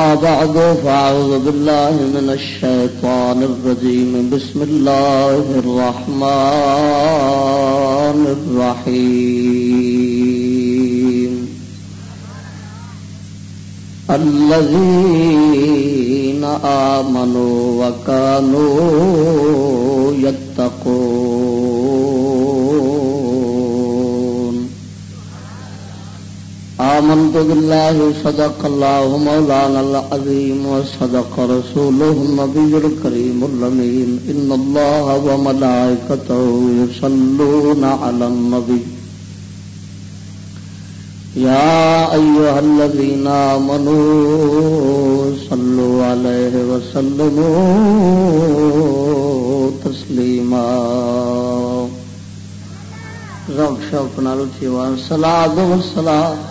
أما بعد، فأعوذ بالله من الشيطان الرجيم. بسم الله الرحمن الرحيم. الذين آمنوا وكانوا يتقون. آمنت بالله صدق الله مولانا العظيم وصدق رسوله النبي الكريم اللمين إن الله وملائكته يصلون على النبي. يا أيها الذين آمنوا صلوا عليه وسلموا تسليما. ذوق شوق نال تھیوان صلاۃ و سلام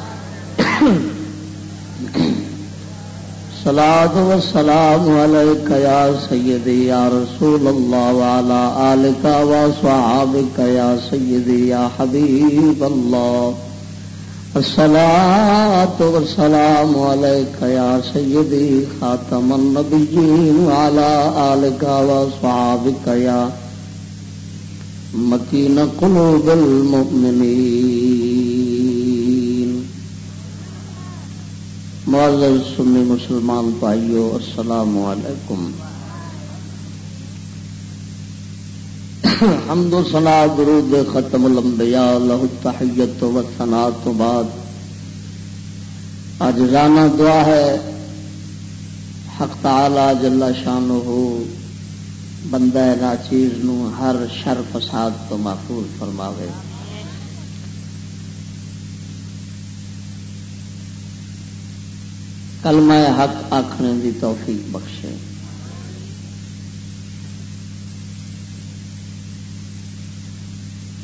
صلاۃ و سلام علیک یا سیدی یا رسول اللہ وعلى آلک و صحابک یا سیدی یا حبیب اللہ الصلاة والسلام عليك يا سيدي خاتم النبيين وعلى آلك وصحابك يا مكين قلوب المؤمنين. معزز سنی مسلمان بھائیو، السلام علیکم۔ حمد و سنا درود ختم الانبیاء لہ تحیت و سنا تو بعد۔ اج رانا دعا ہے، حق تعالی جلا شان ہو بندہ ناچیز نو ہر شر فساد تو محفوظ فرماوے۔ کلمہ حق آخنے دی توفیق بخشے۔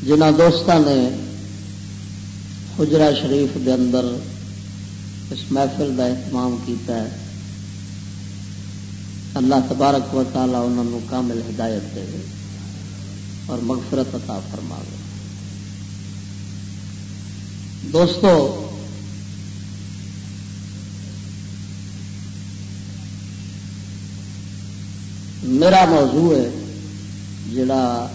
جنہ دوست نے حجرا شریف دے اندر اس محفل کا اہتمام کیتا ہے، اللہ تبارک و تعالی انہوں نے کامل ہدایت دے اور مغفرت عطا فرما دے دوستو میرا موضوع ہے جڑا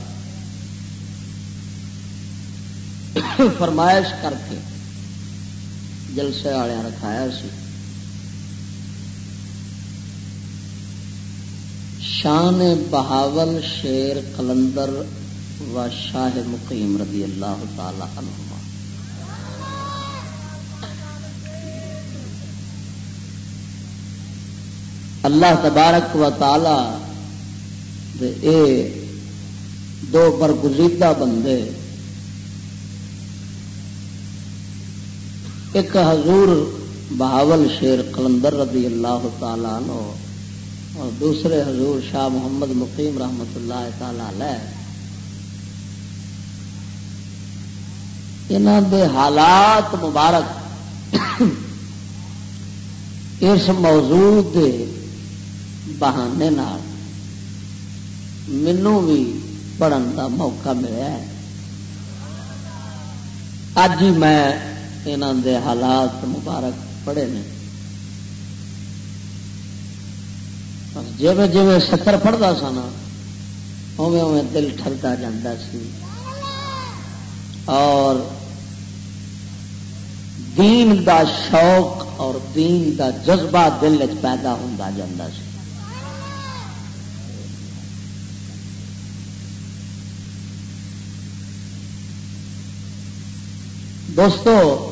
فرمائش کر کے جلسے والے رکھایا سی۔ شان بہاول شیر کلندر و شاہ مقیم رضی اللہ تعالی عنہما۔ اللہ تبارک و تعالی اے دو برگزیدہ بندے، ایک حضور بہاول شیر قلندر رضی اللہ تعالیٰ عنہ اور دوسرے حضور شاہ محمد مقیم رحمت اللہ تعالی علیہ۔ انہوں دے حالات مبارک اس موضوع دے بہانے مینو بھی پڑھن کا موقع ملا ہے۔ اج ہی میں انہوں دے حالات مبارک پڑے نے۔ جی جی ستر پڑھتا سا نا اوے اوے دل ٹرتا جا سی۔ اور دین دا شوق اور دین دا جذبہ دل چ پیدا ہوتا جا سی۔ دوستو،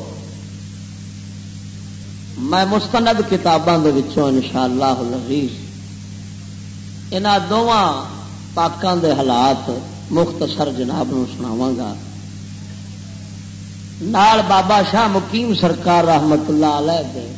میں مستند کتابوں کے ان شاء اللہ لذیذ ان دونوں پاکوں کے حالات مختصر جناب نو سناواں گا۔ نال بابا شاہ مقیم سرکار رحمت اللہ علیہ دے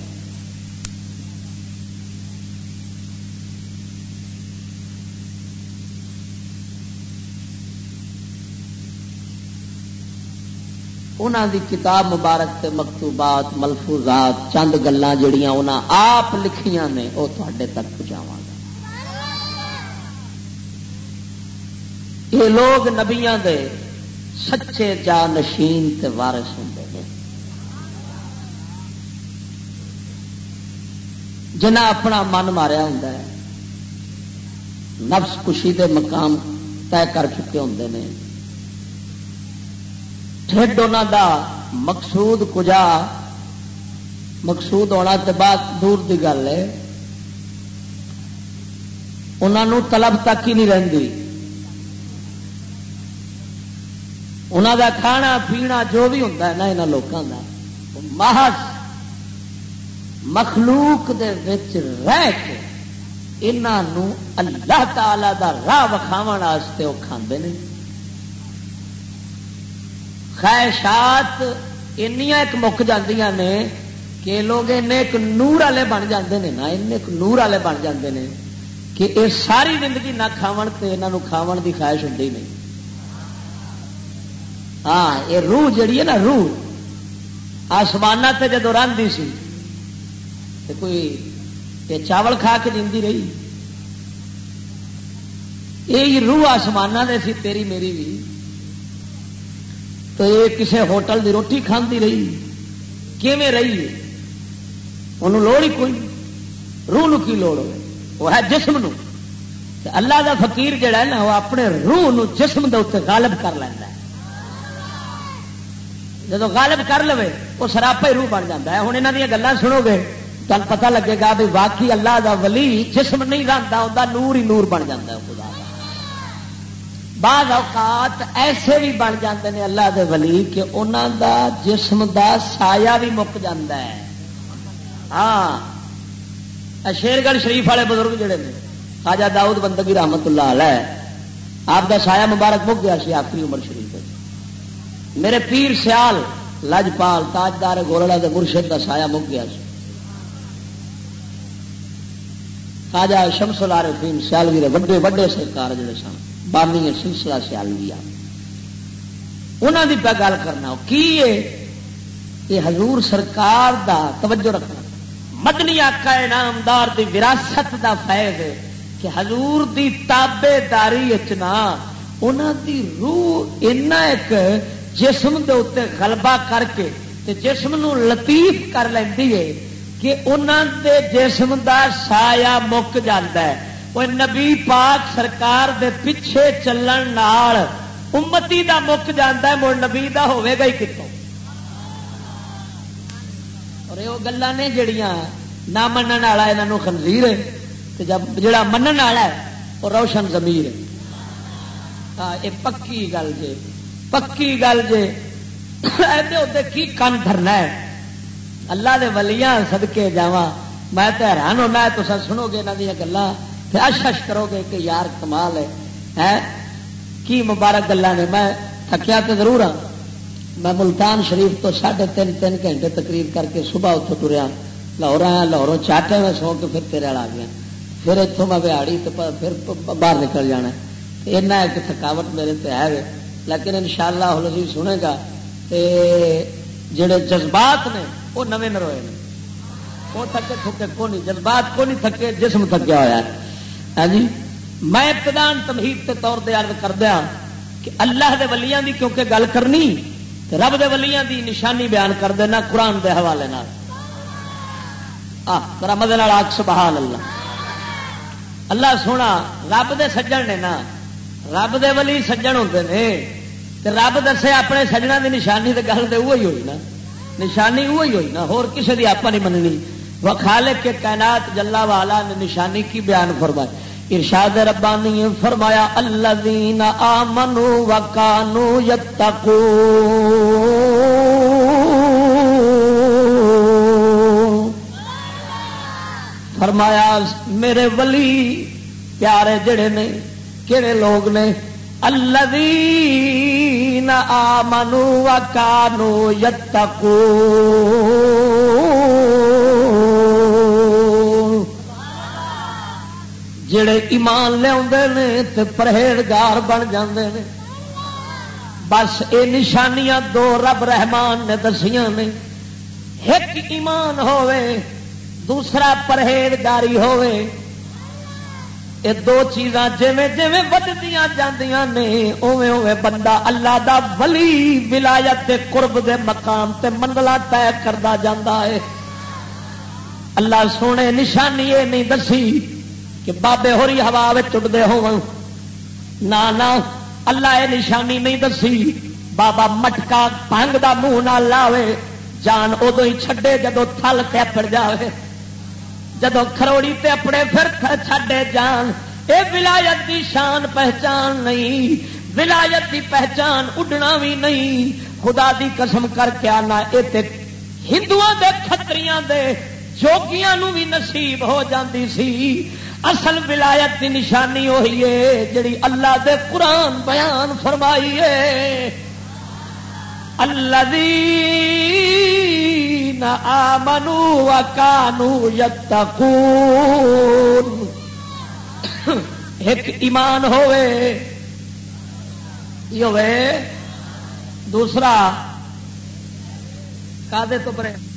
انہوں دی کتاب مبارک تے مکتوبات، ملفوظات، چند گلان جڑیاں انہاں آپ لکھیاں نے وہ تے تک پہنچاوا گا۔ یہ لوگ نبیاں دے سچے جا نشین تے وارث ہوں جنہ اپنا من ماریا ہوں نفس خوشی دے مقام طے کر چکے ہوں نے۔ ٹھڈ انہوں دا مقصود کجا، مقصود ہونا کے بعد دور کی گل ہے۔ انہوں طلب تک ہی نہیں رہتی انہوں دا کھانا، پینا جو بھی ہوتا ہے نا یہاں لوگوں کا محض مخلوق دے وچ رہ کے انہوں اللہ تعالی دا راہ وکھاو وہ کھانے نہیں خواہشات ایک مک نے کہ لوگ ایک نور والے بن جاتے ہیں نا ایک نور والے بن جاتے ہیں کہ یہ ساری زندگی نہ کھاو تو یہاں کھاو کی خواہش ہوتی نہیں۔ ہاں یہ روح جڑی ہے نا، روح۔ آسمان سے جدو رنگی سی کوئی یہ چاول کھا کے دینی رہی۔ یہ روح آسمان دے سی، تیری میری بھی۔ تو یہ کسے ہوٹل دی روٹی کھاندی رہی؟ کیویں رہی؟ انہوں لوڑ ہی کوئی؟ روح نو کی لوڑ ہوئے؟ وہ ہے جسم نو اللہ دا فقیر جڑا ہے نا، وہ اپنے روح نو جسم دے اتنے غالب کر لینا ہے۔ جب غالب کر لو وہ سراپا ہی روح بن جاتا ہے۔ ہوں یہاں دیا گلان سنو گے تم پتہ لگے گا بھی واقعی اللہ دا ولی جسم نہیں رہتا نور ہی نور بن جاتا ہے خدا۔ بعض اوقات ایسے بھی بن جاتے ہیں اللہ دے ولی کہ انہوں دا جسم دا سایہ بھی مک جاتا ہے۔ ہاں۔ شیر گڑھ شریف والے بزرگ جڑے نے خاجا داؤد بندگی رحمت اللہ علیہ، آپ کا سایہ مبارک مک گیا سی آخری عمر شریف میرے پیر سیال لجپال تاجدار گولڑا دے مرشد کا سایہ مک گیا سی۔ خاجا شمس العارفین سیالوی وڈے وڈے سرکار جڑے سن۔ بانی سلسلہ سیالویا انہوں کی پہ گل کرنا کی یہ حضور سرکار دا توجہ رکھنا مدنی آقا نامدار دی وراثت دا فیض کہ حضور دی تابے داری اچنا انہوں دی روح اینا ایک جسم دے اتنے غلبہ کر کے تے جسم نو لطیف کر لینی ہے کہ انہوں دے جسم دا سایہ مک جاتا ہے وہ نبی پاک سرکار دے پیچھے چلن نال امتی دا مک جانا ہے مڑ نبی دا ہوے گا ہی کتوں اور یہ گلان نے جڑیاں نہ منن والا یہاں خنزیر ہے جب جڑا منن والا ہے وہ روشن زمیر ہے ہاں یہ پکی گل جے پکی گل جے ادھر کی کن دھرنا ہے اللہ دے ولیاں سدکے جاوا میں تو حیران ہونا ہے تو سنو گے یہاں دیا گلان اش کرو گے کہ یار کمال ہے کی مبارک گلا نے؟ میں تھکیا تو ضرور ہاں میں ملتان شریف تو ساڑھے تین تین گھنٹے تقریر کر کے صبح اتوں ٹریا لاہور آیا، لاہوروں چاٹے میں سو کے پھر تیرے آ گیا۔ پھر اتوں میں بہاڑی تو پھر باہر نکل جانا۔ اینا ایک تھکاوٹ میرے تے ہے لیکن ان شاء اللہ سنے گا جڑے جذبات نے، وہ نویں نروئے نے۔ وہ تھکے تھکے کو نہیں جذبات کو نہیں تھکے، جسم تھکیا ہوا ہے۔ ہاں جی؟ میں ابتدان تمہید کے طور پہ عرض کر دیا کہ اللہ دے ولیاں دی کیونکہ گل کرنی رب دے ولیاں دی نشانی بیان کر دینا قرآن دے حوالے رمد آگ سبحان اللہ اللہ سونا، رب دے سجن نے نا، رب دے ولی سجن ہوتے ہیں رب دسے اپنے سجنا دی نشانی دے گل تو وہی ہوئی نا۔ نشانی وہی ہوئی نا، ہور کسی دی آپ نہیں مننی۔ وہ خالق کے کائنات جلا والا نے نشانی کی بیان فرمائی۔ ارشاد ربانی فرمایا اللہ آمنو وکانو یتقو فرمایا، میرے ولی، پیارے جڑے نے کہڑے لوگ نے اللہ آمنو وکانو یتقو جڑے ایمان لیا پرہیزگار بن جاندے نے۔ بس یہ نشانیاں دو رب رحمان نے دسیاں نے۔ ایک ایمان ہوے دوسرا پرہیزگاری ہوے یہ دو چیزاں جیویں جیویں بددیاں جاندیاں نے اوے اوے بندہ اللہ دا ولی ولایت دے قرب دے مقام تے منزلہ طے کردا جاندا ہے۔ اللہ سونے نشانی یہ نہیں دسی۔ کہ بابے ہوری ہوا چڑتے ہو اللہ یہ نشانی نہیں دسی۔ بابا مٹکا پنگ دا منہ نہ لاوے۔ جان ادو ہی چھڈے جدو تھل تھپڑ جائے جدو کروڑی تے اپنے پھر چھڈے جان۔ اے ولایت دی شان پہچان نہیں۔ ولایت دی پہچان اڈنا بھی نہیں۔ خدا دی قسم کر کے آنا۔ یہ ہندو دے کتریاں دے جوگیاں نو بھی نصیب ہو جاندی سی۔ اصل ولایت کی نشانی ہوئی ہے جڑی اللہ دے قرآن بیان فرمائی ہے۔ اللہ آمنو کانو یتقون۔ ایک ایمان ہوئے یہ ہوئے دوسرا، کادے تو پرے؟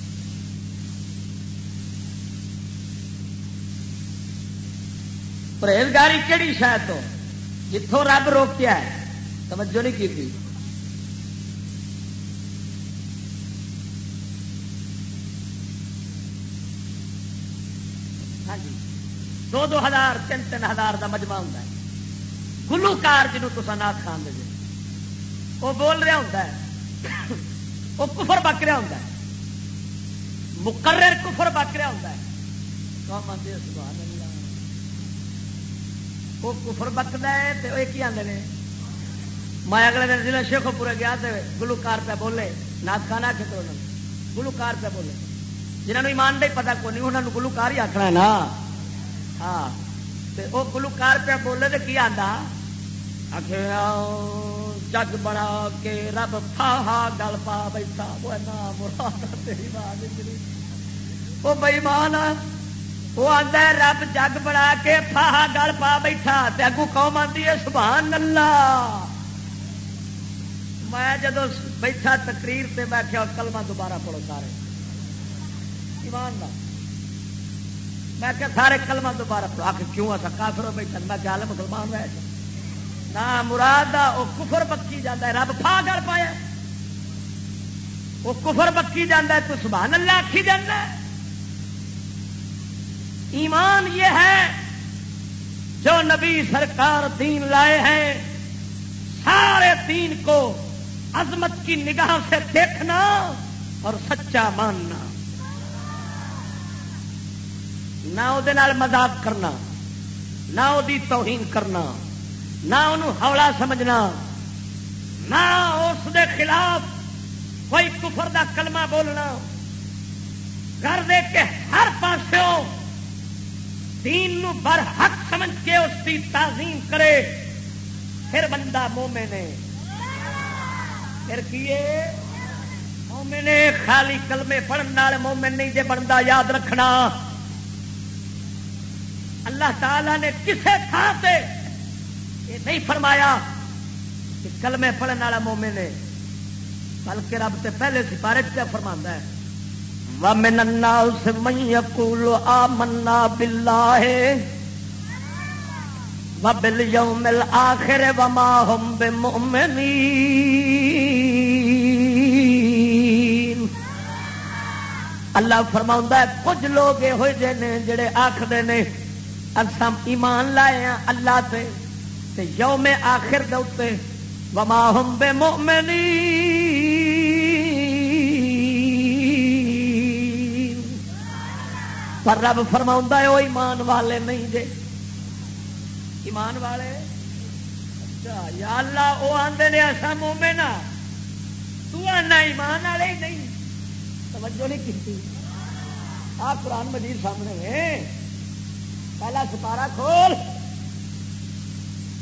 پرہیزگاری کہڑی شاید تو؟ جتوں رب روکیا ہے، توجہ نہیں کی تھی؟ ہاں جی، دو دو ہزار، تین تین ہزار کا مجمع ہوں گلوکار جنوب تو نات خان دے وہ بول رہا ہوں وہ کفر بک رہا ہوں مقرر کفر بک رہا ہوں کام وہ کفر بکتا ہے تو یہ آدھے میں اگلے دن ضلع شیخو پورے گیا تو گلوکار پہ بولے نات خان آ کے تو گلوکار پہ بولے۔ جنہوں نے ایمان دے پتا کو نہیں انہوں گلوکار ہی آخنا ہے نا۔ ہاں وہ گلوکار پہ بولے تو کی آتا آخر جگ بنا کے رب پھاہا گل پا بیٹھا۔ وہ مراد وہ آتا ہے رب جگ بنا کے پھاہا گل پا بیٹھا اگو قوم آتی ہے سبحان اللہ میں جدو بیٹھا تقریر سے میں کیا کلمہ دوبارہ پڑھو سارے ایمان میں کیا سارے کلمہ دوبارہ پڑھو آخر کیوں ایسا کافر بیٹھا میں کیا ہے مسلمان رہ جائے نہ مراد وہ کفر بکی جانا ہے رب پھا گل پایا وہ کفر بکی جانا ہے تو سبحان اللہ آخی جانا ہے ایمان یہ ہے، جو نبی سرکار دین لائے ہیں، سارے دین کو عظمت کی نگاہ سے دیکھنا اور سچا ماننا۔ نہ وہ مذاق کرنا، نہ وہ توہین کرنا، نہ انہوں ہولا سمجھنا، نہ اس دے خلاف کوئی کفر دا کلمہ بولنا۔ کر دے کے ہر پاسوں دین نو بر حق سمجھ کے اس کی تعظیم کرے۔ پھر بندہ مومے نے پھر کیے مومن خالی کلمے پڑھنے والے مومن نہیں جے بنتا یاد رکھنا۔ اللہ تعالی نے کسے تھان سے یہ نہیں فرمایا کہ کلمے پڑھنے والا مومن ہے، بلکہ رب سے پہلے سفارش کیا فرما ہے۔ ومن الناس من يقول آمنا بالله وباليوم الآخر وما هم بمؤمنين۔ اللہ فرما ہے، کچھ لوگ یہ ہوئے جے جڑے آخر نے اصا ایمان لائے ہیں اللہ سے یوم آخر دے وما ہم بے پر رب فرما ہے وہ ایمان والے نہیں جے۔ ایمان والے؟ اچھا یا اللہ وہ آدھے نے ایسا مومے نا تنا ایمان والے ہی نہیں۔ توجہ نہیں کی آ قرآن مجید سامنے ہے۔ پہلا سپارا کھول۔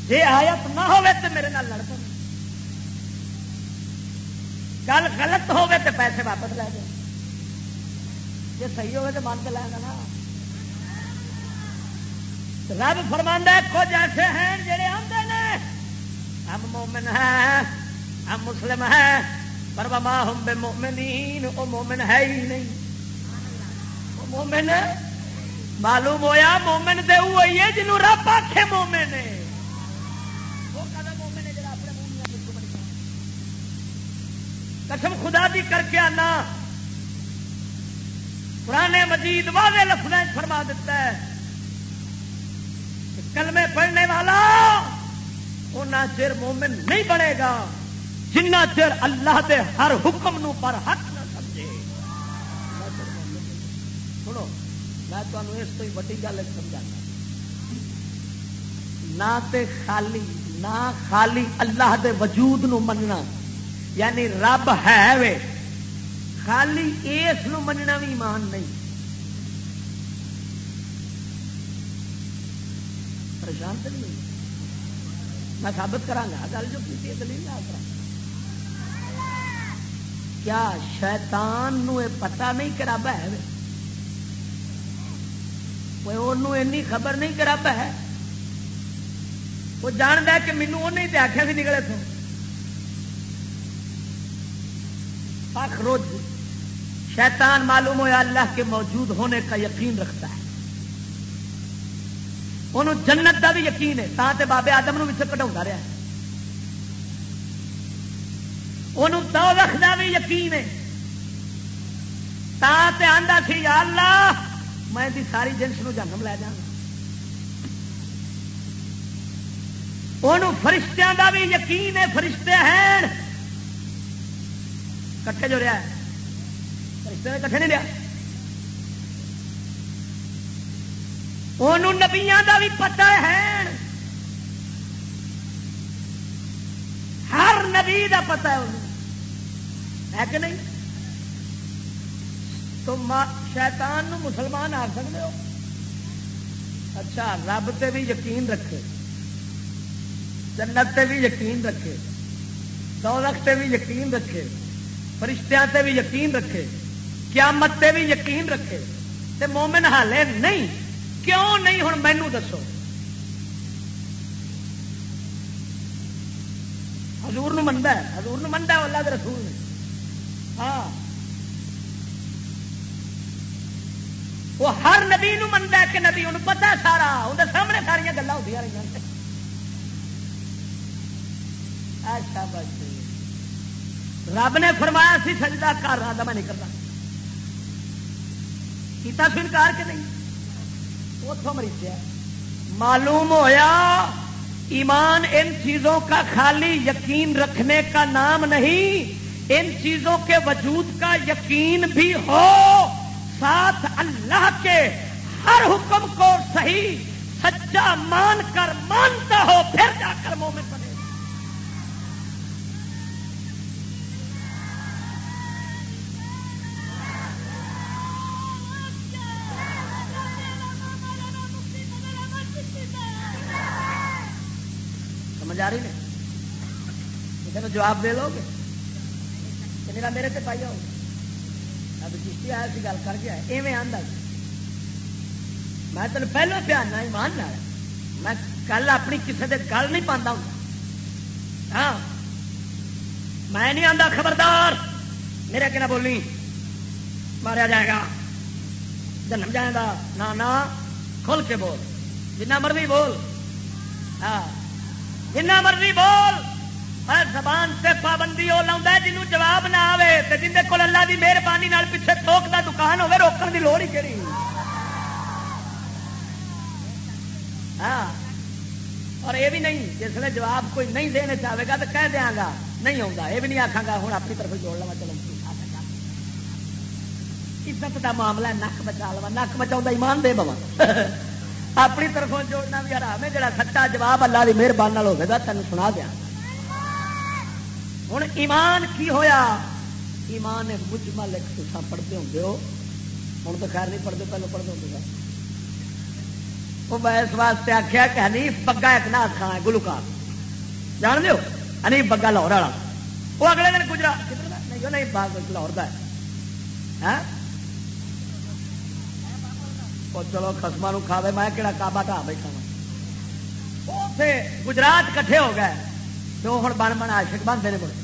جی آیت نہ ہو میرے نال لڑ گل غلط ہوگی تو پیسے واپس لے جائے جی صحیح ہوگی تو من کے لے نا رب فرما کچھ ایسے ہیں جڑے آتے ہیں ہم مومن ہیں ہم مسلم ہیں پر وما ہم بے مومنین وہ مومن ہے ہی نہیں وہ مومن معلوم ہویا مومن دے ہوئی ہے جنہوں رب آخے مومن ہے قسم خدا دی کر کے آنا پرانے مجید واضح لفظ فرما دیتا ہے کلمے پڑھنے والا اُنہ چر مومن نہیں بنے گا، جنہ چر اللہ دے ہر حکم نو پر حق نہ سمجھے۔ سنو، میں تمہیں اس کو ویڈی گل سمجھا نہ تے خالی، نہ خالی اللہ دے وجود نو مننا یعنی رب ہے وے۔ خالی اس مننا بھی ایمان نہیں۔ پریشان تو نہیں۔ میں ثابت کرا گل جو کی دلیل کرا کیا شیطان نو اے پتا نہیں کہ رب ہے؟ این خبر نہیں کہ ہے؟ وہ جانتا کہ مینو نہیں آخیا سی نکلے تو روز۔ شیطان معلوم ہوا اللہ کے موجود ہونے کا یقین رکھتا ہے۔ انہوں جنت کا بھی یقین ہے تے بابے آدم نو کٹا رہا ہے۔ انہوں دو کا بھی یقین ہے۔ تے آندا سی، یا اللہ، میں دی ساری جنس نو جنم لے جا فرشتیاں دا بھی یقین ہے، فرشتے ہیں۔ کٹھے جو رہا ہے۔ رشتے کٹھے نہیں رہا نبیا کا بھی پتا ہے۔ ہر نبی کا پتا ہے انہوں ہے کہ نہیں؟ تو شیطان نو مسلمان آ سکتے ہو؟ اچھا رب تے بھی یقین رکھے۔ جنت تے بھی یقین رکھے۔ دولت تے بھی یقین رکھے۔ فرشتیاں تے بھی یقین رکھے۔ قیامت تے بھی یقین رکھے تے مومن حالے نہیں۔ کیوں نہیں؟ ہوں مینو دسو۔ ہزور منتا ہے۔ ہزور منتا ہے اللہ کے رسول نے۔ ہاں۔ وہ ہر نبی منتا ہے کہ نبی انہوں پتا سارا۔ اندر سامنے ساریا گلیں ہوتی رہی اچھا بس رب نے فرمایا سی سجدہ کر رہا تھا میں نہیں کرتا کیتا سو انکار کے نہیں اتوں مریض معلوم ہویا ایمان ان چیزوں کا خالی یقین رکھنے کا نام نہیں، ان چیزوں کے وجود کا یقین بھی ہو۔ ساتھ اللہ کے ہر حکم کو صحیح، سچا مان کر مانتا ہو، پھر جا کر مومن بنے جواب دے لو گے۔ میرا میرے سے پائی ہو۔ اب چیشتی آیا سی، گل کر گیا ایویں آدھا میں تین پہلو پیانا ایمان نہ میں کل اپنی کسی کے گل نہیں پاتا ہوں۔ ہاں۔ میں نہیں آتا خبردار۔ میرے کہ نہ بولی۔ ماریا جائے گا۔ جنم جائے گا۔ نہ کھل کے بول۔ جنا مرضی بول۔ ہاں۔ جنا مرضی بول۔ زبان سے پابندی وہ لا جنوب جواب نہ آئے تو جن کو اللہ کی مہربانی پیچھے تھوک کا دکان ہوگی روکنے کی لوڑ ہی کہڑی ہاں۔ اور یہ بھی نہیں، جس نے جواب کوئی نہیں دینا چاہے گا تو کہہ دیا گا، نہیں آتا یہ بھی نہیں آخا گا ہوں اپنی طرف جوڑ لوا چلو عزت کا معاملہ نک بچا لوا نک بچاؤ ایمان دے بوا اپنی طرفوں جوڑنا بھی آرام ہے، جڑا سچا جواب اللہ کی مہربانی ہوگا تین سنا دیا۔ ہوں ایمان کی ہویا؟ ایمان مجمل ایک تصا پڑھتے ہوں ہوں تو خیر نہیں پڑھتے پہلے پڑھتے ہوں وہ میں اس واسطے آخیا کہ حنیف بگا ایک نات کھانا ہے، گلوکار۔ جان دو حنیف بگا لاہور والا۔ وہ اگلے دن گجرا نہیں نہیں باغ لاہور کا ہے۔ ہاں؟ چلو خسما کھاوے میں کہڑا کعبہ ٹا بیٹھا گجرات کٹھے ہو گئے۔ تو ہوں بن بن آشک بنتے ہیں بڑے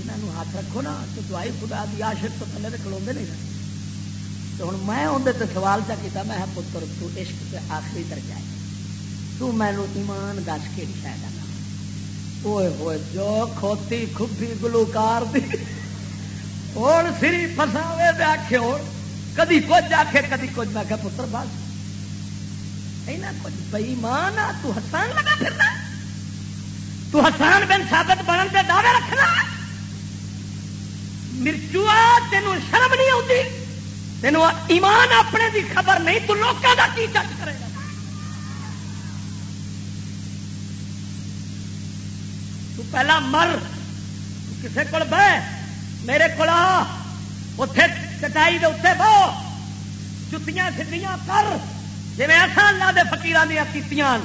جنہوں ہاتھ رکھو نا تو دعائی خدا دی عاشق تو تھلے کلو نہیں تو ہوں میں اندر تو سوال چا کیا میں پتر تو عشق سے آخری درجہ ہے تو مینو ایمان دس کے شاید ہوئے ہوئے جو کھوتی کھبی گلوکار دی اور سری فساوے دے آکھے ہو کدی کچھ آکھے کدی کچھ میں کہ پتر بس اینا کچھ بئی مانا تو حسان لگا پھرنا تو حسان بن ثابت بنن دے دعوے رکھنا مرچوا تینوں شرم نہیں آتی تینوں ایمان اپنے دی خبر نہیں، تو لوگوں کا کی جج کرے گا؟ تو پہلا مر کسے کول بہ؟ میرے کو اتے چٹائی دے اتنے بو جتیاں سدیاں کر جی ایسا اللہ دے فکیر دیا کیتیاں۔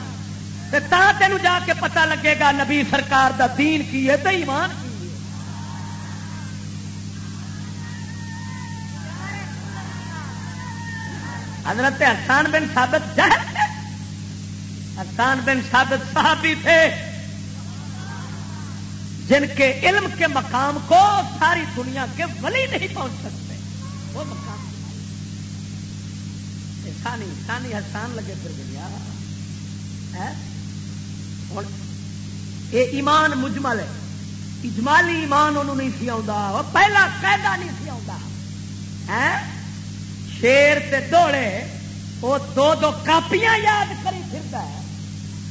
تینوں جا کے پتہ لگے گا نبی سرکار دا دین کی ہے تو ایمان۔ حضرت حسان بن ثابت حسان بن ثابت صحابی تھے۔ جن کے علم کے مقام کو ساری دنیا کے ولی نہیں پہنچ سکتے۔ وہ مقام سانی سانی حسان لگے پھر گیا یہ ایمان مجمل ہے۔ اجمالی ایمان انہوں نہیں سی آ پہلا قیدا نہیں سی آ شیر تے دوڑے وہ دو دو کاپیاں یاد کری پھرتا ہے۔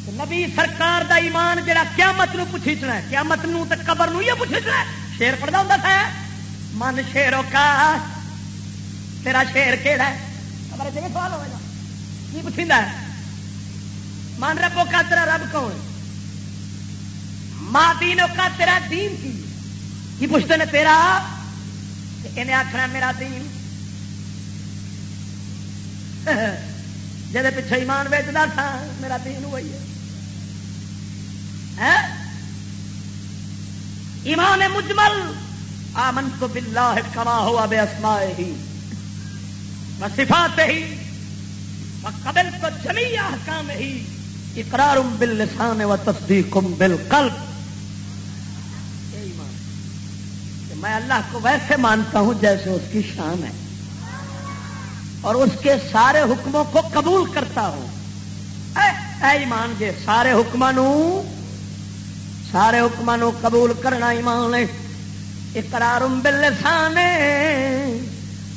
نبی سرکار دا ایمان جڑا قیامت نو پوچھنا ہے۔ قیامت نو تے قبر نو یہ پوچھنا ہے۔ شیر پڑھتا ہوں تھا۔ من شیروں کا، تیرا شیر کہڑا ہے؟ خبر ہے سوال ہوگا کی پوچھتا ہے؟ من ربو کا تیرا رب کون؟ ماں دینوں کا تیرا دین کی؟ کی پوچھتے ہیں تیرا؟ انہیں آخنا میرا دین۔ جہد پیچھے ایمان ویچتا تھا، میرا دین وہی ہے۔ ایمان مجمل آمن تو بلا کما ہوا بے اسما ہی صفات ہی قبل تو جمی حکام ہی۔ اقرار بل لسان و تصدیق بل قلب میں اللہ کو ویسے مانتا ہوں جیسے اس کی شان ہے۔ اور اس کے سارے حکموں کو قبول کرتا ہوں۔ اے اے ایمان جے سارے حکموں سارے حکموں قبول کرنا ایمان اقرار بلسان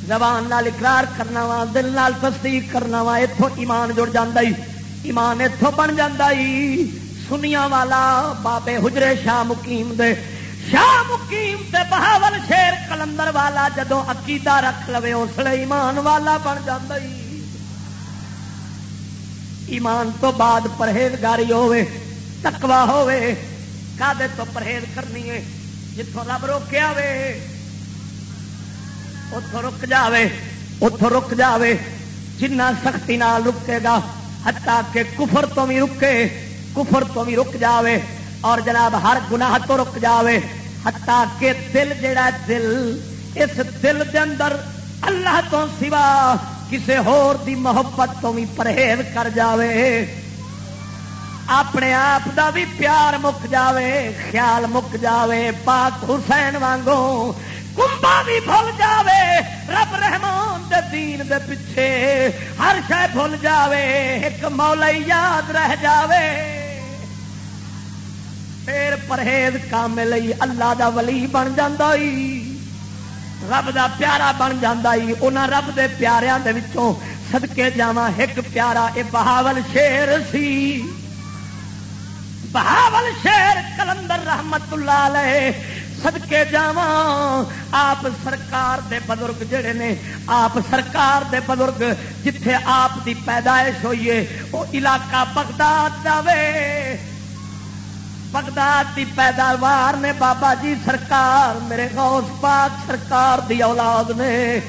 زبان نال اقرار کرنا وا، دل نال تصدیق کرنا وا اتوں ایمان جڑ جاندائی ایمان اتوں بن جاندائی سنیا والا بابے حجرے شاہ مقیم دے شاہ مقیم تے بہاول شیر کلندر والا جدو عقیدہ رکھ لوے، اس لیے ایمان والا بن جاندائی ایمان تو بعد پرہیزگاری ہوے تکوا ہوے کدے تو پرہیز کرنی ہے جتوں رب روکیا وے اتوں رک جاوے اتوں رک جاوے، جنہ سختی نال رکے گا ہتا کہ کفر تو بھی رکے، کفر تو بھی رک جاوے۔ اور جناب ہر گناہ تو رک جاوے ہتا کہ دل جڑا دل، اس دل دے اندر اللہ تو سوا کسے ہور دی محبت تو بھی پرہیز کر جاوے۔ اپنے آپ دا بھی پیار مک جاوے، خیال مک جاوے، پاک حسین وانگو کمبا بھی بھول جاوے۔ رب رحمان دے دین دے پیچھے ہر شہ بھول جاوے، ایک مولا یاد رہ جاوے۔ پھر پرہیز کامل اللہ دا ولی بن جاندائی رب دا پیارا بن جاندائی انہاں رب دے پیاریاں دے وچوں صدقے جاواں۔ ایک پیارا، اے بہاول شیر سی۔ بہاول شیر کلندر رحمت اللہ علیہ۔ سدکے جا آپ سرکار دے بزرگ جڑے نے، آپ سرکار دے بزرگ جتھے آپ دی پیدائش ہوئی وہ علاقہ بغداد جاوے بغداد کی پیداوار نے بابا جی سرکار، میرے غوث پاک سرکار دی اولاد نے۔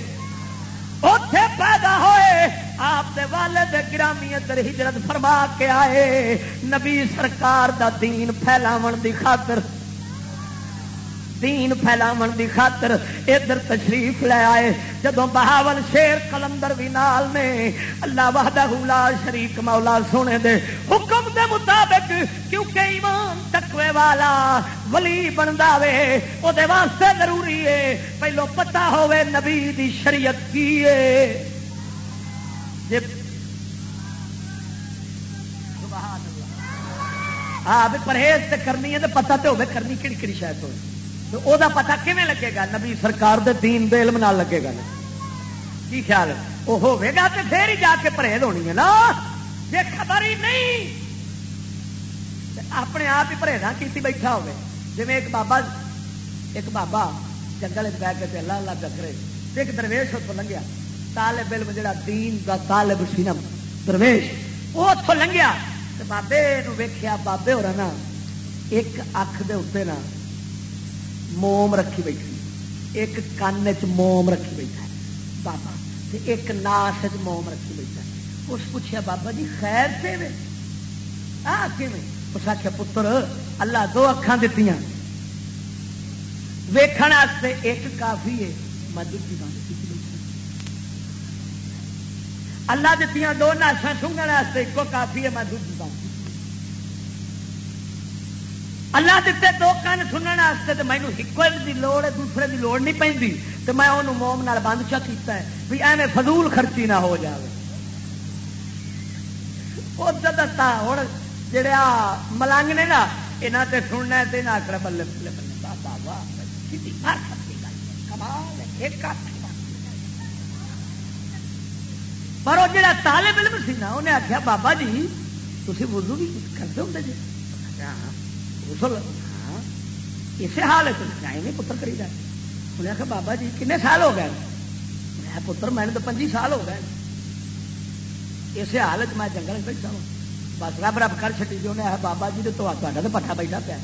اتے پیدا ہوئے، آپ دے والد گرامی ادھر ہجرت فرما کے آئے۔ نبی سرکار دا دین پھیلاو دی خاطر دین پھیلاو دی خاطر ادھر تشریف لے آئے۔ جدو بہاول شیر کلندر بھی نال نے، اللہ وحدہ لا شریک مولا سونے دے حکم دے مطابق، کیونکہ ایمان تقوی والا ولی بنتا وے وہ واسطے ضروری ہے۔ پہلو پتا ہوے نبی دی شریعت کی ہے۔ ہاں پرہیز کرنی ہے تو پتا تو ہوے کرنی کہڑی کہڑی شاید ہوئے وہ پتا کھے لگے گا؟ نبی سرکار دے دین دے علم نال لگے گا کی خیال وہ ہوگا تو پھر ہی جا کے پرہیز ہونی ہے نا۔ جی خبر ہی نہیں۔ اپنے آپ ہی پرہیزاں کی بیٹھا ہوگی جی ایک بابا ایک بابا جنگل بہ کے اللہ اللہ چکرے ایک درویش اتوں لنگیا۔ طالب علم جڑا دین دا طالب سینم درویش وہ اتوں لنگیا۔ بابے ویخیا بابے ہو رہا نا ایک اکھ دے اتنے نا موم رکھی بیٹھی۔ ایک کان چ موم رکھی بیٹھا ہے۔ بابا ایک ناس موم رکھی بیٹھا ہے۔ اس پوچھا بابا جی خیر سے اس آخیا پتر، اللہ دو اکھان دیتی ویکھن واسطے ایک کافی ہے۔ میں دھی بند اللہ دیتی دو ناسا سنگن ایک کافی ہے، میں دھی بند اللہ دیتے دو کن سننے واسطے تو مینو ایک دی لوڑ ہے، دوسرے دی لوڑ نہیں پی تو میں انہوں موم نال بند چا کیتا ہے بھی ایویں فضول خرچی نہ ہو جائے وہ دتا ہوں جڑا ملنگ نے نا یہاں تے سننا تے نہ آخر بلے بلے بلے بابا واہ پر وہ جڑا طالب علم سی نا انہیں آخیا بابا جی تھی وضو بھی کرتے ہوں جی؟ غسل ہاں؟ اسی حال ہے پتر کری جائے انہیں آخر بابا جی کنے سال ہو گئے؟ میں پتر، میں نے تو پنجی سال ہو گئے۔ اسی حالت میں جنگل بیٹھا ہوں۔ بس رب رب کر چٹی جی انہیں بابا جی تو پٹھا بیٹھا پیا۔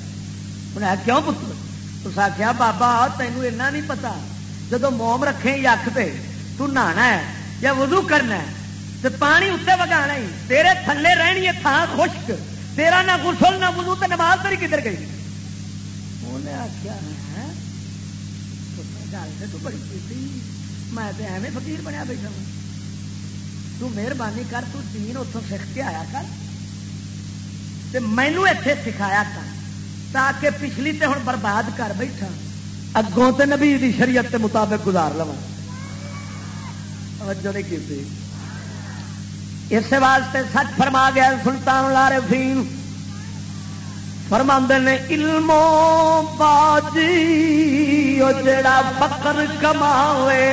انہیں آخر کیوں پتر؟ اس آخیا، بابا تینوں ایسا نہیں پتا۔ جب موم رکھے اک پہ تو نہانا ہے یا وضو کرنا ہے؟ تو پانی اتنے وگا ہی تیرے تھلے رہنی ہے تھان خشک۔ تیرا نہ گسل نہ بلو تو نماز تری کدھر گئی؟ انہیں ہاں؟ آخیا گل تو بڑی کی میں تو ایویں فکیر بنیا بیٹھا ہوں۔ تو مہربانی کر، تو دین اتوں سیکھ کے آیا کر۔ مینو اتے سکھایا کر، تاکہ پچھلی تے ہوں برباد کر بیٹھا اگوں تے نبی دی شریعت کے مطابق گزار لوا توجہ نہیں کی اس واسطے سچ فرما گیا سلطان لارے فیم فرما نے، علمو باجی جڑا فکر کماوے۔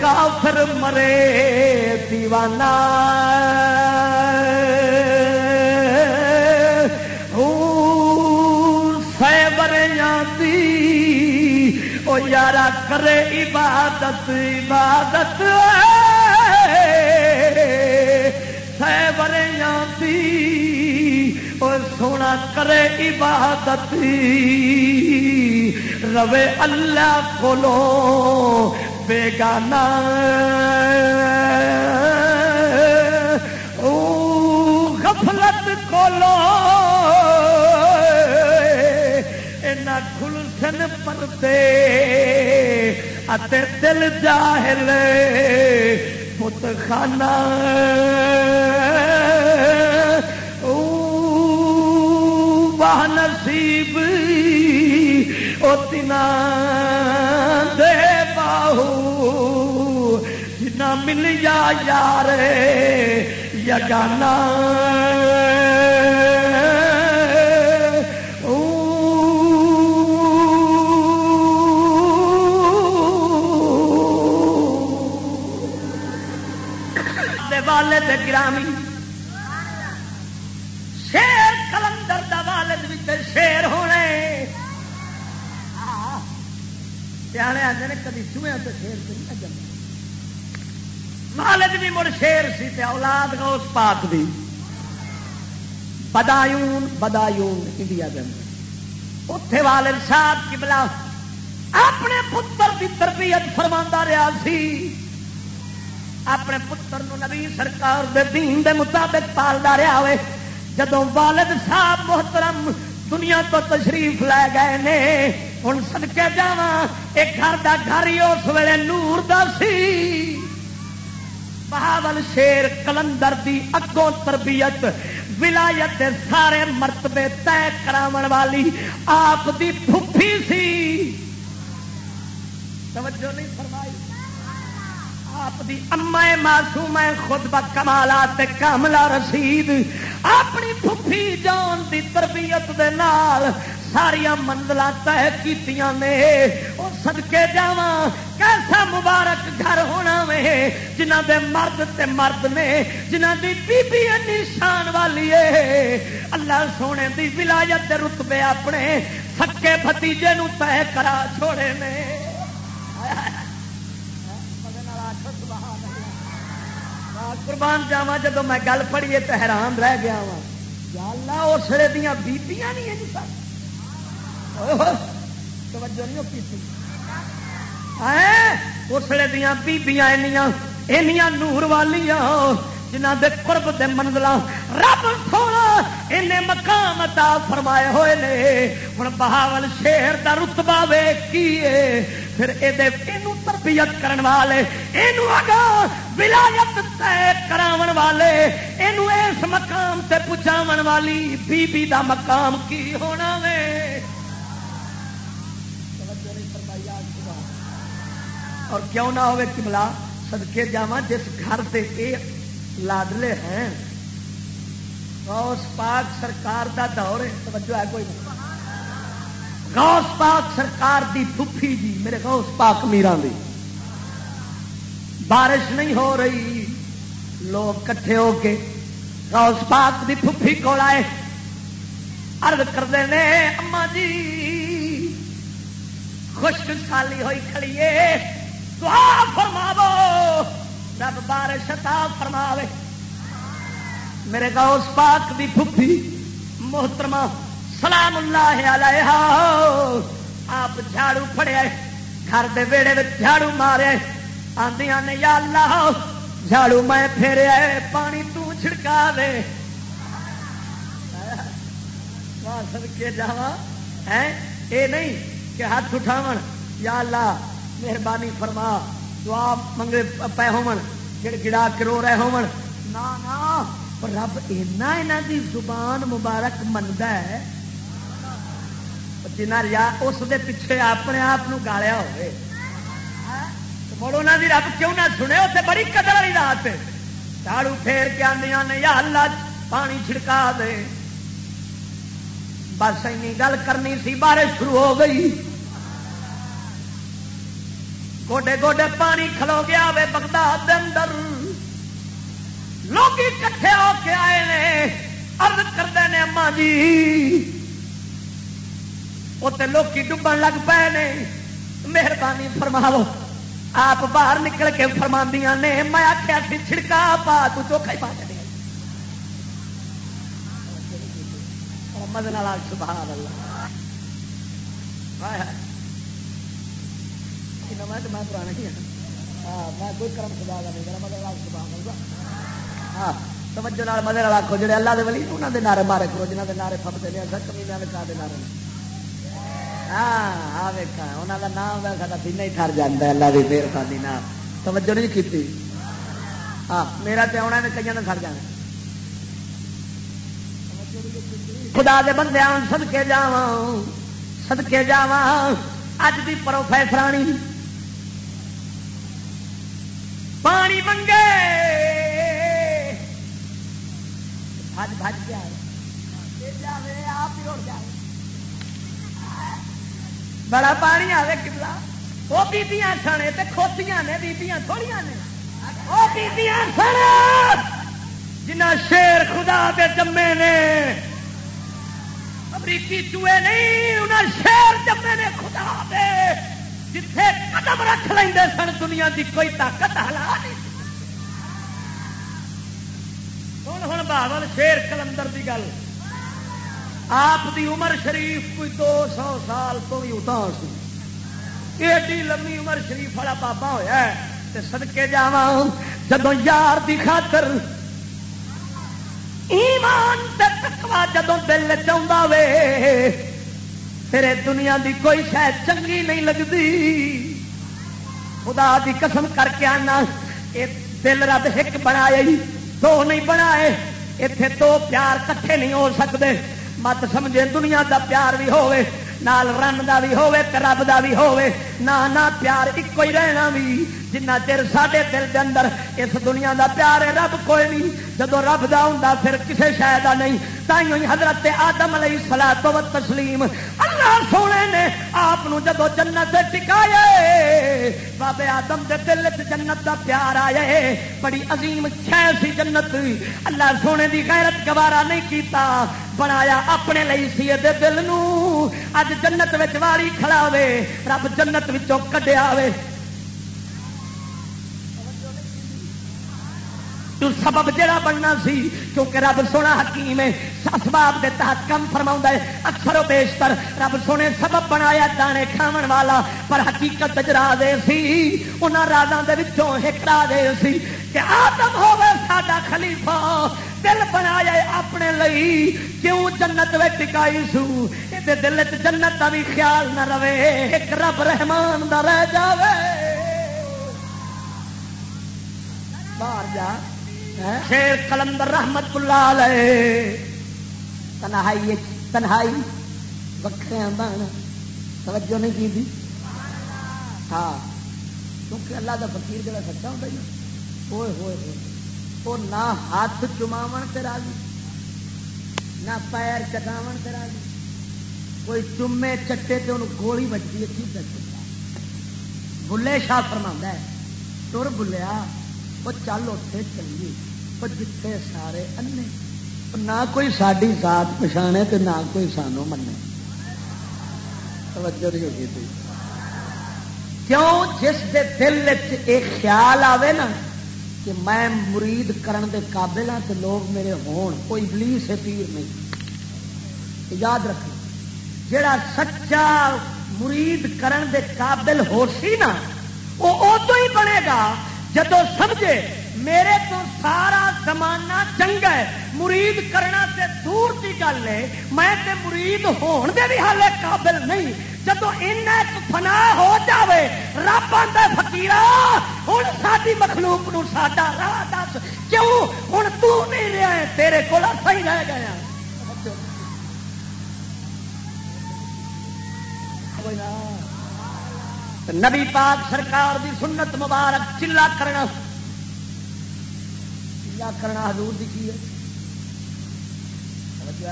کافر مرے دیوانہ یارا کرے عبادت عبادت اور سونا کرے عبادت روے اللہ کولو بیگانا غفلت کولو کھلسن پرتے اتے دل جاہل پت خانہ۔ واہ نصیب او تنا دے باہو۔ جنا مل جا یار یگانا والد گرامی۔ شیر کلندر دا والد شیر ہونے۔ سیانے آتے ہیں کدی چوہے تو شیر سے نہیں جم والد بھی مڑ شیر سی تے اولاد کا اس پاک دی۔ بدایون بدایون انڈیا کے اندر۔ اتے والد صاحب کی بلا اپنے پتر کی تربیت فرما رہا سی۔ اپنے پتر نو نبی سرکار دے دین دے مطابق پالتا رہا ہوئے جدو والد صاحب محترم دنیا تو تشریف لے گئے نے ہوں سدکے جا ایک گھر کا گھر ہی اس ویلے نور دا سی۔ بہاول شیر کلندر دی اگوں تربیت، ولایت سارے مرتبے طے کرا والی آپ دی پھوپھی سی۔ توجہ نہیں فرمائی۔ آپ دی اما معصوم خود با کمالات کاملا رسید اپنی پھوپھی جان دی تربیت دے نال ساریا منزل طے کی سدکے جا کیسا مبارک گھر ہونا وے۔ جنہ دے مرد تے مرد نے جنہ دی بی بی شان والی ہے اللہ سونے دی ولایت دے رتبے اپنے، سکے بتیجے طے کرا چھوڑے نے۔ قربان جاوا جب میں گل پڑھیے تو حیران رہ گیا وا اس ویلے دیا بیبیاں نہیں ہیں توجہ نہیں کی اس ویلے دیا بیبیاں اینیاں نور والیاں جنہ دے قرب دے منزل رب سونا ان مقام عطا فرمائے ہوئے نے۔ ہوں بہاول شیر دا رتبہ وے کی پھر یہ تربیت کرن والے یہ اگا ولایت طے کراون والے یہ اس مقام تے پہنچاون والی بی بی دا مقام کی ہونا وے؟ اور کیوں نہ ہوئے کملا سدکے جا جس گھر سے یہ لاڈلے ہیں۔ غوث پاک سرکار دا دور ہے، توجہ ہے کوئی نہیں۔ غوث پاک سرکار دی پھوپھی جی میرے غوث پاک میران دی۔ بارش نہیں ہو رہی، لوگ کٹھے ہو کے غوث پاک دی پھوپھی کو آئے۔ ارد کرتے ہیں اما جی خشک سالی ہوئی کھڑیے دعا فرماو، رب بارش عطا فرماوے۔ میرے گوس پاک دی پھپھی محترمہ سلام اللہ علیہ آپ جھاڑو پھڑیا گھر دے ویڑے میں جھاڑو مارے۔ آندیاں نے، یا اللہ، جھاڑو میں پھیرے، پانی تو چھڑکا دے سدکے جا اے نہیں کہ ہاتھ اٹھاو یا اللہ، مہربانی فرما، دعا منگے پے ہون گڑ گڑا کرو رہے ہون نا نا رب اینا اینا دی زبان مبارک منگا ہے جنہ ریا اس دے پیچھے اپنے آپ گالیا ہوئے مڑ انہوں دی رب کیوں نہ سنے اسے بڑی قدر والی رات جھاڑو پھیر کے آدی نے یا اللہ پانی چھڑکا دے بس این گل کرنی سی بارش شروع ہو گئی گوڈے گوڈے پانی کھلو گیا وے بغداد اندر لوگ کٹھے ہو کے آئے نے ارد کرتے ہیں اما جی اتنے لوگ ڈبن لگ پے نے۔ مہربانی فرماو آپ باہر نکل کے فرما نے۔ میں آخیا سی، چھڑکا پا، تو چوکھا ہی پا دے مدن سبحان اللہ میں پرانا ہی ہاں میں کوئی کرم خدا کا نہیں، میرا مدر لال سبحان اللہ ہاں توجہ نال مدر والا آخو جڑے اللہ دے ولی انہاں دے نعرے مارے کرو، جنہاں دے نعرے پھپتے نے سر کمی نے کا دے نعرے۔ ہاں آ ویکھا، انہاں دا نام ہے ساڈا دین ہی ٹھر جاندا ہے، اللہ دی مہربانی نال توجہ نہیں کیتی؟ ہاں میرا تے آنا نے کئیاں نے سڑ جانا۔ خدا دے بندے آن صدقے جاواں صدقے جاواں۔ اج دی پروفیسرانی۔ پانی منگے۔ بج بج کے آئے آپ ہی اڑ جائے بڑا پانی آئے کتنا وہ بیبیاں سنے تو کھوتیاں نے، بیبیاں تھوڑیاں نے۔ وہ بیبیاں سن جنہ شیر خدا دے جمے نے، امریکی چوئے نہیں انہیں شیر جمے نے خدا دے۔ جتھے قدم رکھ لیں سن، دنیا کی کوئی طاقت ہلا نہیں ہوں ہوں بہادر شیر کلندر کی گل؟ آپ دی عمر شریف کوئی دو سو سال تو بھی اتنا سی۔ ایڈی لمبی عمر شریف والا بابا ہوا سدکے جا جب یار دی خاطر۔ ایمان تکوا جدو دل چاہتا وے تیرے دنیا دی کوئی شاید چنگی نہیں لگتی خدا دی قسم کر کے آنا یہ دل رب ایک بنا دو نہیں بنا اتے دو پیار کٹھے نہیں ہو سکتے مت سمجھے دنیا دا پیار بھی ہوے نال رن دا بھی ہوے تے رب دا بھی ہوے نہ نہ پیار ایک ہی رہنا بھی جنہ چر ساڈے دل دے اندر اس دنیا دا پیار ہے رب کوئی نہیں جدو رب دا ہوں پھر کسے شاید دا نہیں۔ تائیوں ہی حضرت آدم علیہ سلا تو تسلیم۔ اللہ سونے نے آپ جدو جنت ٹکائے، بابے آدم دے دل چ جنت دا پیار آئے۔ بڑی عظیم شہ سی جنت۔ اللہ سونے دی غیرت گوارا نہیں کیتا، بنایا اپنے لی سی دے دل نو۔ اج جنت والی کھڑا وے رب جنت کڈیا وے سبب جڑا بننا سی، کیونکہ رب سونا حکیم ہے اسباب دے تحت کم فرما ہے، اکثر و بیشتر رب سونے سبب بنایا دانے کھاون والا، پر حقیقت جرا دے سی، انہاں رازاں دے وچوں ایک دے سی کہ آدم ہوے ساڈا خلیفہ، دل بنایا اپنے لئی، کیوں جنت میں ٹکائی سو؟ یہ دل چ جنت کا بھی خیال نہ رہے، ایک رب رحمان دا رہ جاوے۔ باہر جا۔ شیر کلندر رحمت اللہ علیہ۔ تنہائی تنہائی۔ وکھرے بن توجہ نہیں کی تھی؟ ہاں۔ کیونکہ اللہ دا فقیر جڑا سچا ہوتا ہے ہوئے ہوئے ہوئے۔ وہ نہ ہاتھ چماو سے راضی، نہ پیر چکاو سے راضی۔ کوئی چومے چٹے تے انہوں گولی بچی ہے، کی بلے شاہ فرما ہے، تر بلیا وہ چل اتنے چلیے۔ جتنے سارے انے نہ کوئی ساری ذات پچھانے تو نہ کوئی سانو منے توجہ نہیں ہوگی تھی کیوں جس دے دل ایک خیال آوے نا کہ میں مرید کرن دے قابل ہاں تو لوگ میرے ہون کوئی ابلیس ہے پیر نہیں یاد رکھ جڑا سچا مرید کرن دے قابل ہو سی نا وہ ادو ہی بنے گا جدو سمجھے میرے تو سارا زمانہ چنگا ہے۔ مرید کرنا تے دور کی گل ہے۔ میں تے مرید ہون دے بھی حالے قابل نہیں۔ جب فنا ہو جاوے، رب آتا فکیر ہوں ساری مخلوق نو ساڈا راہ دس۔ کیوں؟ ہوں تو نہیں رہا ہے، تیرے کو صحیح رہ گیا ہاں۔ نبی پاک سرکار دی سنت مبارک چلا کرنا۔ چلا کرنا حضور دی کی ہے؟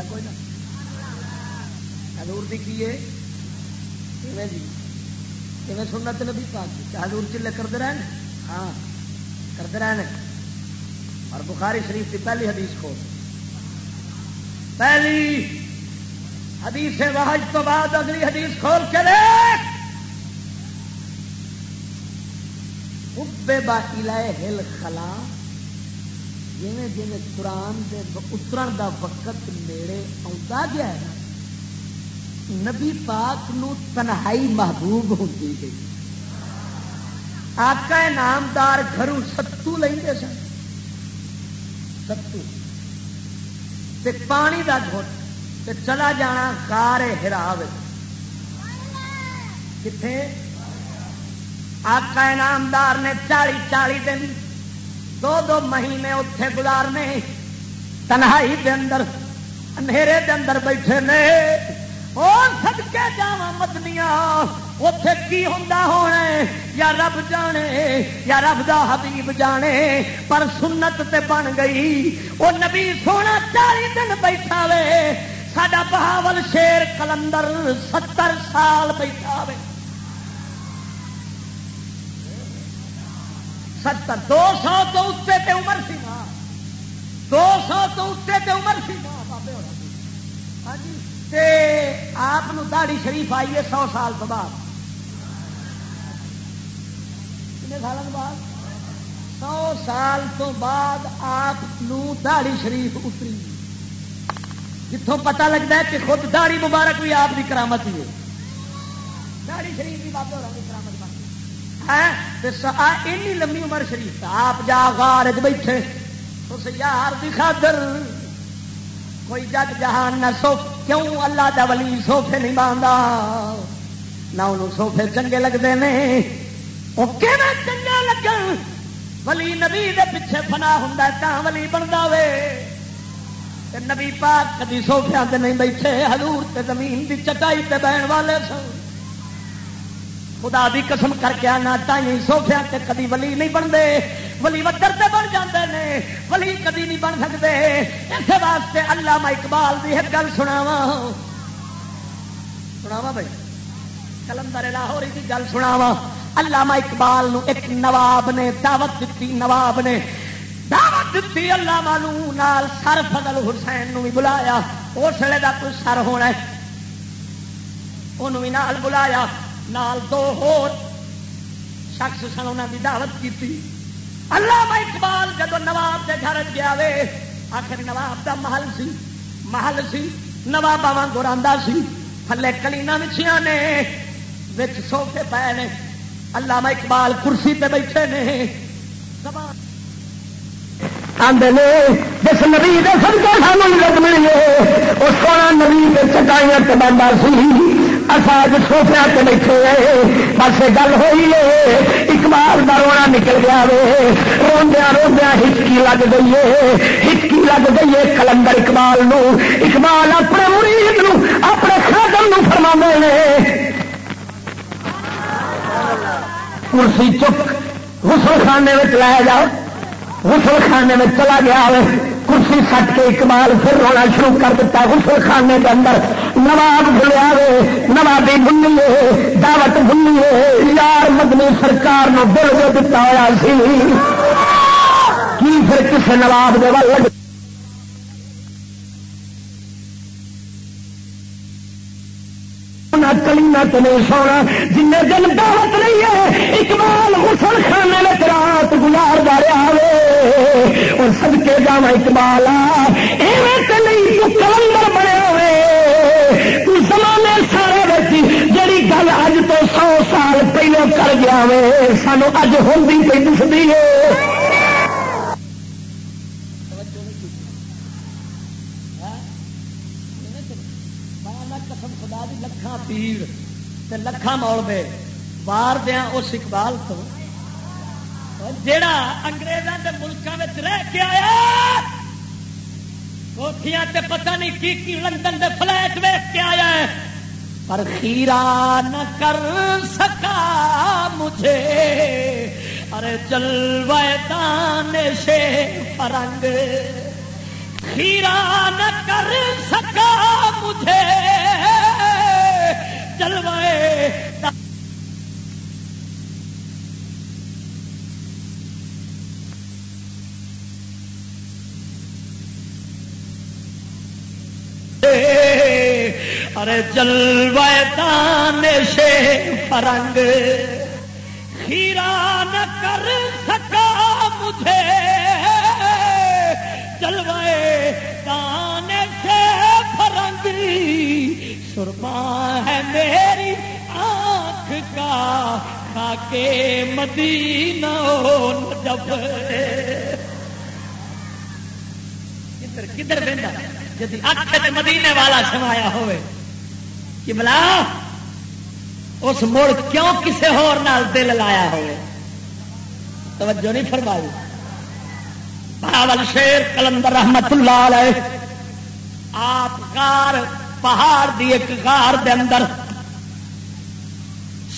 کوئی نہ حضور دی کی ہے؟ جی؟ سنت نبی پاک حضور چلے کرتے رہے ہاں کرتے رہے اور بخاری شریف کی پہلی حدیث کھول۔ پہلی حدیث واحد تو بعد اگلی حدیث کھول چلے با ہل خلا جی جی قرآن کے اترن دا وقت نیڑے آتا گیا ہے نبی پاک نو تنہائی محبوب ہوتی گئی آقا نامدار گھروں ستو لیں سن۔ ستو۔ تے پانی دا گھٹ۔ تے چلا جانا کار ہرا کتنے آقا نامدار نے چالی چالی دن دو دو مہینے اتے گزارنے، تنہائی دے اندر، اندھیرے دے اندر بیٹھے نے سد کے جا مدنیا اتے کی ہوں ہونا یا رب جانے، یا رب دا حبیب جانے، پر سنت تے بن گئی وہ نبی سونا چالی دن بیٹھا وے سڈا بہاول شیر کلندر ستر سال بیٹھا وے۔ ستر، دو سو تو اتنے تے عمر سی دو سو تو اتنے تے عمر سی بابے ہاں جی آپ داڑی شریف آئی ہے سو سال تو بعد۔ سال بعد؟ سو سال تو بعد آپ داڑی شریف اتری۔ جتوں پتا لگتا ہے کہ خود داڑی مبارک بھی آپ کی کرامت ہی ہے۔ داڑی شریف کی بات ہو کرامت بن لمبی عمر شریف آپ جا غار بیٹھے اس یار کی خاطر کوئی جگ جہان نہ سو کیوں اللہ دا ولی سوفے نہیں باندھا نہ انہوں سوفے چنگے لگتے ہیں وہ کہ چنگا لگن ولی نبی دے پیچھے فنا ہوں ولی بنتا وے نبی پاک کدی سوفیا نہیں بیٹھے ہلور تے زمین دی چٹائی تے بہن والے سن خدا دی قسم کر کے آنا تھی سوفیا تے کدی ولی نہیں بنتے۔ ولی وکر تے بن جاندے نے، ولی کدی نہیں بن سکتے۔ اس واسطے اللہ اقبال دی ایک گل سناوا سناوا بھائی، کلندر لاہور کی گل سناوا علامہ اقبال نو ایک نواب نے دعوت دیتی نواب نے دعوت دیتی علامہ نال سر فضل حسین نو بھی بلایا۔ اس ویلے کا کوئی سر ہونا انہوں بھی نال بلایا۔ نال دو ہور شخص سن انہوں کی دعوت کی اللہ اقبال جب نواب کے گھر گیا وے، آخر نواب دا محل سی۔ محل سی نواب گوراندا سی۔ تھلے کلینا مچھیاں نے بچ سوفے پے نے۔ اللہ اقبال کرسی پہ بیٹھے نے۔ آدھے جس نبی کے سب کو سانو عزت ملی ہے وہ سونا نبی چٹائیاں سے بنتا سی اصل سوفیا سے بیٹھے بس گل ہوئی ہے، اقبال کا رونا نکل گیا وے۔ روندیا روندیا ہچکی لگ گئی ہے۔ ہچکی لگ گئی ہے کلندر اقبال نو۔ اقبال اپنے مرید نو، اپنے خادم نو فرما نے۔ کرسی چک غسل خانے میں لایا جاؤ۔ غسل خانے میں چلا گیا کرسی سٹ کے اقبال پھر رونا شروع کر دیتا غسل خانے کے اندر نواب بھولیا نوابی بنیے دعوت بنیے یار مدنی سرکار نو دل جو دتا ہوا سی، کی پھر کسی نواب دے وال کلینا تو نہیں سونا جن دن دعوت نہیں ہے، اقبال غسل خانے میں رات گزار جا رہا ہے۔ اور سب کے جانا اقبال ایویں نہیں تو کلندر بنے ہوئے تو زمانے سارے بچی جڑی گل اج تو سو سال پہلے کر گیا وے سانو اج ہوتی پہ دستی ہے۔ پیر لکھا مول بے بار دیا اس اقبال تو۔ جڑا انگریزوں کے ملکوں میں رہ کے آیا کوٹیاں تے پتہ نہیں کی کی لندن دے فلیٹ ویچ کے آیا ہے۔ پر خیرا نہ کر سکا مجھے۔ ارے چلوائے دان سے فرنگ۔ خیرا نہ کر سکا مجھے۔ چلوائے۔ ارے جلوائے دان سے فرنگ۔ ہیرا نہ کر سکا مجھے۔ جلوائے دان سے فرنگ۔ سرما ہے میری آنکھ کا کھا کے مدینہ جب کدھر کدھر بہتا جی اکھ مدینے والا سمایا ہوئے کہ بلا، اس مڑ کیوں کسی ہور نال دل لایا ہوئے؟ توجہ نہیں فرمائی۔ باول شیر کلندر رحمت اللہ علیہ، آپ کار پہاڑ دی ایک غار دے اندر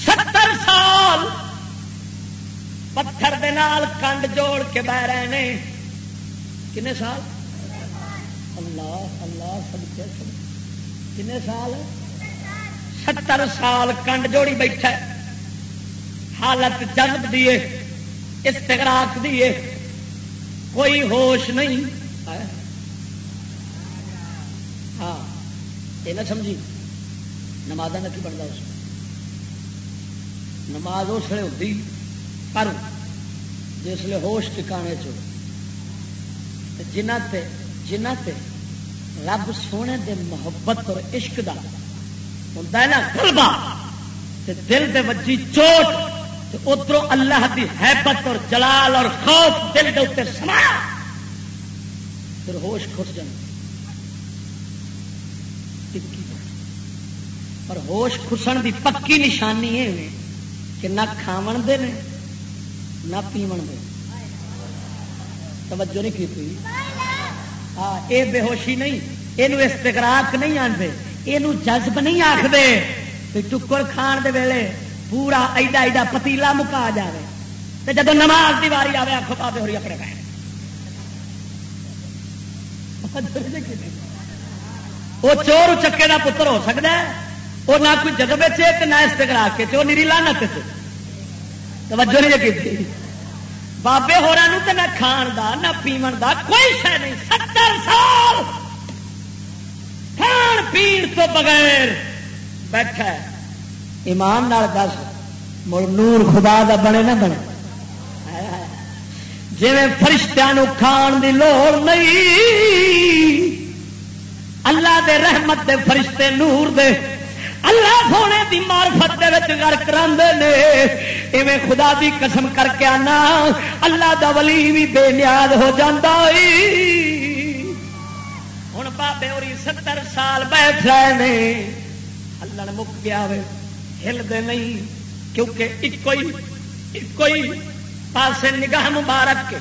ستر سال پتھر دے نال کنڈ جوڑ کے بہ رہے ہیں کنے سال؟ اللہ اللہ سب کنے سال؟ ستر سال کنڈ جوڑی بیٹھا حالت جذب دیے استغراق دیے کوئی ہوش نہیں۔ ہاں۔ یہ نہ سمجھی۔ نماز نہ کی بنتا اس نماز اس لیے ہوتی پر جس لیے ہوش ٹکانے چ جنہ تے جنہ تے رب سونے دے محبت اور عشق دا ہوتا ہے نا غلبہ، تے دل دے وجی چوٹ ادھر اللہ دی حیبت اور جلال اور خوف دل دے اتنے سمایا پھر ہوش کھٹ جائے پر ہوش خسن دی پکی نشانی یہ کہ نہ کھاو دے نے، نہ پیو دے۔ توجہ نہیں کی ہاں یہ بے ہوشی نہیں یہ استقراق نہیں آتے یہ جذب نہیں آخر ٹکر کھان دے ویلے پورا ایڈا ایڈا پتیلا مکا جائے تو جب نماز کی واری آئے آخو پا ہو رہی اپنے پہ وہ چور چکے کا پتر ہو سکتا ہے۔ وہ نہ کوئی جذبے چ نہ استقرا کے وہ نیری لانت توجہ نہیں کی بابے ہورا تو نہ کھان دا، نہ پیمن دا، کوئی شہ نہیں۔ ستر سال کھان پین تو بغیر بیٹھا ایمان نال دس، مڑ نور خدا دا بنے نہ بنے۔ جی فرشتوں کھان دی لوڑ نہیں، اللہ دے رحمت دے فرشتے نور دے۔ اللہ سونے کی مارفت گر ایویں خدا دی قسم کر کے آنا، اللہ دا ولی بھی بے نیاد ہو جاتا ہوں بابے اور ستر سال بیٹھ رہے ہیں ہلن مک گیا ہلتے نہیں، کیونکہ ایک ہی پاسے نگاہ مبارک،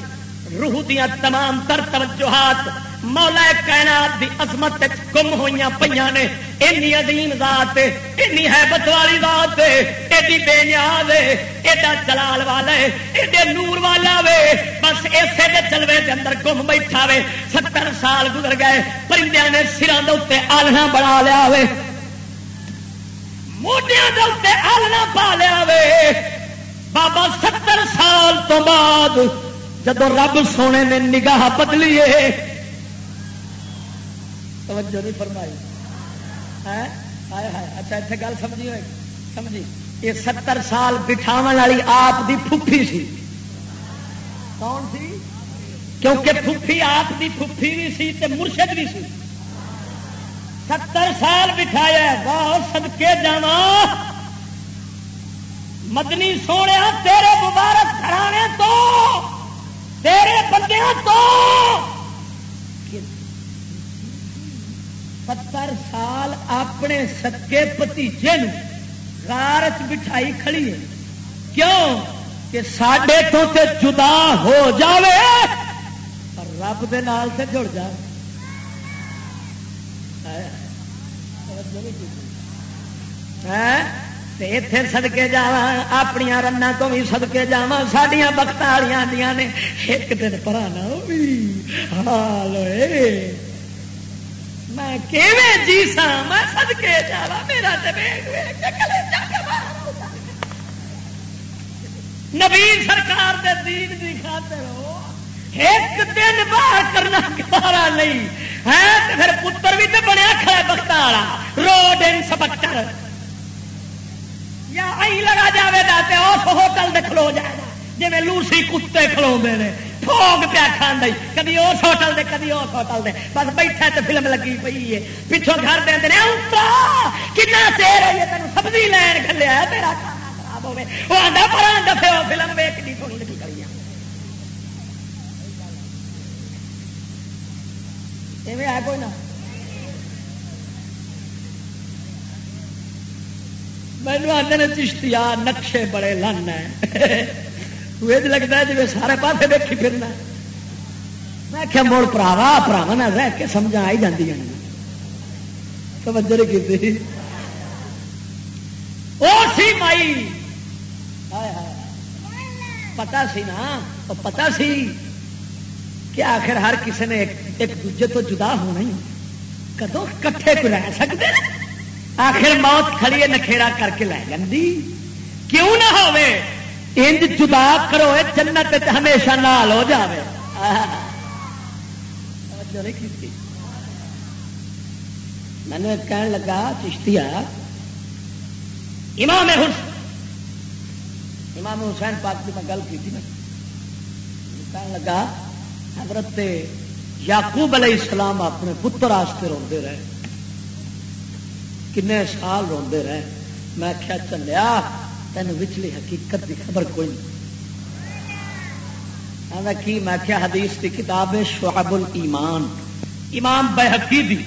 روح دیا تمام تر توجہات مولا کائنات دی عظمت گم ہوئی پہ نے، اینی عظیم ذات، اینی حیبت والی ذات، ایڈی بے نیاز، ایڈا جلال والا ہے ایڈے نور والا وے، بس اسے دے چلوے کے اندر گم بیٹھا وے، ستر سال گزر گئے پرندے نے سروں کے اتنے آلنا بنا لیا وے۔ موڈیا کے اتنے آلنا پا لیا وے۔ بابا ستر سال تو بعد جدو رب سونے نے نگاہ بدلی ہے توجہ نہیں فرمائی۔ ہاں؟ ہاں، ہاں، اچھا اتنے گل سمجھی ہوئے سمجھی۔ یہ ستر سال بٹھاو والی آپ دی پھوپھی سی۔ کون سی؟ کیونکہ پھوپھی آپ دی پھوپھی بھی سی تے مرشد بھی سی۔ ستر سال بٹھایا واہ سدکے جانا مدنی سونے، تیرے مبارک گھرانے تو، تیرے بندے تو۔ ستر سال اپنے سکے پتیجے گار بٹھائی کھڑی ہے۔ کیوں؟ کہ سڈے تو تے جدا ہو جاوے اور رب دے نال سے جڑ جائے اتے سدکے جا اپنی رن تو بھی سدکے جا سڈیا بخت والی نے۔ ایک دن پرانا حال ہوئے ہاں، میں جی سا میں سد کے جا میرا نبی سرکار دے دین دی خاطر ہو، ایک دن باہر کرنا گارا نہیں۔ ہے پھر پتر بھی تو بنیا کھڑا بخت والا روڈ انسپکٹر۔ یا آئی لگا جائے گا تو اس ہوٹل دے کھلو جائے گا جی لوسی کتے کھلو نے۔ فوگ پیا کھانا کدی اس ہوٹل دے، کدی اس ہوٹل دے۔ بس بیٹھا تو فلم لگی پی ہے۔ پچھوں گھر دے دیں کنا چیر ہے تین سبزی لین کھلیا تیرا کھانا خراب ہوے وہ آدھا پر دفے وہ فلم ویک نہیں سونی لگی کری ہے۔ کوئی نہ۔ مینو آدھے چشتیا نقشے بڑے لن ہیں۔ ہے لگتا ہے جی سارے پاسے دیکھی پھرنا میں کیا مڑ پراوا پراوا نہ رہ کے سمجھا آئی جاتی توجہ کی سی مائی۔ پتا سی نا پتا سی کہ آخر ہر کسی نے ایک دوجے تو جدا ہونا ہی۔ کدو کٹھے کو رہ سکتے آخر موت کھڑی نکھےڑا کر کے لے جی کیوں نہ ہوئے انج جدا کرو جنت ہمیشہ نال ہو جائے میں نے کہنے لگا چشتیا امام حسین امام حسین پاک کی میں گل کی تھی نا کہنے لگا، حضرت یعقوب علیہ السلام اپنے پتر آستے روتے رہے۔ کنے سال روتے رہے۔ میں کیا چلیا تین وچلی حقیقت کی خبر کوئی نہیں۔ کی میں کیا حدیث کی کتاب ہے شعب الایمان۔ امام بحقی دی۔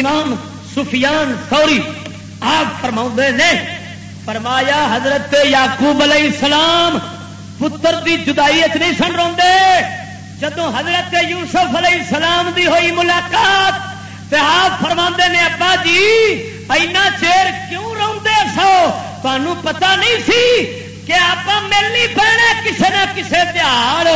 امام سفیان سوری آپ فرما نے، فرمایا حضرت یعقوب علیہ السلام پتر دی جدائی نہیں سن رو جدو حضرت یوسف علیہ السلام دی ہوئی ملاقات آپ فرما نے، ابا جی اینا چیر کیوں روندے سو؟ تمہوں پتا نہیں سی کہ آپ ملنی پینا کسی نہ کسی تہار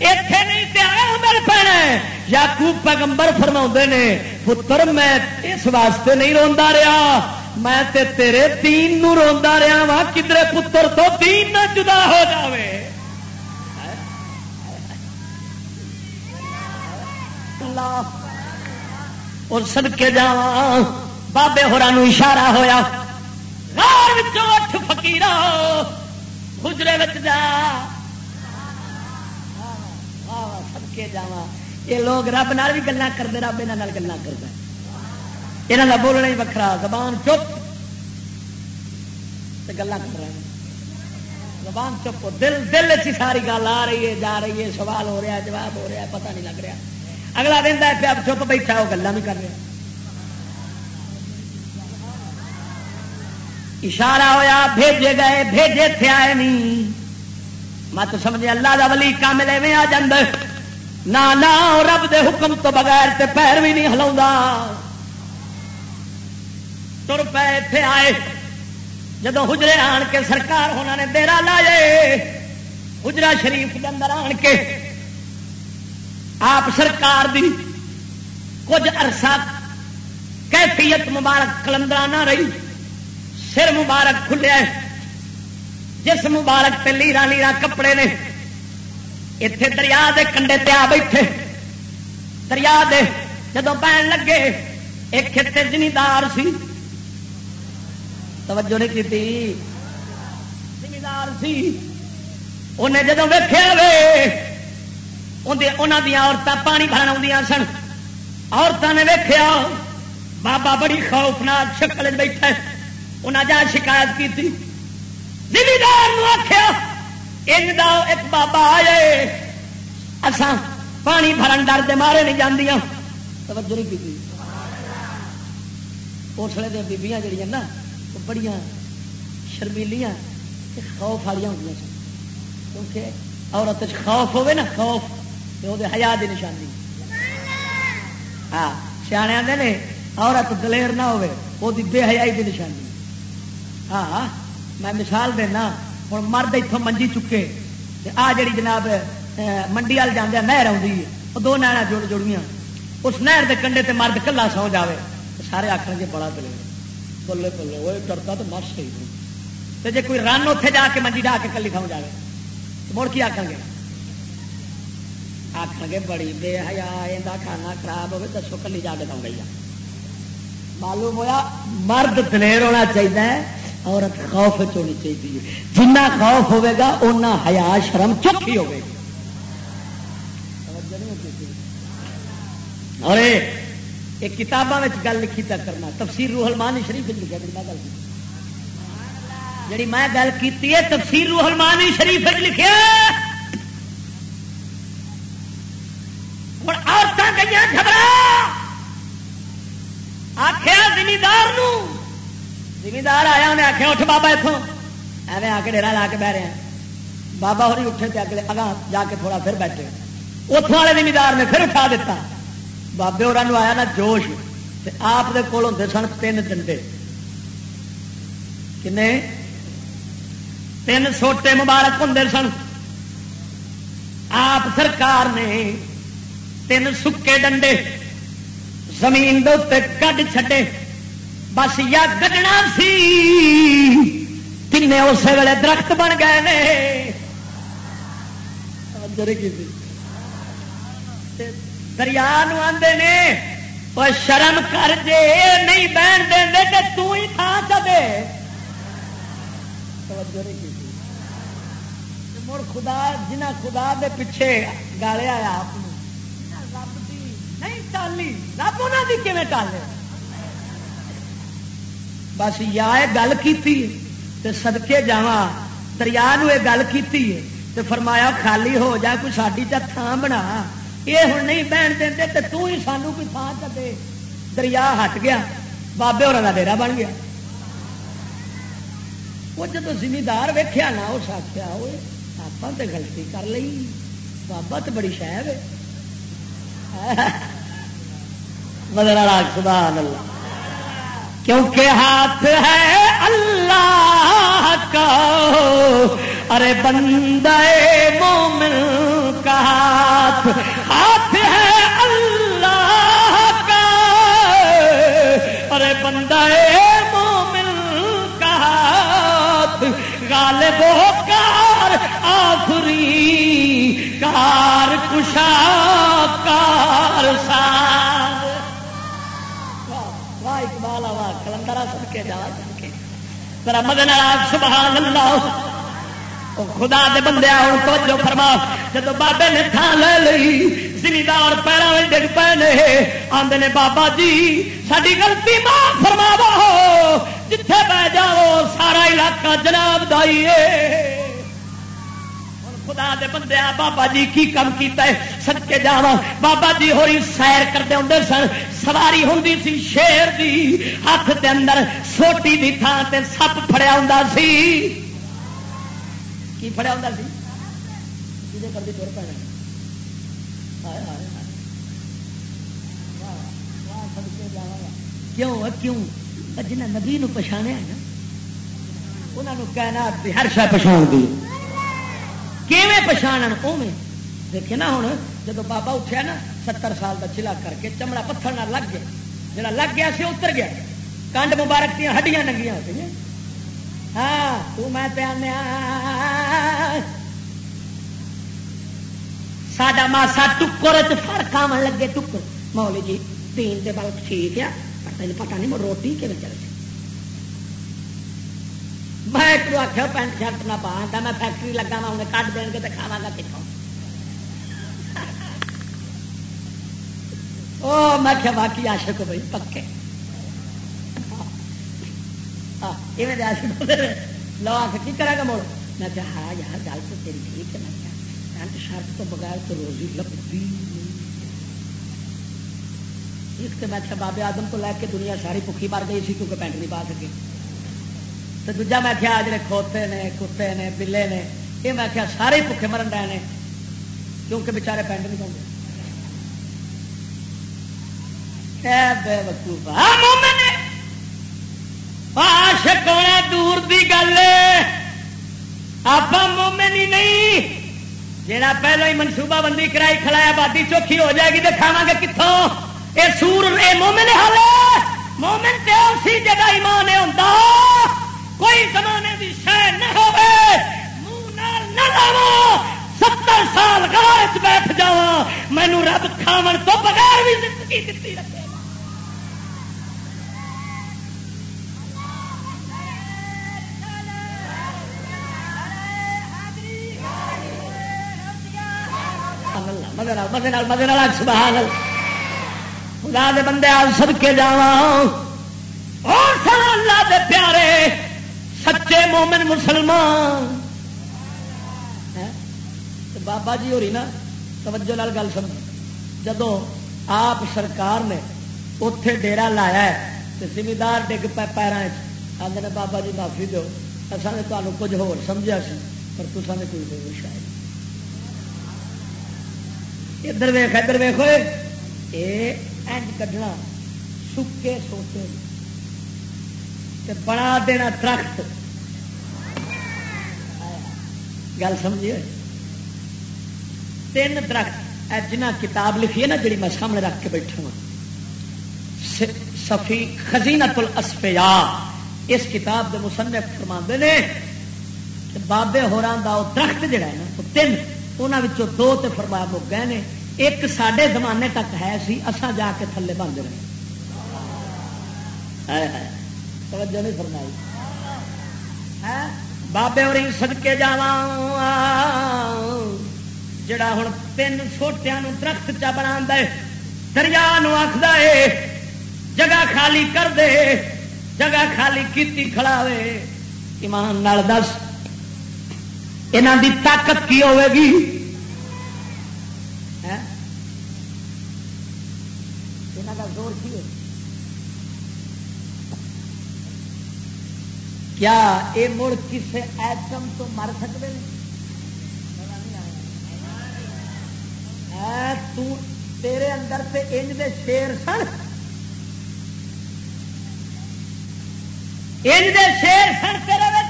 اتے نہیں تہار مل پینا یا پیغمبر فرما نے، پتر، میں اس واسطے نہیں روا رہا۔ میں تے تیرے تین نو روا رہا وا کدھر پتر تو تین نہ جدا ہو جاوے۔ اور سدکے جا بابے ہورا اشارہ ہویا۔ ہوا اٹھ فکیر گجرے جا۔ سدکے جا یہ لوگ رب نال بھی گلا کرتے رب یہاں گلا کرتا یہاں کا بولنا ہی وکرا زبان چپ۔ گلا کر رہے زبان چپ، دل دل چی ساری گل آ رہی ہے، جا رہی ہے، سوال ہو رہا ہے، جواب ہو رہا ہے، پتہ نہیں لگ رہا۔ اگلا دن ہے چپ بیٹھا، وہ گلا بھی کر رہا اشارہ ہویا، بھیجے گئے، بھیجے تھے آئے نہیں۔ مت سمجھے اللہ دا ولی کامل میں آ جاندے نہ رب دے حکم تو بغیر تے پیر بھی نہیں ہلا تر پے اتے آئے۔ جدو حجرے آن کے سرکار ہونا نے ڈیرا لائے حجرا شریف کے اندر آن کے آپ سرکار دی کچھ عرصہ کیفیت مبارک کلندرانہ رہی۔ سر مبارک کھلیا جس مبارک تے لیرا لیرا کپڑے نے اتے دریا دے کنڈے تے آ بیٹھے۔ دریا دے جدو پہن لگے ایک کھتے زمیندار سی۔ توجہ نہیں کی زمیندار سی۔ انہیں جدو ویخیا وے انہوں دیا عورتیں پانی بھرن آدی سن۔ عورتوں نے ویخیا بابا بڑی خوفناک شکل بیٹھا انہیں جا شکایت کی تھی زمیندار آخیا ایک بابا آئے۔ اسان پانی بھرن ڈر دے مارے نہیں جاندیاں۔ توجہ نہیں کی اسلے دیا بیبیاں جڑیاں نا، وہ بڑی شرمیلیاں خوف والی ہوں سن۔ کیونکہ عورت خوف ہوے نا، خوف تو وہ ہیا کی نشانی۔ ہاں سیانے آتے نے، عورت دلیر نہ ہوے وہ بے حیائی کی نشانی۔ ہاں میں مثال دینا، ہوں مرد اتوں منجی چکے آ جڑی جناب منڈی وال جانے نہر آئی وہ دو نہر جڑ جڑیاں، اس نہر کے کنڈے تے مرد کلا سو جائے سارے آخر گے بڑا دلے، بلے بلے وہ ڈرتا تو مر سی تو جی کوئی رن اتنے جا کے منجی ڈا کے کلی کھاؤ جائے تو مڑ کی آخ گے؟ آخ گے، بڑی بے حیا کھانا خراب ہوگی دسو کلی جا کے کھاؤ گئی معلوم ہوا مرد دلیر ہونا چاہیے عورت خوف ہونی چاہیے۔ جنہ خوف ہوے گا اُنہ ہیا شرم چپ ہی ہوگی اور یہ کتابوں میں گل لکھی تک کرنا۔ تفسیر روح المانی شریف لکھا جی میں گل جی میں گل کی ہے، تفسیر روح المانی شریف لکھے ہوں عورتیں گئی گھبرا آخیا زمیندار زمیندار آیا، انہیں آخیا اٹھ بابا اتوں ایویں آ کے ڈیرا لا کے بہ رہے ہیں۔ بابا ہوری اٹھے تھے اگلے اگاں جا کے تھوڑا پھر بیٹھے۔ اتوں والے زمیندار نے پھر اٹھا دیتا بابے اور آیا نا جوش۔ آپ کول ہوں سن تین ڈنڈے کن تین سوٹے مبارک ہوں سن۔ آپ سرکار نے تین سکے ڈنڈے۔ زمین دے کڈ چھڈے۔ بس یا گڈنا سی۔ تین اسی ویلے درخت بن گئے دریا آدھے نے۔ شرم کر جے نہیں بہن دے تو تو ہی تھان چلے مڑ خدا جنہ خدا دے پیچھے گالے آیا آپ رب کی نہیں ٹالی رب انہوں کی کھے ٹالے؟ بس یا گل کی سدکے جا دریا یہ گل کی فرمایا خالی ہو جا، کوئی ساری چا تھان بنا۔ یہ ہوں نہیں بہن دے تو ہی سانو کوئی تھان چے دریا ہٹ گیا، بابے اور ڈیرا بن گیا۔ وہ جب زمیندار ویخیا نا، اس آخیا وہ آپ تو گلتی کر لی بابا تو بڑی شہر ہے۔ مدر سبحان اللہ۔ کیونکہ ہاتھ ہے اللہ کا۔ ارے بندے مومن کا ہاتھ ہاتھ ہے اللہ کا۔ ارے بندے مومن کا ہاتھ، غالب ہو کار، آخری کار، کشا کار، سار۔ کلندرا جا سب کے۔ ذرا مدن سبحان اللہ خدا دے بندے ہوں توجہ فرما۔ جب بابے نے تھان لے لی، زمیندار پیروں میں ڈگ پے نے۔ آدھے نے بابا جی ساری گلتی ماں فرماو جتھے بہ جاؤ، سارا علاقہ جناب دائی خدا دے بندے بابا جی کی کم کیتا ہے؟ سچے جا بابا جی ہوئی سیر کرتے ہوں سن۔ سواری ہوں سی شیر دی۔ ہاتھ دے اندر سوٹی دی تھان تے سپ فڑیا ہوں سی۔ کی فڑیا ہوں سی؟ کرتی تر پہ کیوں کیوں؟ جنہیں نبی پچھاڑیا نا انہوں کہنا ہر شہ پچھاڑ دی۔ کیویں پچھاڑ اوے دیکھے نا ہوں جب بابا اٹھیا نا، ستر سال کا چلا کر کے چمڑا پتھر نہ لگ گیا۔ جا لگ گیا سی، اتر گیا۔ کنڈ مبارک دیا ہڈیاں ننگیاں ہو گئی ہاں تو میں ساڈا ماسا ٹکر فرق آن لگے ٹکر۔ مولی جی تین دے بل ٹھیک ہے تین پتا نہیں روٹی کیون چل سی میں ایک آخیا پینٹ شرٹ نہ پا میں فیکٹری لگا وا انہیں کٹ دین گے تو کھاوا گا کتوں میں کیا باقی آشک بھائی پکے۔ لو آ کی کرا گا موڑ؟ میں کہا ہاں یار، گل تو تیری ٹھیک ہے، میں کیا پینٹ شرٹ تو بغیر تو روزی لگتی میں بابے آدم کو لے کے دنیا ساری بکھی مر گئی سی، کیونکہ پینٹ نہیں پا سکے تو دوجا میں کیا جڑے کھوتے نے کتے نے بلے نے یہ میں کیا سارے بھوکے مرن رہے ہیں کیونکہ بچارے پینٹ نہیں پاؤں ہونا دور دی گل آپ مومن ہی نہیں جا پہلو ہی منصوبہ بندی کرائی کھلایا بادی چوکھی ہو جائے گی تو کھاوا گے کتوں یہ سور یہ مومن حال مومن تو اسی جگہ ایمان ہوتا کوئی زمانے کی شہ نہ ہو ستر سال گھر بیٹھ جا مینو رب کھاو تو بغیر بھی زندگی دیتی رکھے خدا دے بندے آ سد کے جا سر اللہ دے پیارے سچے مومن مسلمان۔ بابا جی ہو رہی نا، توجہ لال گل سمجھ جدو آپ سرکار نے اتے ڈیرا لایا ہے تو زمیندار ڈگ پہ پیروں آدھے نے بابا جی معافی دو اصل نے تمہیں کچھ ہو سمجھا سی، پر تصا نے کوئی ہو شاید۔ ادھر ویخ ادھر ویخ یہ اج کھنا سکے سوتے۔ بنا دینا درخت۔ گل سمجھیے؟ تین درخت۔ جنہ کتاب لکھی ہے نا جی میں سامنے رکھ کے بیٹھا ہوں۔ سفی خزینت الاسفیا اس کتاب کے مصنف فرما نے بابے ہوران دا درخت جڑا ہے نا وہ تین۔ انہوں دو تے فرما مک گئے نے۔ ایک سڈے زمانے تک ہے سی اسا جا کے تھلے بند رہے توجہ نہیں فرمائی۔ بابے اور سدکے جا جڑا ہوں تین سوٹیا درخت چا بنا دریا آخد جگہ خالی کر دے جگہ خالی کی کھڑاوے۔ ایمان نال دس یہاں دی طاقت کی ہوے گی؟ یہاں کا زور کی کیا یہ مڑ کسی ایٹم تو مر سکتے ہیں تیرے اندر سے انج دے شیر سن۔ انج دے شیر سن تیرے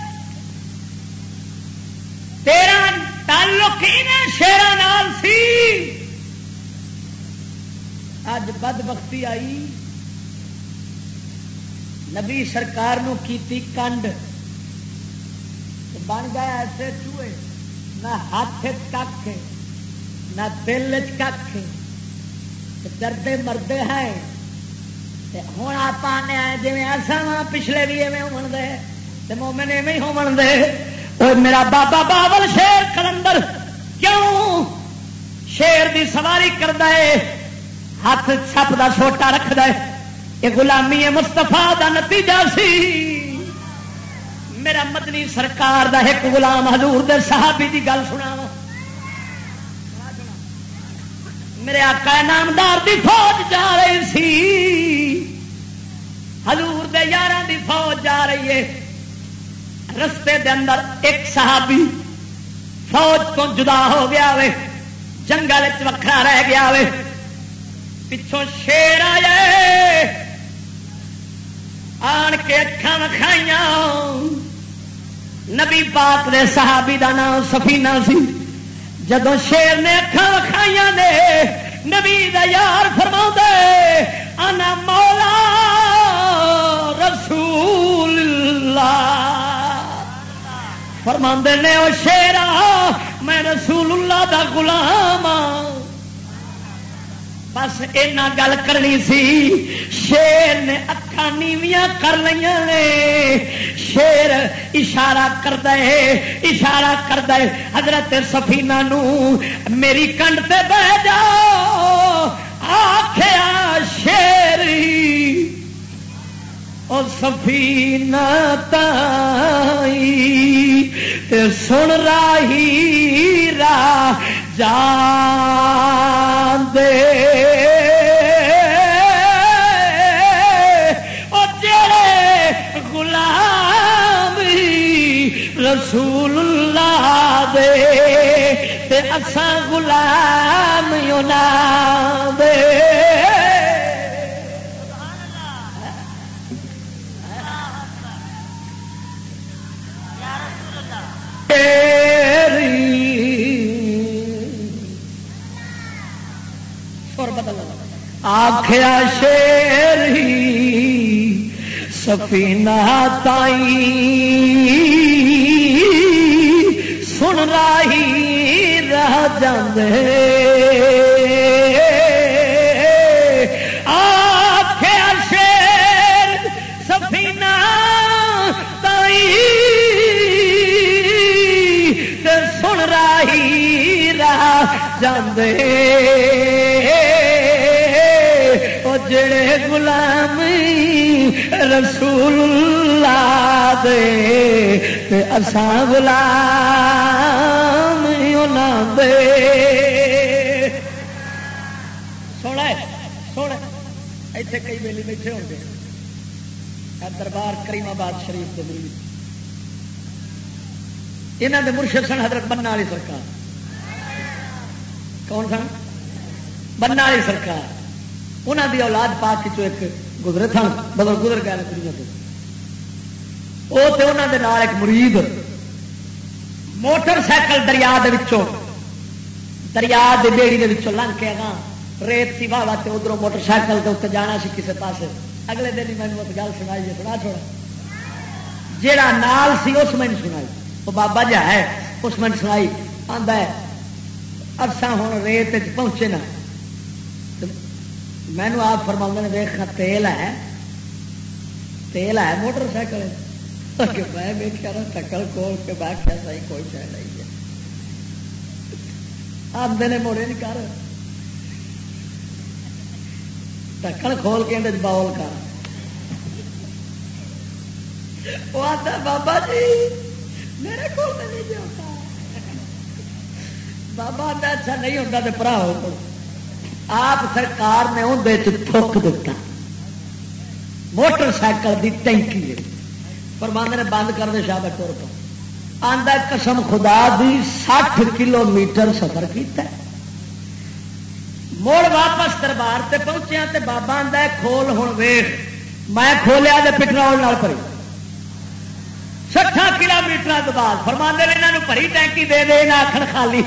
تیرا تعلق شیران سی۔ اج بد بختی آئی۔ نبی سرکار نو کیتی کنڈ۔ بن گیا ایسے چوئے نہ ہاتھ کھ نہ دل کھ ڈردے مردے ہیں۔ ہوں آپ آنے آئے جی ایسا پچھلے بھی ایویں ہو دے۔ مومن ایویں ہو دے۔ اور میرا بابا بابل شیر کلندر کیوں؟ شیر دی سواری کرتا ہے، ہاتھ چھپ کا سوٹا رکھد یہ گلامی مستفا دا نتیجہ سی۔ میرا مدنی سرکار دا ایک غلام حضور دے صحابی دی گل سنا میرے آقا نامدار دی فوج جا رہی سی۔ حضور دے یار دی فوج جا رہی ہے۔ رستے دے اندر ایک صحابی فوج تو جدا ہو گیا وے۔ جنگل وکھرا رہ گیا وے۔ پچھوں شیر آئے۔ آن کے اکھان وکھائیاں نبی پاک دے صحابی دا نام سفینہ سی۔ جدو شیر نے اکھان وکھائیاں نے، نبی دا یار فرما دے انا مولا رسول اللہ۔ فرما نے وہ شیرا میں رسول اللہ دا غلام ہاں بس اینا گل کرنی سی۔ شیر نے اکھا نیویاں کر لیا نے۔ شیر اشارہ کر دے اشارہ کر دے حضرت سفینہ نو میری کنڈ تے بہ جاؤ۔ آخیا شیر اور سفینہ تائی سن راہی را جان دے۔ جڑے غلام رسول اللہ دے تے اساں غلام یونا دے۔ آخیا شیری سفینہ تائی۔ سن راہی رہ جاندے۔ راہی رہ جڑے غلام رسول اللہ دے، تے اساں غلام انہاں دے۔ سونا سونا ایتھے کئی ویلی بیٹھے ہو گئے دربار کریم آباد شریف کے مریض یہاں کے مرشد سن حضرت بننا والی سرکار۔ کون سن؟ بننا والی سرکار۔ انہوں دی اولاد پاک چو ایک گزرے تھا بدل گزر گئے دنیا سے وہ تو انہوں دے نال ایک مرید۔ موٹر سائیکل دریا دریا دے بیڑی دے لنگ کے گا ریت سی واہ تے ادھر موٹر سائیکل کے اتنے جانا سی کسی پاس اگلے دن ہی میں نے گل سنائی ہے، سنا چھوڑا۔ جیڑا نال سی اس میں سنائی۔ وہ بابا جا ہے، اس میں سنائی آتا ہے افسا ہوں ریت پہنچے نا مینو آپ فرما نے دیکھنا تیل ہے۔ تیل ہے موٹر سائیکل۔ میں دیکھا نا ٹکل کھول کے بیٹھا سی کوئی شہ نہیں ہے۔ آدھے نے موڑے نہیں کر۔ ٹکل کھول کے اندر باؤل کر۔ وہ آتا بابا جی میرے کو نہیں ہوتا بابا اچھا نہیں ہوتا تو پرا ہو آپ سرکار نے اندر تھوک دیتا موٹر سائیکل کی ٹینکی پرماند نے بند کر دے شاہ ٹور پا آدھا قسم خدا دی سٹھ کلو میٹر سفر کیتا ہے۔ موڑ واپس دربار تے پہنچیا تے بابا آدھا کھول ہوں ویخ۔ میں کھولیا تو پٹرول پری سٹھا کلو میٹر بعد فرمانے یہاں پری ٹینکی دے دے آخر خالی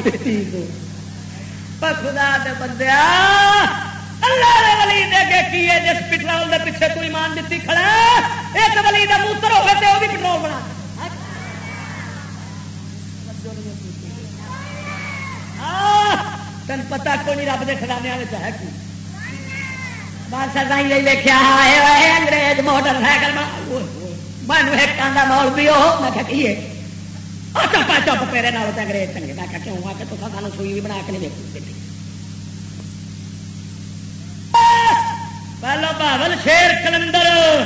خدا دے بندیا اللہ دے ولی دے کے کی ہے؟ جس پٹرول دے پیچھے تو ایمان دیتی کھڑا ایک ولی دا موتر بھی پٹرول بنا۔ تین پتا کو نہیں، رب کے خزانے ہے کی۔ بادشاہ لے لکھا ہے انگریز موٹر سائیکل میں ایک آدھا مول بھی وہ میں کہ چپا چپ پیرے نال انگریز چنگے میں کیوں آ کے تو سانو سوئی بھی بنا کے نہیں دیکھو پہلو بہبل شیر کلندر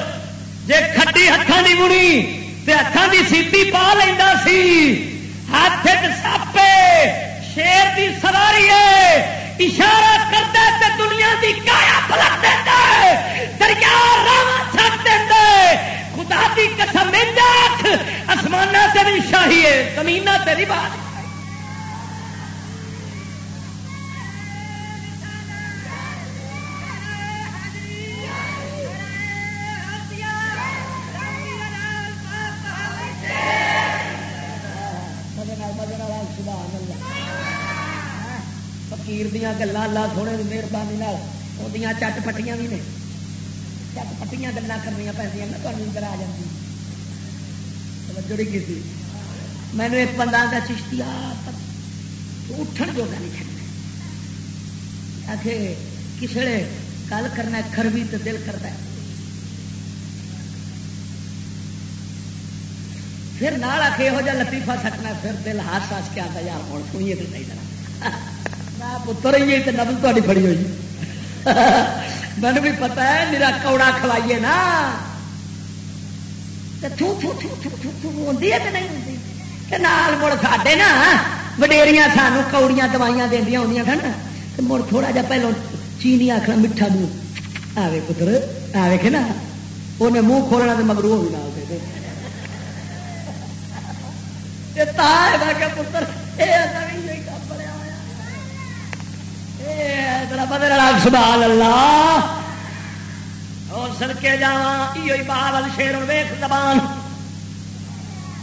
جی کھٹی ہاتھوں کی بڑی تو ہاتھوں کی سیتی پا لینا سی ہاتھ ساپے شیر کی سواری ہے اشارہ کرتا تے دنیا کی کایا پلٹ دینا دریا راوا چھٹ دینا خدا کی قسم آسمان سے بھی شاہی ہے زمین سے بات فکیر دیا گلا اللہ سونے کی مہربانی چٹ پٹیاں بھی نے۔ چٹ پٹیاں گلا کرنی پہ ادھر آ جاتی جڑی کی میں نے ایک بندہ کا چشتی اٹھن جو گا نہیں چڑھنا آ کسی گل کرنا کھر بھی تو دل کرتا ہے پھر نال آ کے یہو جہ لطیفہ سکنا پھر دل ہاس ہاس کے آتا یار ہوں سنیے تو صحیح طرح پتر ہی نبل تاری فری ہوئی مجھے بھی پتا ہے میرا کوڑا کھوائیے نا مڑ ساڈے نا وڈیریاں سانو کوڑیاں دوائیاں دیا ہوں سن مڑ تھوڑا جا پہلو چینی آخنا میٹھا منہ آوے پتر آوے نا انہیں منہ کھولنا تو مگر وہ بھی نہ پتر سبحان اللہ۔ اور سڑکے جا بہاول شیر ویخ زبان۔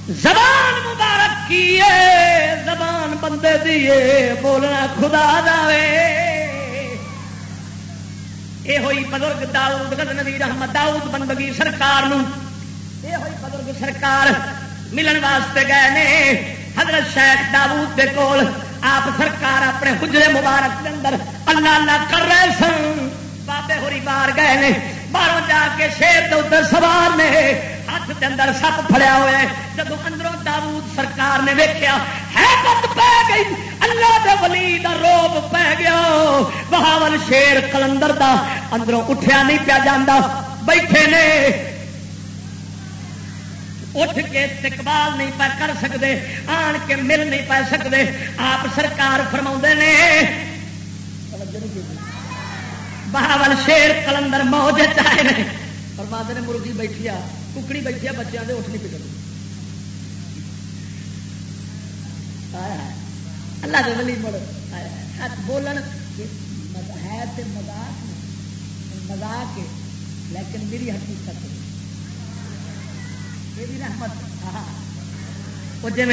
زبان مبارک کی زبان بندے دیے بولنا خدا دے یہ ہوئی بزرگ داؤد گزنوی رحمت، داؤد بندگی سرکار یہ ہوئی بزرگ سرکار ملن واسطے گئے نے، حضرت شیخ داؤد کے کول۔ آپ سرکار اپنے حجرے مبارک کے اندر اللہ اللہ کر رہے سن۔ بابے ہوری باہر گئے نے۔ باہروں جا کے شیر کے اتر سوار نے۔ ہاتھ کے اندر سپ فڑیا ہوا ہے۔ جب اندروں داود سرکار نے ویکیا ہے پہ گئی۔ اللہ دے ولی دا روب پہ گیا۔ بہاول شیر کلندر دا اندروں اٹھیا نہیں پیا جانا بیٹھے نے۔ اٹھ کے استقبال نہیں پا کر سکتے آن کے مل نہیں پا سکتے آپ سرکار فرما نے، بہاول شیر کلندر موج چاہے نے۔ فرما نے، مرغی بیٹھی آ، ککڑی بیٹھی آ بچوں کے اٹھ نہیں پکڑ اللہ دے ولی مڑ۔ بولن ہے مزاق مزاق لیکن میری حقیقت ہے۔ رحمت وہ جی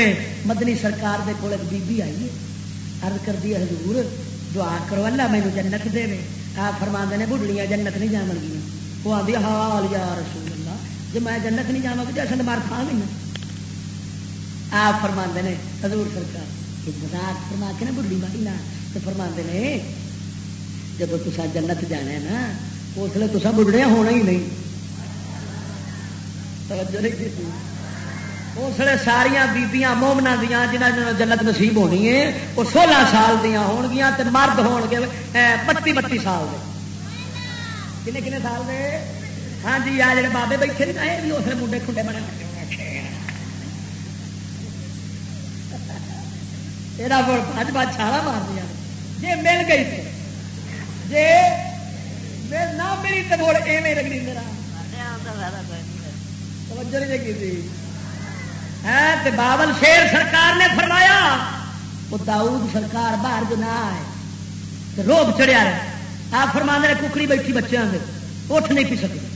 مدنی سرکار دے کول بی بی آئی ارد کر دی حضور دعا کرو اللہ مینو جنت دے میں آپ فرما نے بڑھڑیاں جنت نہیں جان گیا وہ آدھی حال یا رسول اللہ جی میں جنت نہیں جانا تو اصل مار کھا لینا آپ فرما نے حضور سرکار مزاق فرما کے نا بڑھڑی ماری نہ فرما نے جب تصا جنت جانا ہے نا اس لیے تصا بڑھڑیا ہونا ہی نہیں توجہ نہیں کی اس لیے ساریا بیبیاں مومنا دیا جنہیں جنت نصیب ہونی ہے، وہ سولہ سال دیا ہون گیا تے مرد ہون گے بتی بتی سال دے۔ کنے کنے سال دے؟ ہاں جی آ جڑے بابے بیٹھے نہیں یہ بھی اس لیے منڈے کھنڈے بنے۔ یہ اج بات چھالا مار دیا جی مل گئی تھی جی نہ میری تو مڑ ایویں لگنی میرا۔ بابل شیر سرکار نے فرمایا، وہ داؤد سرکار باہر جو نہ آئے روب چڑیا رہے آپ فرما نے ککڑی بیٹھی بچوں کے اٹھ نہیں پی سکتے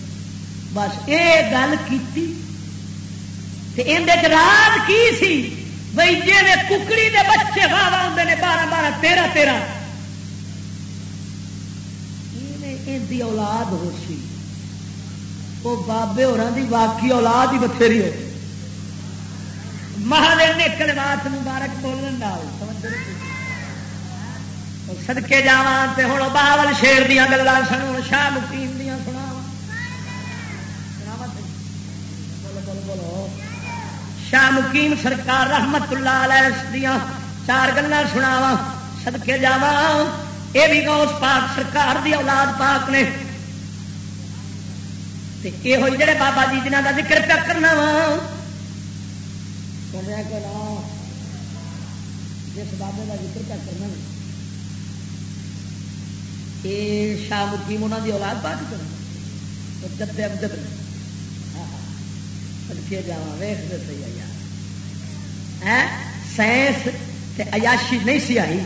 بس یہ گل کی راز کی سی؟ بھائی جی ککڑی دے بچے واہ واہ آتے ہیں بارہ بارہ تیرہ تیرہ اولاد ہو سی۔ وہ بابے ہوراں دی واقعی اولاد ہی بتھیری ہو مہاویر نے کلمات مبارک بولن ڈال سدکے جا ہوں باول شیر دیا گلا سنو شاہ مقیم دیا سنا شاہ مقیم سرکار رحمت اللہ علیہ دیا چار گلا سناوا سدکے جا یہ بھی گوس پاک سرکار دی اولاد پاک نے یہ ہوئی جڑے بابا جی جنہ کا ذکر پیا کرنا وا۔ جس بابے کا ذکر پیا کرنا یہ شاہ مقیم انہوں کی اولاد بات کرنا۔ جد ابدت سڑکے جا ویخ دے سی یار۔ سائنس عیاشی نہیں سی آئی۔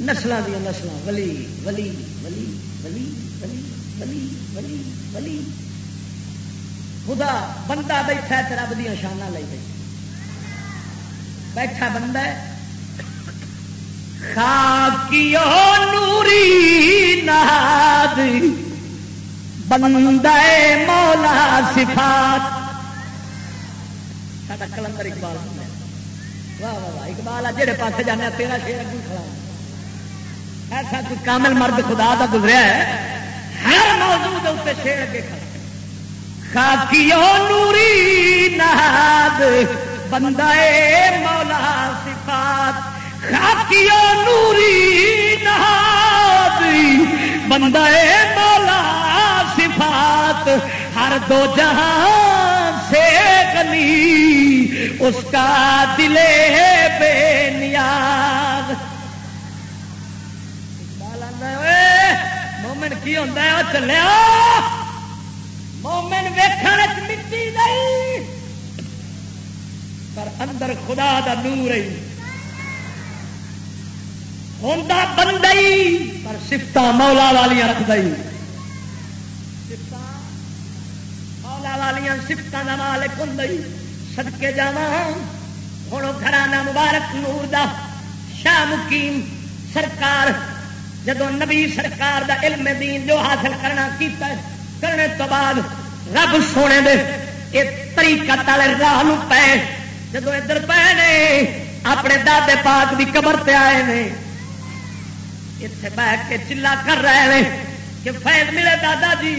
نسل دیا نسل ولی ولی ولی ولی ولی ولی ولی۔ ولی۔ خدا بندہ بیٹھا ہے رب دیا شانہ لے گئی بیٹھا بندہ خاکیو نوری ناد۔ بندہ مولا صفات۔ ساڈا کلندر اقبال واہ واہ واہ، اقبال آ جہے پاس جانے تیرا شیر اگو کھڑا ایسا کوئی کامل مرد خدا کا گزریا ہے؟ ہر موضوع شیر اگے خاکیو نوری ناد بندہ مولا صفات۔ خاکیو نوری ناد بندہ مولا صفات۔ ہر دو جہاں سے گلی اس کا دلے بے نیاز۔ مومن کی ہوتا ہے؟ وہ چلیا مومن ویخن مٹی نہیں! پر اندر خدا دا نور ہی ہوں بندئی پر سفت مولا والیاں رکھ دئی مولا والیاں سفت کا مالک ہوں سدکے جا ہوں گھرانا مبارک نور دا شاہ مقیم سرکار جدو نبی سرکار دا علم دین جو حاصل کرنا کیتا ہے، کرنے تو بعد رب سونے دے یہ طریقہ والے راہ پے۔ جدو ادھر پے نے، اپنے دادے پاک دی قبر تے آئے نے۔ اتے بیٹھ کے چلا کر رہے ہیں کہ فیض ملے دادا جی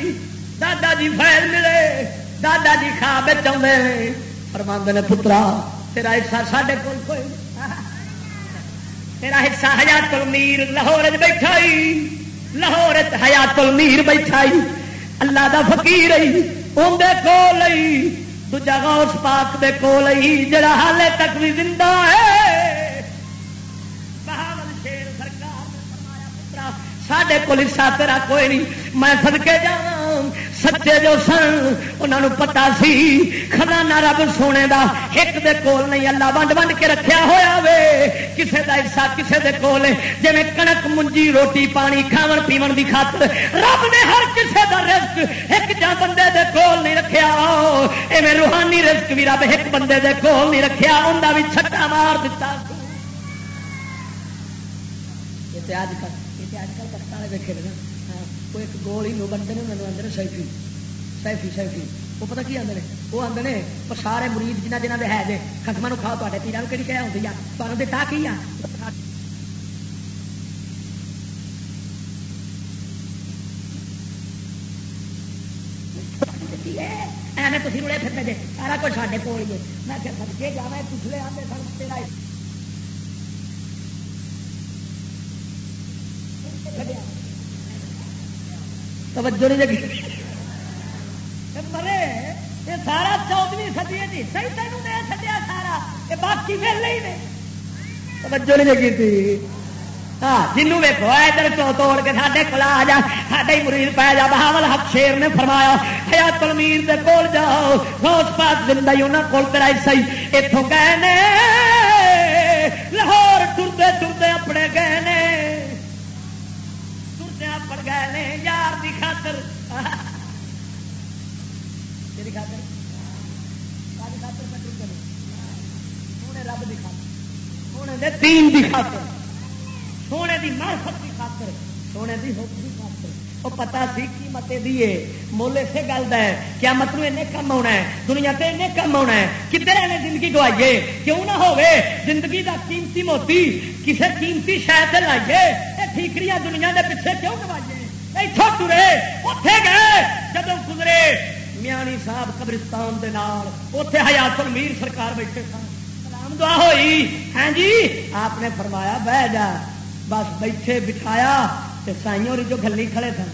دادا جی فیض ملے، دادا جی خواب چاہتے ہیں پرماند نے، پترا، تیرا حصہ ساڈے کول کوئی تیرا حصہ حیات المیر لاہور بیٹھا لاہور حیات المیر بیٹھا اللہ دا فقیر اندر کول دوجا غوث پاک دے کول جڑا حالے تک بھی زندہ ہے۔ بہاول شیر سرکار ساڈے کو حصہ تیرا کوئی نہیں، میں سدکے جا سچے جو سن انہوں پتا سی خزانہ رب سونے دا ایک دے کول نہیں اللہ ونڈ ونڈ کے رکھیا ہوا وے کسے دا حصہ کسے دے کول جی کنک منجی روٹی پانی کھاون پیون دی خاطر رب نے ہر کسے دا رزق ایک جا بندے دے کول نہیں رکھیا ایویں روحانی رزق بھی رب ایک بندے دے کول نہیں رکھیا انہاں بھی چھٹا مار دیتا یہ اج کل یہ اج کل پکتا والے دیکھے نا وہ ایک گول ہی بنتے ہیں انہوں آدھے سیفی سیفی سیفی وہ پتا کی آدھے وہ آدھے نے وہ سارے مریض جنہ جنہ کے ہے جی خسما کھاؤ تے پیرا کہڑی کہہ ہوتی ہے تمہیں دتا کی آ ایویں تھی رڑے پھرتے سارا کچھ سارے کول ہی میں جا پچھلے آتے سن تیرا توجہ نہیں لگی۔ مرے یہ سارا چودویں سدی جی صحیح تینوں میں سدیا سارا یہ باقی پھر نہیں نے۔ توجہ نہیں لگی تھی۔ ہاں، جنوں ویکو ادھر تو توڑ کے ساڈے کو آ جا، ساڈے مریض پی جا۔ بہاول حق شیر نے فرمایا حیا تلمیر دے کول جاؤ، روز پاس زندہ ہی انہوں کول تیرا سی اتوں گئے نے لاہور ٹرتے ٹرتے اپنے گئے نے۔ ٹرتے اپڑ گئے نے خاطر۔ خاطر؟ سونے رب دی خاطر۔ سونے دے دی خاطر۔ سونے دی معرفت دی خاطر۔ سونے دی دی خاطر۔ وہ پتا سی متے دیے مول اسے گل ہے۔ کیا مطلب این کم آنا ہے۔ دنیا تے این کم آنا ہے۔ کدھر اینے زندگی گوائیے؟ کیوں نہ ہوے زندگی دا قیمتی موتی۔ کسے قیمتی شاید لائیے۔ یہ ٹھیکریاں دنیا دے پیچھے کیوں گوائیے؟ اتوں ترے اتے گئے جب گزرے میانی صاحب قبرستان دے نال اتے حیات المیر سرکار بیٹھے سن سلام دعا ہوئی ہاں جی آپ نے فرمایا بہ جا بس بیٹھے بٹھایا سائیوں جو گلی کھڑے سن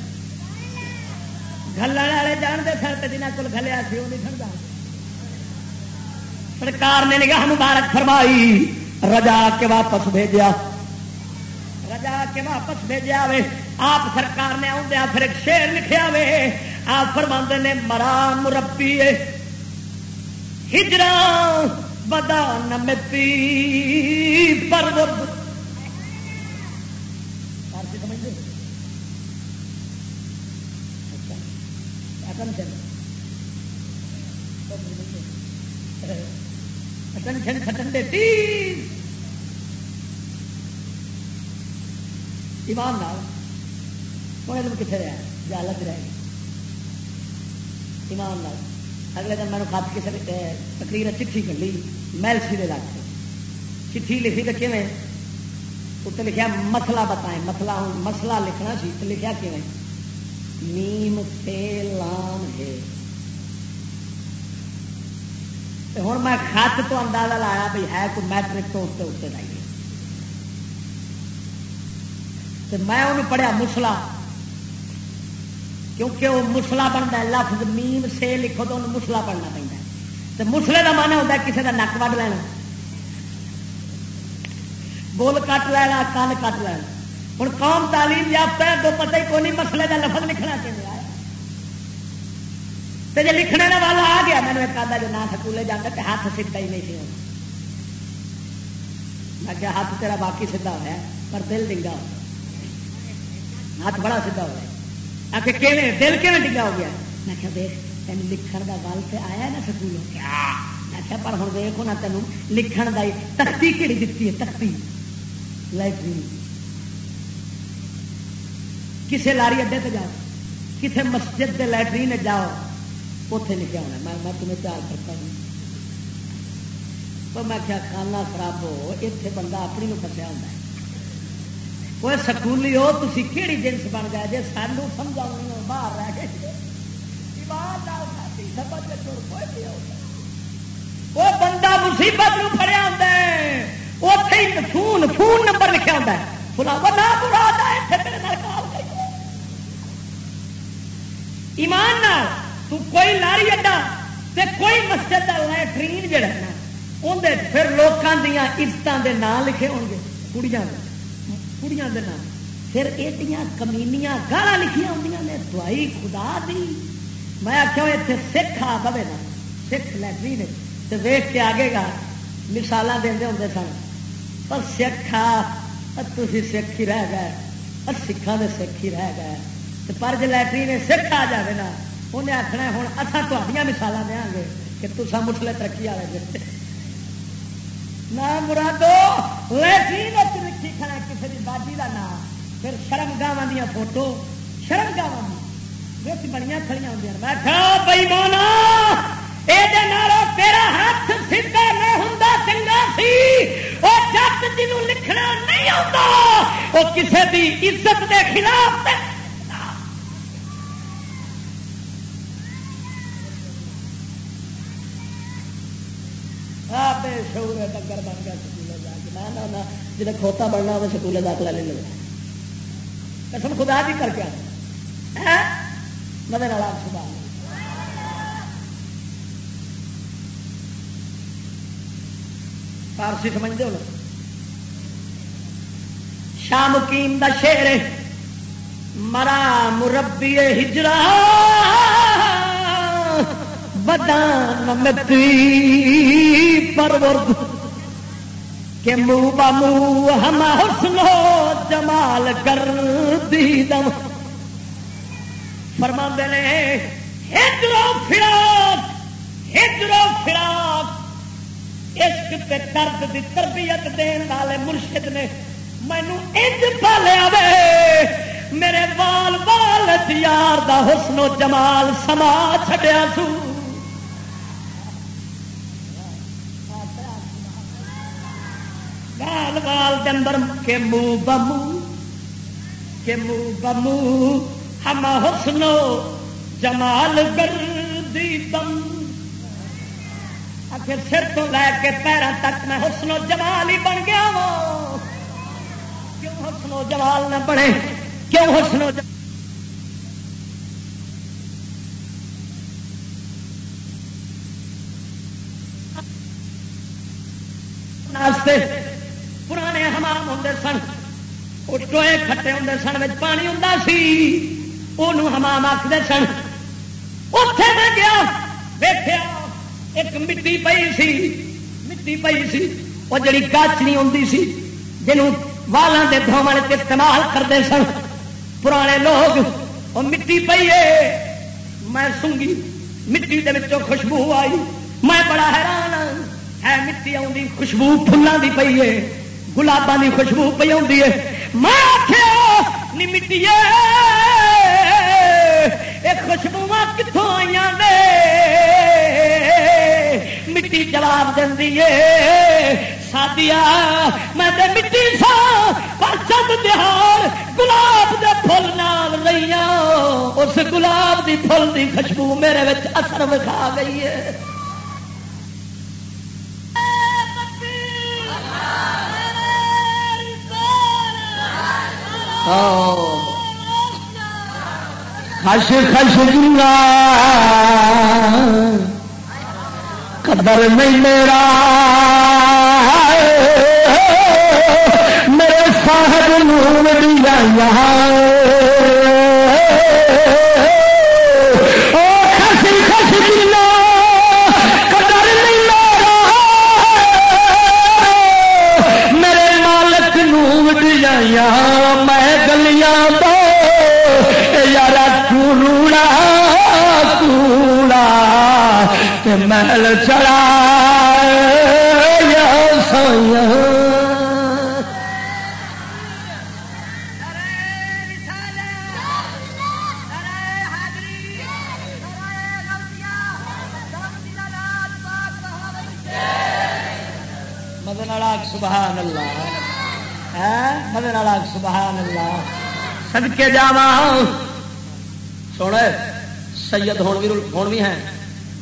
گلن والے جانتے سن تو جنہیں کول گلیا سی وہ نہیں سن جان سرکار نے نگاہ مبارک فرمائی رجا کے واپس بھیجا رجا کے واپس بھیجا وے آپ سرکار نے آدھا پھر ایک شیر لکھیا وے۔ آپ فرما نے، مرا مربی ہجرا بدا نمتی پر ٹنشن اچھا۔ اچھا اچھا کھٹن دیتی ایمان نال۔ ہوں علم کتنے رہا جالت جی رہ گئی ایمان نال اگلے دن میں خط کسی تقریر چٹھی کر لی محل سی علاقے چٹھی لکھی تو کھے اتنے لکھا مسلا بتائیں۔ مسلا ہوں مسلا لکھنا سی تو لکھا کھے نیم سے لام ہے۔ ہوں میں خط تو اندازہ لایا بھی ہے کوئی میٹرک تو اتنے اتنے لائیے میں انہوں پڑھیا مسلا کیونکہ وہ مسلا بنتا ہے، لفظ میم سے لکھو تو انہوں مسلا پڑھنا پہنتا تو مسلے کا من ہوتا ہے کسی کا نک وڈ لینا۔ بول کٹ لینا، کن کٹ لینا۔ ہوں قوم تعلیم یافتہ ہے، تو پتہ ہی کون نہیں مسلے کا لفظ لکھنا چاہیے تو جی لکھنے کا والا آ گیا، میں نے ایک آدھا جو نہ سکولے جانا تو ہاتھ سیکھتا ہی نہیں سی ہونا۔ میں کیا ہاتھ تیرا باقی سیدھا ہوا پر دل ڈنگا ہو ہاتھ بڑا سیدھا ہوا آ کے دل کیون ڈنگا ہو گیا؟ میں کیا دیکھ تین لکھن کا گل سے آیا نا سکول میں کیا پر ہوں دیکھو نا تینوں لکھن کا تختی کہڑی دیتی ہے تختی۔ لائبریری۔ کسے لاری اڈے پہ جاؤ۔ کسے مسجد کے لائٹرین جاؤ۔ اتے لکھا ہونا میں میں تمہیں پیار کرتا ہوں۔ تو میں کیا کھانا خراب ہو اتنے بندہ اپنی فسیا ہوتا ہے۔ وہ سکولی ہو تھی کہڑی جنس بن گیا جی سانو سمجھاؤ باہر رہ گئے وہ بندہ مصیبت نو پڑیا ہوتا ہے اتے ہی فون فون نمبر لکھا ہوتا ہے فلاوا نہ برا ایمان نہ تو کوئی لاری اڈا تے کوئی مسجد کا لٹرین جڑا نا اندر پھر لوگوں دیا عزتوں کے نام لکھے ہو گے کڑیاں کڑیاں کے نام پھر ایڈیاں کمینیاں گالا لکھیا ہوں نے دوائی خدا دی میں آخیا اتنے سکھ آ پوے نا سکھ لٹرین تو ویخ کے آگے گا مثال دے ہوں سن پر سکھ آ تھی سکھ ہی رہ گئے اور سکھان کے سکھ ہی رہ گئے پر جی لٹرین سکھ آ جائے نا انہیں آخنا ہوں اصا تھوڑی مثال دیا گے کہ تصا مسلے ترقی والے جی نہ مرادو لکھی کھڑا کسی کی باجی کا نام۔ پھر شرم گاواں دیا فوٹو، شرم گاواں وچ بڑی کھڑی ہوں میں بئی مونا تیرا ہاتھ سیدھا نہ ہوں چنگا سی۔ وہ جت جنوں لکھنا نہیں آتا وہ کسی کی عزت کے خلاف بے شعور ڈنگر بن گیا سکول جا کے نہ جب کھوتا بننا وہ سکول داخلہ لے لگا قسم خدا بھی کر کے مدر والا خدا فارسی سمجھتے ہو شام کیم دا شیر مرا مربی ہجرا بدان متی پرور کہ منہ بمو ہم حسن حسنو جمال کر دی دم فرما نے، ہجرو فراق ہجرو فراق۔ عشق تے درد دی تربیت دین والے مرشد نے مینو انج پالیا وے۔ میرے بال بال یار دا حسن و جمال سما چھڈیا سو۔ بال بال دندر کے منہ بمو کے منہ بمو، ہم حسن و جمال گردی دم آخر سر تو لے کے پیروں تک میں حسن و جمال ہی بن گیا وہ کیوں حسن و جمال نہ بنے؟ کیوں حسن و پرانے حمام ہوں سن ٹوئے کھٹے ہوں سن پانی ہوں سی۔ وہ حمام آخر سن اتے میں گیا دیکھا ایک مٹی پئی سی، مٹی پئی سی۔ وہ جڑی کاچنی آتی سی، جنوں والا کے دھومن استعمال کرتے سن۔ پرانے لوگ وہ مٹی پئی ہے میں سنگی، مٹی کے خوشبو آئی۔ میں بڑا حیران ہاں۔ ہے مٹی آئی خوشبو فلان کی پی ہے گلاباں کی خوشبو پی آئی ہے میں آخیا نی مٹی خوشبو کتوں آئی نے مٹی جواب دینی سادیا میں تے مٹی سا، پر چند تہار گلاب دے پھول نال رہی اس گلاب دی پھول دی خوشبو میرے اثر وکھا گئی ہے ہاں۔ خش خش گنگا۔ قدر نہیں میرا۔ میرے صاحب نور دیا یہاں۔ محل چڑا مدن سبحان اللہ۔ مدن سبحان اللہ۔ سدکے جا سوڑ سید ہون بھی ہون بھی ہیں۔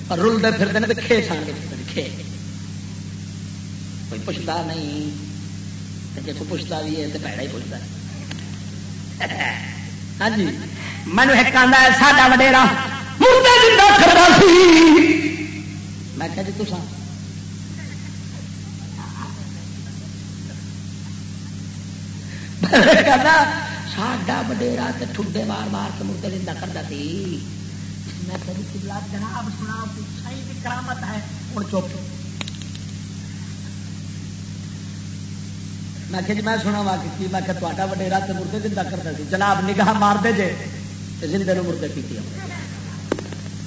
رلتے پھرتے ہیں تو کھے چھان کے پھرتے کھے کوئی پوچھتا نہیں۔ جی پوچھتا بھی ہے تو پیڑا ہی پوچھتا ہے۔ ہاں جی۔ مینو ایک آدھا ہے ساڈا وڈیرا مردے زندہ کرتا سی۔ میں کہ جی تسا ساڈا وڈیرا ٹھڈے مار مار کے مردے زندہ کرتا سی۔ میں جناب سنا صحیح کرامت ہے ہوں چپ میں کہ جی میں سنا وا کی، میں کہ تا وڈیرا تو مردے زندہ کرتا سی۔ جناب، نگاہ مار دے جے تو زندے نو مردے پیتی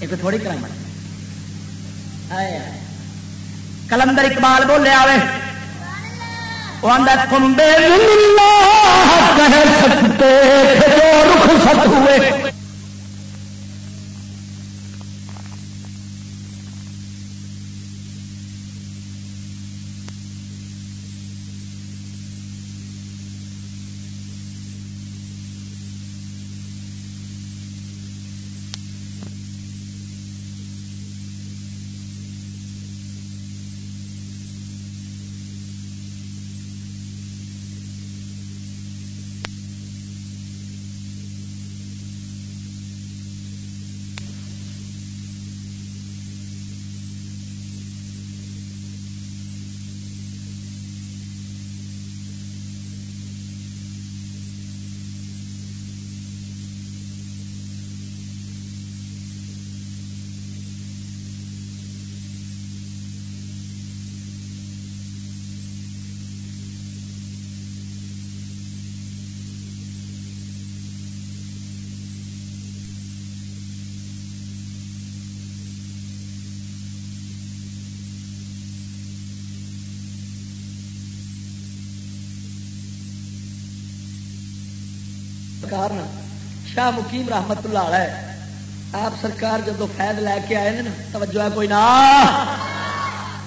ایک تھوڑی کرامت۔ کلندر اقبال بولے آئے وہ آدھا کمبے سکتے رخ سک ہوئے۔ شاہ مقیم رحمت اللہ علیہ آپ سرکار جب فیض لے کے آئے نا توجہ ہے کوئی نہ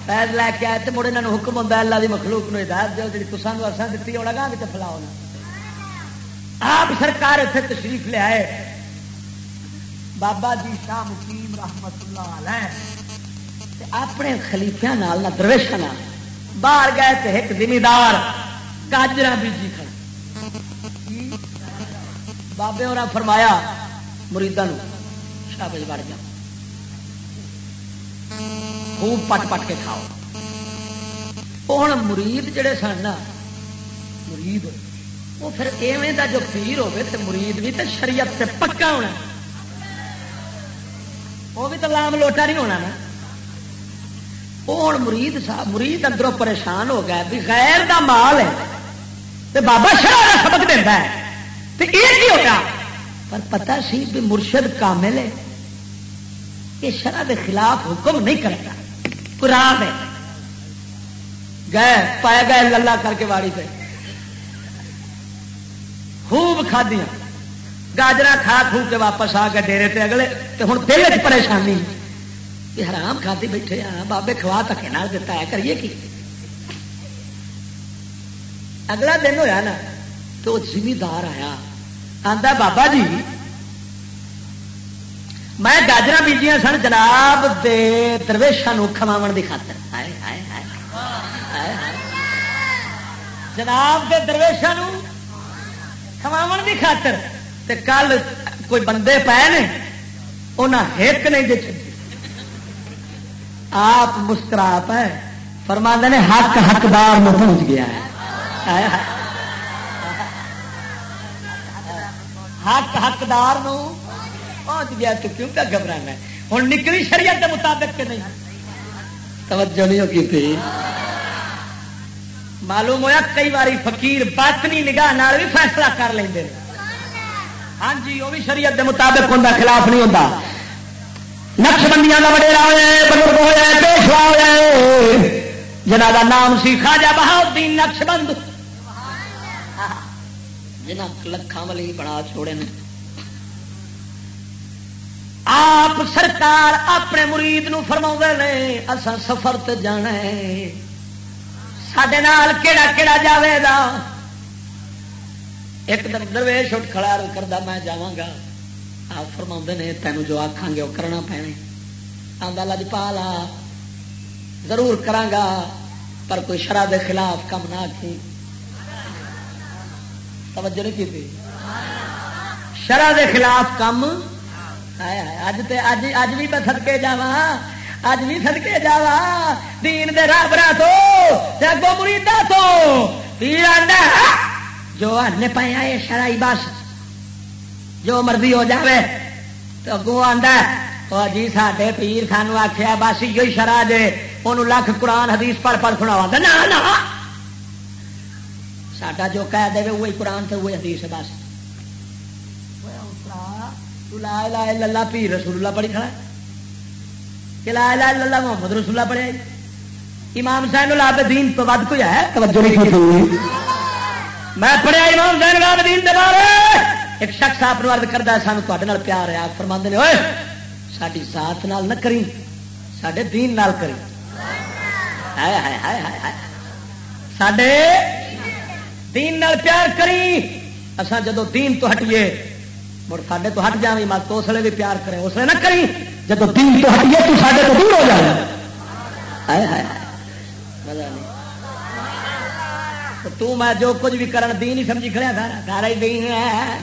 فیض لے کے آئے تو مڑے یہاں حکم ہوتا ہے اللہ کی مخلوق نے ہدایت جو جی تصان ارساں دیتی ہونا گاہ بھی فلاؤ آپ سرکار اتنے تشریف لے آئے بابا جی شاہ مقیم رحمت اللہ علیہ اپنے خلیفیا نہ درویشا باہر گئے تو ایک زمیندار گاجر بیجی کھڑا بابے اور فرمایا مریدان شابش بڑھ جاؤ خوب پٹ پٹ کے کھاؤ ہوں مرید جڑے سن نا مرید وہ پھر ایویں دا جو پیر ہوے تو مرید بھی تو شریعت سے پکا ہونا وہ بھی تو لام لوٹا نہیں ہونا نا وہ ہوں مرید صاحب مرید اندروں پریشان ہو گیا بھی غیر دا مال ہے تو بابا شرح کا سبق دینا ہے تو یہ کی پر پتا سی بھی مرشد کامل ہے یہ شرح کے خلاف حکم نہیں کرتا۔ قرآن ہے۔ گئے، پائے گئے للہ کر کے واڑی پہ۔ خوب کھادیا گاجر کھا کھو کے واپس آ گئے ڈیرے تے اگلے تو ہوں دل چ پریشانی۔ حرام کھاتی بیٹھے ہاں بابے کھوا تکے نہ دیتا ہے، کریے کی؟ اگلا دن ہویا نا تو زمیندار آیا۔ آتا بابا جی میں گاجر بیجیاں سن جناب دے درویشان کھواو کی خاطر۔ جناب دے درویشان کھواو کی خاطر۔ تے کل کوئی بندے پے نے انہیں ایک نہیں جی آپ مسکرا پائے فرما نے حق حقدار میں پہنچ گیا ہے۔ حق حقدار پہنچ گیا تو کیوں کیا گھبرانا ہوں نکلی شریعت کے مطابق کہ نہیں؟ توجہ نہیں ہوگی تھی معلوم ہوا کئی بار فقیر باطنی نگاہ بھی فیصلہ کر لیں ہاں جی وہ بھی شریعت کے مطابق ہوں خلاف نہیں ہوتا نقش بندیاں کا وڈیرا ہوا بزرگ ہوا پیشوا ہوا جنہ کا نام سی خاجا بہاؤدین نقش بند جنہ لکھان والی بنا چھوڑے نے۔ آپ سرکار اپنے مرید نو فرما نے اصا سفر تے جانا ہے۔ سڈے کہڑا کہڑا جاوے گا۔ ایک دن درویش اٹھ کھڑا کرتا میں جا آپ فرما نے، تینوں جو آخان گے، وہ کرنا پینے۔ آدھا لج پا ضرور کرا پر کوئی شرح کے خلاف کم نہ آخی توجہ نہیں کی شرح کے خلاف کم۔ اج اج بھی میں سدکے جا اج بھی سدکے جا دین دے رابرا تو اگو مریدا تو۔ جو آنے پایا یہ شرائی بس جو مرضی ہو جاوے تو اگوں آ جی سڈے پیر سانو آخیا بس یہ شرح جے وہ لکھ قرآن حدیث پڑھ پڑھ سنا نہ ساڈا جو کہہ دے وہی قرآن سے وہی حدیث ہے بس لا لا اللہ پیر رسول اللہ پڑھی کھڑا کہ لا لا اللہ محمد رسول اللہ پڑھے امام تو ود کوئی ہے توجہ نہیں کی میں پڑھیا امام دے بارے ایک شخص آپ ارد کرتا ہے سانو تے پیار ہے آپ فرما نے ہوئے ساری ذات نال نہ کری سڈے دین نال کری سڈے دین نال پیار کری اصا جدو دین تو ہٹیے، مڑ سڈے تو ہٹ جائیں مت تو اسلے بھی پیار کرے اسلے نہ کری جب تین تو ہٹیے تو سڈے تو دور ہو جائے تو میں جو کچھ بھی کرن، دین ہی سمجھی کھڑیا تھا سارا ہی دین ہے۔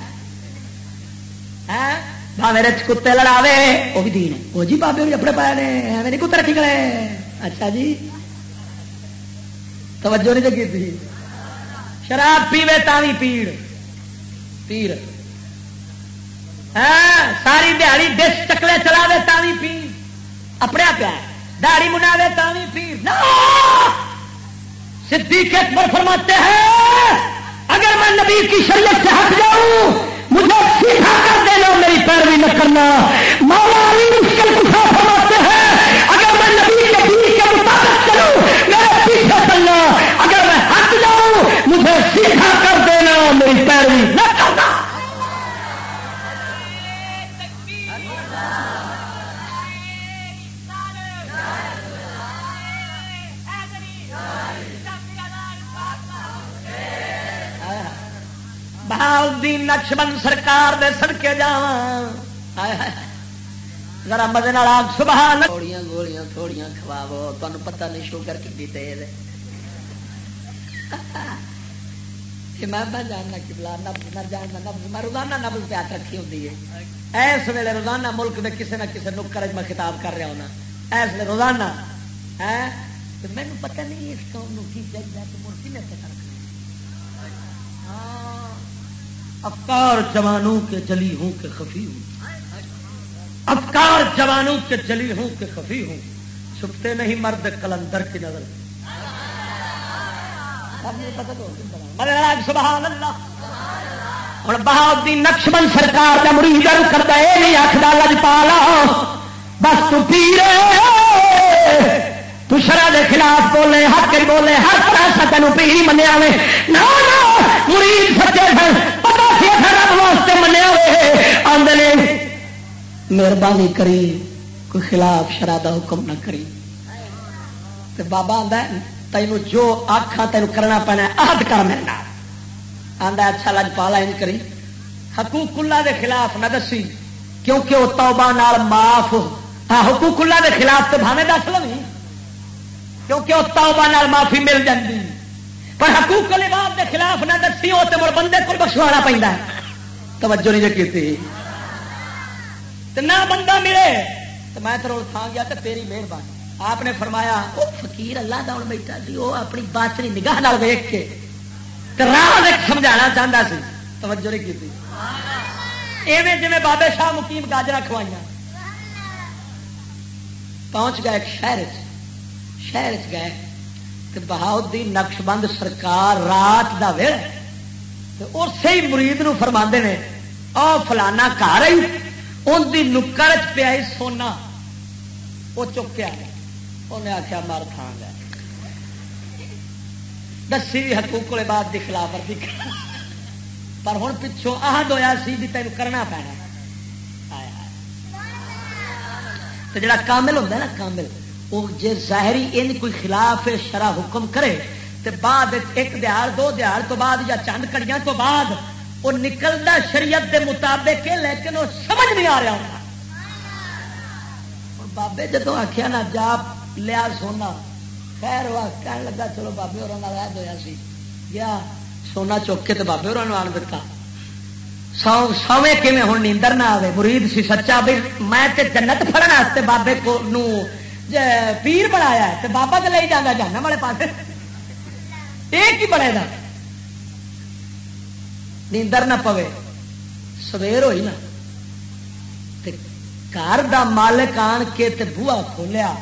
ہاں؟ میرے کتے لڑاوے، وہ بھی دین ہے۔ وہ جی بابے بھی اپنے پایا نے میری کتے رکھی کھڑے۔ اچھا جی۔ توجہ نہیں جگی تھی۔ شراب پیوے تاوی پیڑ۔ پیر۔ ہاں، ساری دیہی ڈش چکلے چلا دے تھی پی اپنے پیا داڑی منا دے تھی پی صدیق اکبر فرماتے ہیں، اگر میں نبی کی شریعت سے ہٹ جاؤں، مجھے سیکھا کر دینا، میری پیروی نہ کرنا۔ مولا علی مشکل کشا بہاؤدین نقش بند سرکار دے سڑکے جا ذرا مزے آگ سبحان تھوڑیاں گولیاں تھوڑیاں کھواو تمہیں پتہ نہیں شوگر کی تیز میں جاننا کبلا نبز نہ جاننا نبز میں روزانہ نبز پہ ہاتھ رکھی ہوتی ہے۔ اس ویلے روزانہ ملک میں کسی نہ کسی نکر میں خطاب کر رہا ہونا۔ اس لیے روزانہ۔ مینو پتہ نہیں اس قوم کی چاہیے پتہ افکار جوانوں کے جلی ہوں کہ خفی ہوں۔ افکار جوانوں کے جلی ہوں کہ خفی ہوں۔ چھپتے نہیں مرد کلندر کی نظر۔ سبحان اللہ۔ ہوں بہادی نقش بند سرکار کا مرید کرتا یہ نہیں آخر لج پالا بس تو پی تو شرح کے خلاف بولے ہر کے بولے، ہر طرح سے تین پی منیا مرید سچے سن۔ پتا رب واسطے منیا آدھے مہربانی کری، کوئی خلاف شرح کا حکم نہ کری۔ بابا آتا تین جو آخا تین کرنا پینا عہد کر میرا آدھا اچھا لج پالا ان کری۔ حقوق اللہ دے خلاف نہ دسی، کیونکہ وہ توبہ نال معاف ہاں حقوق اللہ دے خلاف تو بھاوے دس لو کیونکہ وہ توبہ نال معافی مل جاتی پر حقوق لباس کے خلاف نہ دسی وہ تو مڑ بندے کو بخشوانا پہ توجہ نہیں کی نہ بندہ ملے تو میں تو تھا گیا تو تیری مہربانی۔ آپ نے فرمایا وہ فقیر اللہ کا بیٹھا سی وہ اپنی باطنی نگاہ نال ویک کے راہ سمجھانا چاہتا سی۔ توجہ نہیں کی ایویں جی بابے شاہ مقیم گاجر کھوائیاں۔ پہنچ گیا ایک شہر شہر چ گئے تو بہاؤدین نقش بند سرکار رات کا ویڑ اسی مرید نو فرما نے او فلانا گھر آئی ان کی نکر چ پیا سونا۔ وہ چکیا انہیں آخیا مر تھان گیا دسی حقوق کو بعد کی خلاف ورزی پر ہوں پچھوں آہد ہوا سی بھی تین کرنا پینا۔ جڑا کامل ہوتا ہے نا، کامل۔ وہ جی ظاہری ان کوئی خلاف شرح حکم کرے تو بعد ایک دیہڑ دو دیہڑ تو بعد یا چند کڑیاں تو بعد وہ نکلتا شریعت دے مطابق لیکن وہ سمجھ نہیں آ رہا ہوتا۔ بابے جدو آخیا نا، جا لیا سونا۔ خیر وہ کہنے لگا، چلو بابے اور ہوا سی۔ گیا سونا چوک کے تو بابے اور آن دتا سو سویں کھے ہوں نیندر نہ آئے مرید سی سچا بھی میں جنت فرن بابے کو پیر بنایا ہے تو بابا تو لے جانا جانا والے پاس ایک ہی بنے گا نیندر نہ پوے۔ سویر ہوئی نا۔ گھر دا مالک آن کے تے بوا کھولیا۔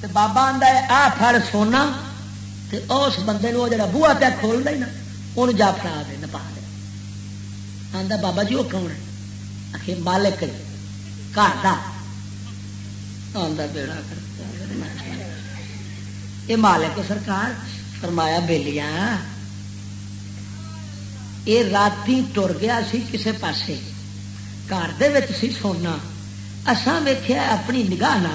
تے بابا آدھا آ پھڑ سونا۔ تے اس بندے وہ جڑا بوا پہ کھول دے نا ان جا فرا دے، نپا دے۔ آدھا بابا جی وہ کون ہے؟ آخر مالک گھر کا بیڑا یہ مالک سرکار فرمایا بےلیا یہ رات ٹر گیا سی کسے پاسے گھر سی سونا اسان ویخیا اپنی نگاہ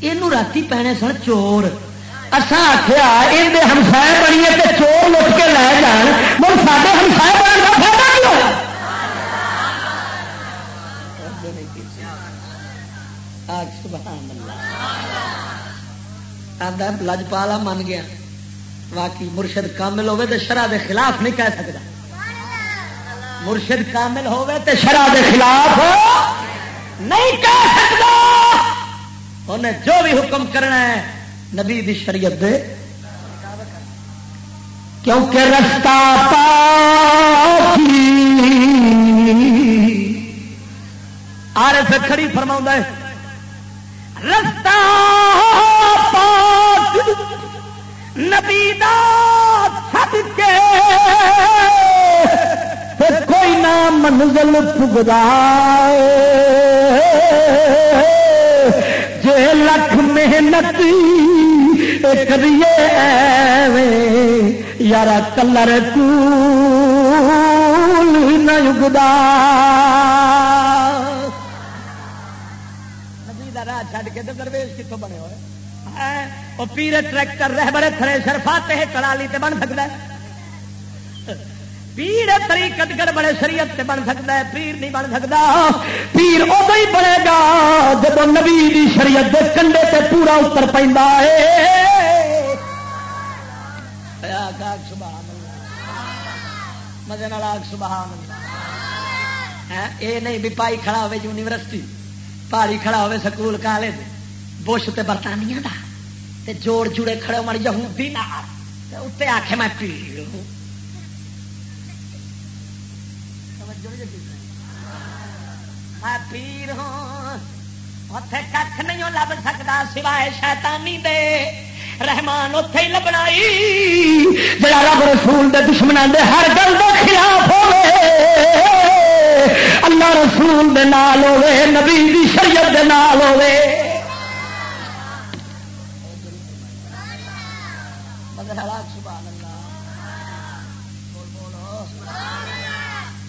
یہ رات پینے سن چور اسان آخیا یہ ہمسائے بنیے چور لٹ کے لے جان مر سارے ہمسائے بننے کا فائدہ نہیں ہوا لجپالا من گیا۔ باقی مرشد کامل ہوے تو شرح دے خلاف نہیں کہہ سکتا۔ مرشد کامل ہوے تو شرح دے خلاف نہیں کہہ سکتا۔ انہیں جو بھی حکم کرنا ہے، نبی دی شریعت دے۔ کیونکہ رستہ آر کھڑی فرما ہے رستہ نبی دا سب کے کوئی نام منزل پگدا جے لکھ محنت کریے یار کلر کو نہ اگدا چھڈ کے درویش کتوں بنے ہوئے؟ وہ پیرے ٹریکٹر رہ بڑے تھرے شرفاتے کڑالی تے بن سکتا ہے۔ پیر طریقت گڑ بڑے شریعت سے بن سکتا ہے، پیر نہیں بن سکتا۔ پیر ادو ہی بنے گا جب نبی دی شریعت دے کنڈے تے پورا اتر پہ مزے آگ، سبحان اللہ۔ ہاں، اے نہیں بھی پائی کھڑا ہوئے یونیورسٹی۔ پاری کھڑا ہوئے سکول کالج بش تے برطانیہ دا، تے جوڑ جڑے کھڑے مر یہودی نہ اتنے آخے میں پیر ہوں۔ میں پیر ہوں۔ اتے کھ نہیں لب سکتا سوائے شیطانی دے۔ رحمان اتے ہی لبنا جڑا رب رسول دے دشمنوں دے ہر گل کے خلاف ہوے اللہ رسول دے نال ہوے نبی دی شریعت دے نال ہوے ہوے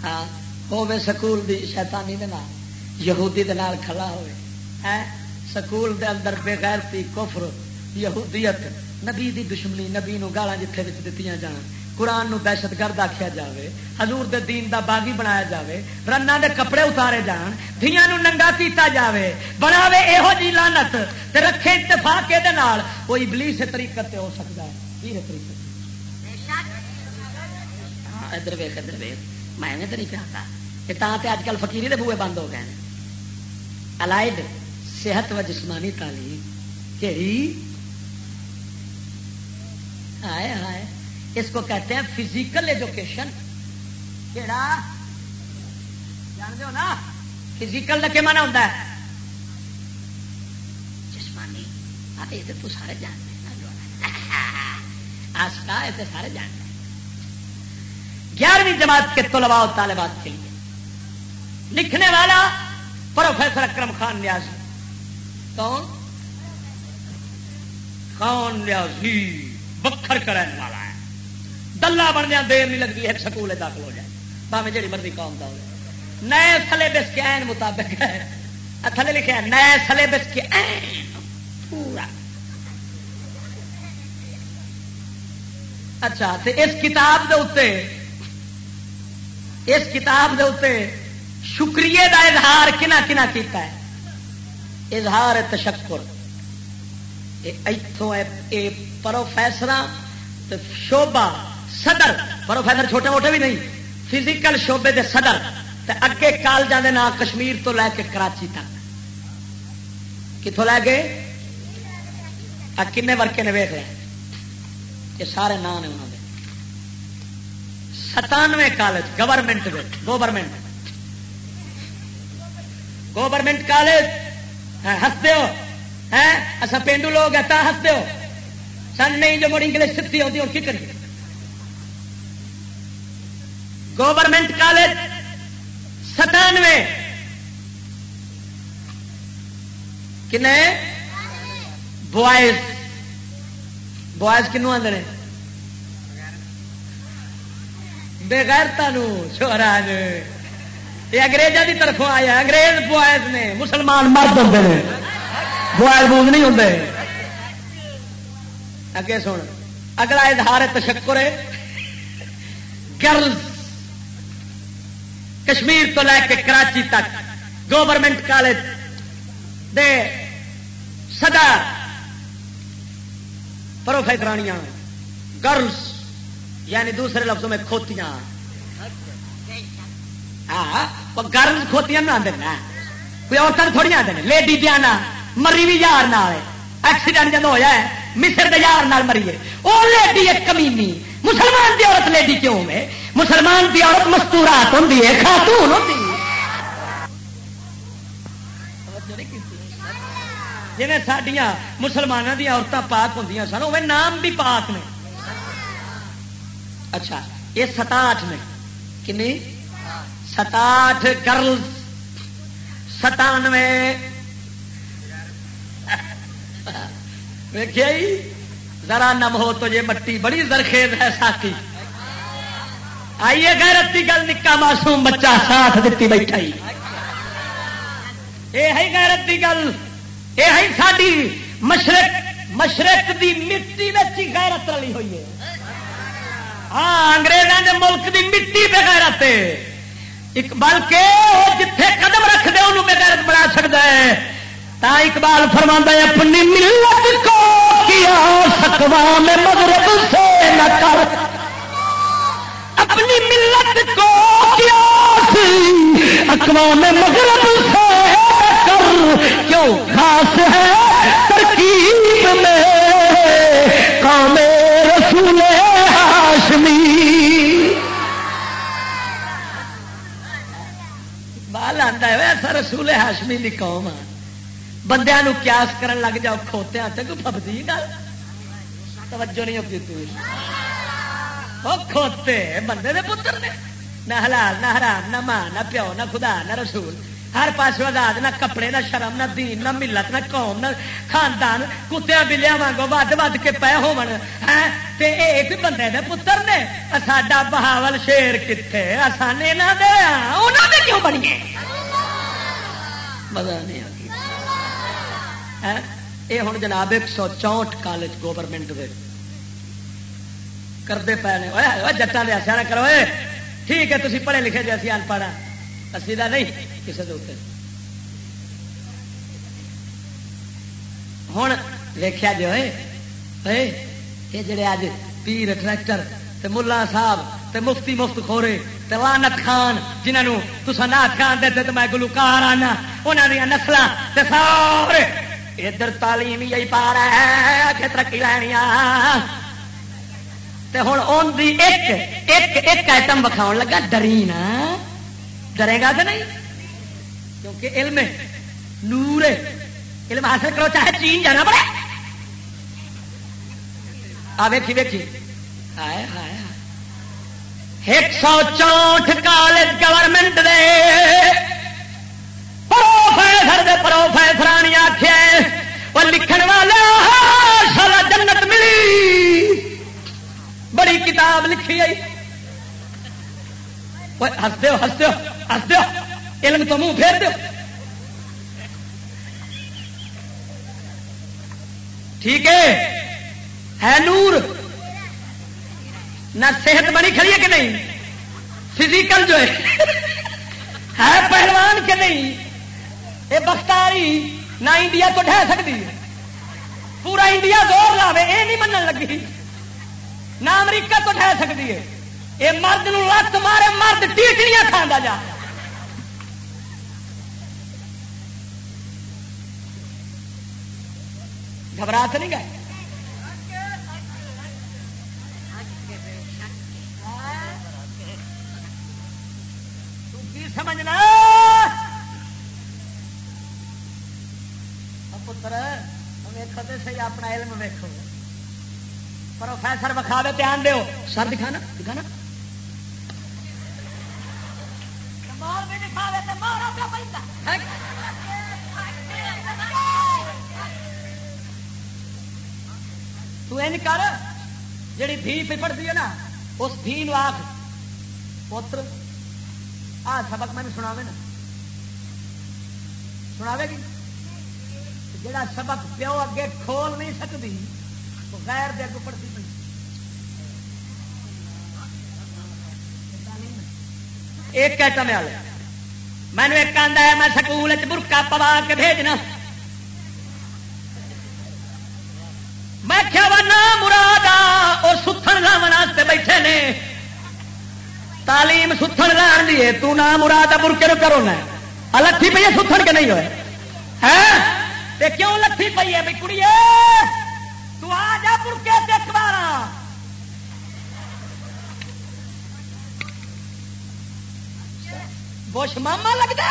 ہاں، سکول دی شیطانی دے نال، یہودی دے نال کھڑا ہوے ہے ہاں، سکول دے اندر بے غیرتی کفر، یہودیت، نبی دی دشمنی، نبی نو گالاں جتھے وچ دتیاں جان۔ قرآن نو دہشت گرد آخیا جاوے، حضور دے دین دا باغی بنایا جاوے رنا دے کپڑے اتارے جان، دھیاں نو ننگا کیتا جاوے، بناوے ایہو جی لانت تے رکھے اتفاق دے نال وہ ابلیس طریقت تے ہو سکتا ہے۔ طریقت ہاں ادھر ویخ ادھر ویخ میں تو نہیں چاہتا تے اج کل فقیری دے بوئے بند ہو گئے ہیں۔ الائڈ صحت و جسمانی تعلیم کہڑی آئے آئے اس کو کہتے ہیں فزیکل ایجوکیشن کہڑا جان دو نا؟ فزیکل کا کیا مانا ہوتا ہے؟ جسمانی. یہ تو سارے جانتے آستا، یہ سارے جانتے ہیں. گیارہویں جماعت کے طلباء و طالبات کے لیے لکھنے والا پروفیسر اکرم خان نیاز کون؟ خان نیازی، بکھر کرنے والا ہے. دلہ بننے دیر نہیں لگتی، ایک سکول داخل ہو جائے۔ باوے جی مرضی قوم کا ہو جائے۔ نئے سلیبس کے این مطابق ہے۔ تھلے لکھے نئے سلیبس کے این پورا۔ اچھا تو اس کتاب دے اتنے اس کتاب دے اتنے شکریہ دا اظہار کنا کنا کیتا ہے۔ اظہار تشکر۔ اتوں پروفیسر شوبا صدر پروفیسر چھوٹے موٹے بھی نہیں فزیکل شعبے دے صدر، تے اگے کالجوں کے نام کشمیر تو لے کے کراچی تک۔ کتوں لے گئے؟ کنے ورکے نے ویخ لے یہ سارے نام نے انہوں نے ستانوے college government government government college ہاں، ہستے ہو۔ ہاں، اصا پینڈو لوگ ہے ہستے ہو۔ سن نہیں جو مڑ انگلش سیکھتی ہوتی اور کی کریے گورنمنٹ کالج، ستانوے۔ کن بوائز۔ بوائز کنو آدھے بےغیرتا چھوڑا یہ اگریزوں کی طرفوں آیا، انگریز بوائز نے، مسلمان مرد ہوتے ہیں بوائز بوز نہیں ہوتے اگے سن، اگلا اظہار تشکر ہے۔ گرلز۔ کشمیر تو لے کے کراچی تک، گورنمنٹ کالج دے سدا پروفیسرانیاں گرلس یعنی دوسرے لفظوں میں کھوتیاں۔ ہاں گرلس کھوتیاں نہ دینا کوئی عورتیں تھوڑی آتے ہیں لیڈی دیانا مری بھی یار ایکسیڈنٹ جب ہوا ہے، مصر دے یار مریے۔ وہ لیڈی ایک کمینی، مسلمان دی عورت لیڈی کیوں ہے مسلمان دی عورت مستورات ہوں خاتون ہوتی جی سڈیا مسلمانوں دیا عورتیں پاک ہوں سن وہ نام بھی پاک نے۔ اچھا یہ ستاٹھ نے۔ کنی؟ ستاٹھ گرل۔ ستانوے۔ ویخیا ذرا نم ہو تو یہ مٹی بڑی زرخیز ہے ساتھی آئیے غیرت کی گل، نکا معصوم بچہ ساتھ دیتی بیٹھا ہی۔ یہ ہے غیرت کی گل، یہ ہے ساری مشرق مشرق دی مٹی غیرت رلی ہوئی ہے۔ ہاں انگریزوں دے ملک دی مٹی بے بغیرت اقبال کے جتھے قدم رکھ دے انہوں بغیرت بنا سکتا ہے۔ تا اقبال فرما ہے، اپنی ملت کو کیا سکوا میں مغرب سے نہ کر۔ اپنی ملت کو کیا اقوام مغرب سے کر، کیوں خاص ہے ترکیب میں؟ قوم رسول ہاشمی۔ بال آتا ہے ایسا رسول ہاشمی کی قوم آ بندیا قیاس کرن لگ جاؤ کھوتیا تک پبدی گل؟ توجہ نہیں ہوتی۔ تھی وہ کھوتے بندے دے پتر نے نہ حلال نہ حرام نہ ماں نہ پیو نہ خدا نہ رسول ہر پاس آزاد نہ کپڑے نہ شرم نہ دین نہ ملت نہ قوم نہ خاندان کتیا بلیا وانگو ود ود کے پے ہو بندے دے پتر نے ساڈا بہاول شیر کتنے آسانے نہ دیا انہوں نے کیوں بنیے مزہ نہیں یہ ہوں جناب ایک سو چونٹ کالج گورنمنٹ دے کرتے پے نے دیا سیاح کرو ٹھیک ہے تھی پڑھے لکھے جی اسی انپڑھ اسی کا نہیں کسی کے اتنے ہوں ویخیا جو یہ جڑے اج پیر ٹریکٹر ملا صاحب تے مفتی مفت خورے تے لانت خان جنہوں تصا نات خان دے تو میں گلوکار آنا انہوں دیا نسل سارے ادھر تعلیم یہی پا رہا ہے اگے ترقی لینی ہوں ان دی ایک ایک ایک آئٹم وکھاؤ لگا ڈری نا ڈرے گا تو نہیں؟ کیونکہ علم نور علم حاصل کرو، چاہے چین جانا پڑے۔ آ، ویکھی ویکھی۔ ہائے ہائے ایک سو چونٹ کالج گورنمنٹ دے۔ پروفیسر دے پروفیسر آخیا وہ لکھن والا سارا جنت ملی۔ بڑی کتاب لکھی آئی۔ ہس دو ہس دو ہس دو علم تو منہ پھیر دو ٹھیک ہے۔ ہے نور۔ نہ صحت بنی کھڑی ہے کہ نہیں؟ فزیکل جو ہے۔ ہے پہلوان کہ نہیں؟ یہ بختاری، نہ انڈیا تو ڈہ سکتی۔ پورا انڈیا زور لاوے یہ نہیں منن لگی۔ نہ امریکہ تو ٹھہر سکتی ہے۔ یہ مرد لت مارے مرد ٹیٹڑیاں کھانا جا۔ گھبرا تو نہیں گئے؟ سمجھنا؟ پتر ویکو تو صحیح اپنا علم ویکو پروفیسر وکھا دے دھیان دو سر دکھانا دکھانا۔ کر جی دھی پہ پڑتی ہے نا اس دھی آخ پوتر آ سبق میں سنا نا۔ سنا گی جڑا سبق پیو اگے کھول نہیں سکتی غیر دے اگو پڑتی پی ایک کہتا میں آ میں نے ایک آدھا ہے، میں سکول برکا پوا کے بھیجنا۔ میں کیا وا مراد اور ستن لاؤ بیٹھے نے۔ تعلیم ستن لان دی تو نہ مراد برکے نو کرو نا لتھی پی ہے ستن کے نہیں ہوئے؟ ہاں؟ ہے کیوں لتھی پی ہے بھائی کڑی؟ تو آ جا برکے دیکھ بارا بش ماما لگتا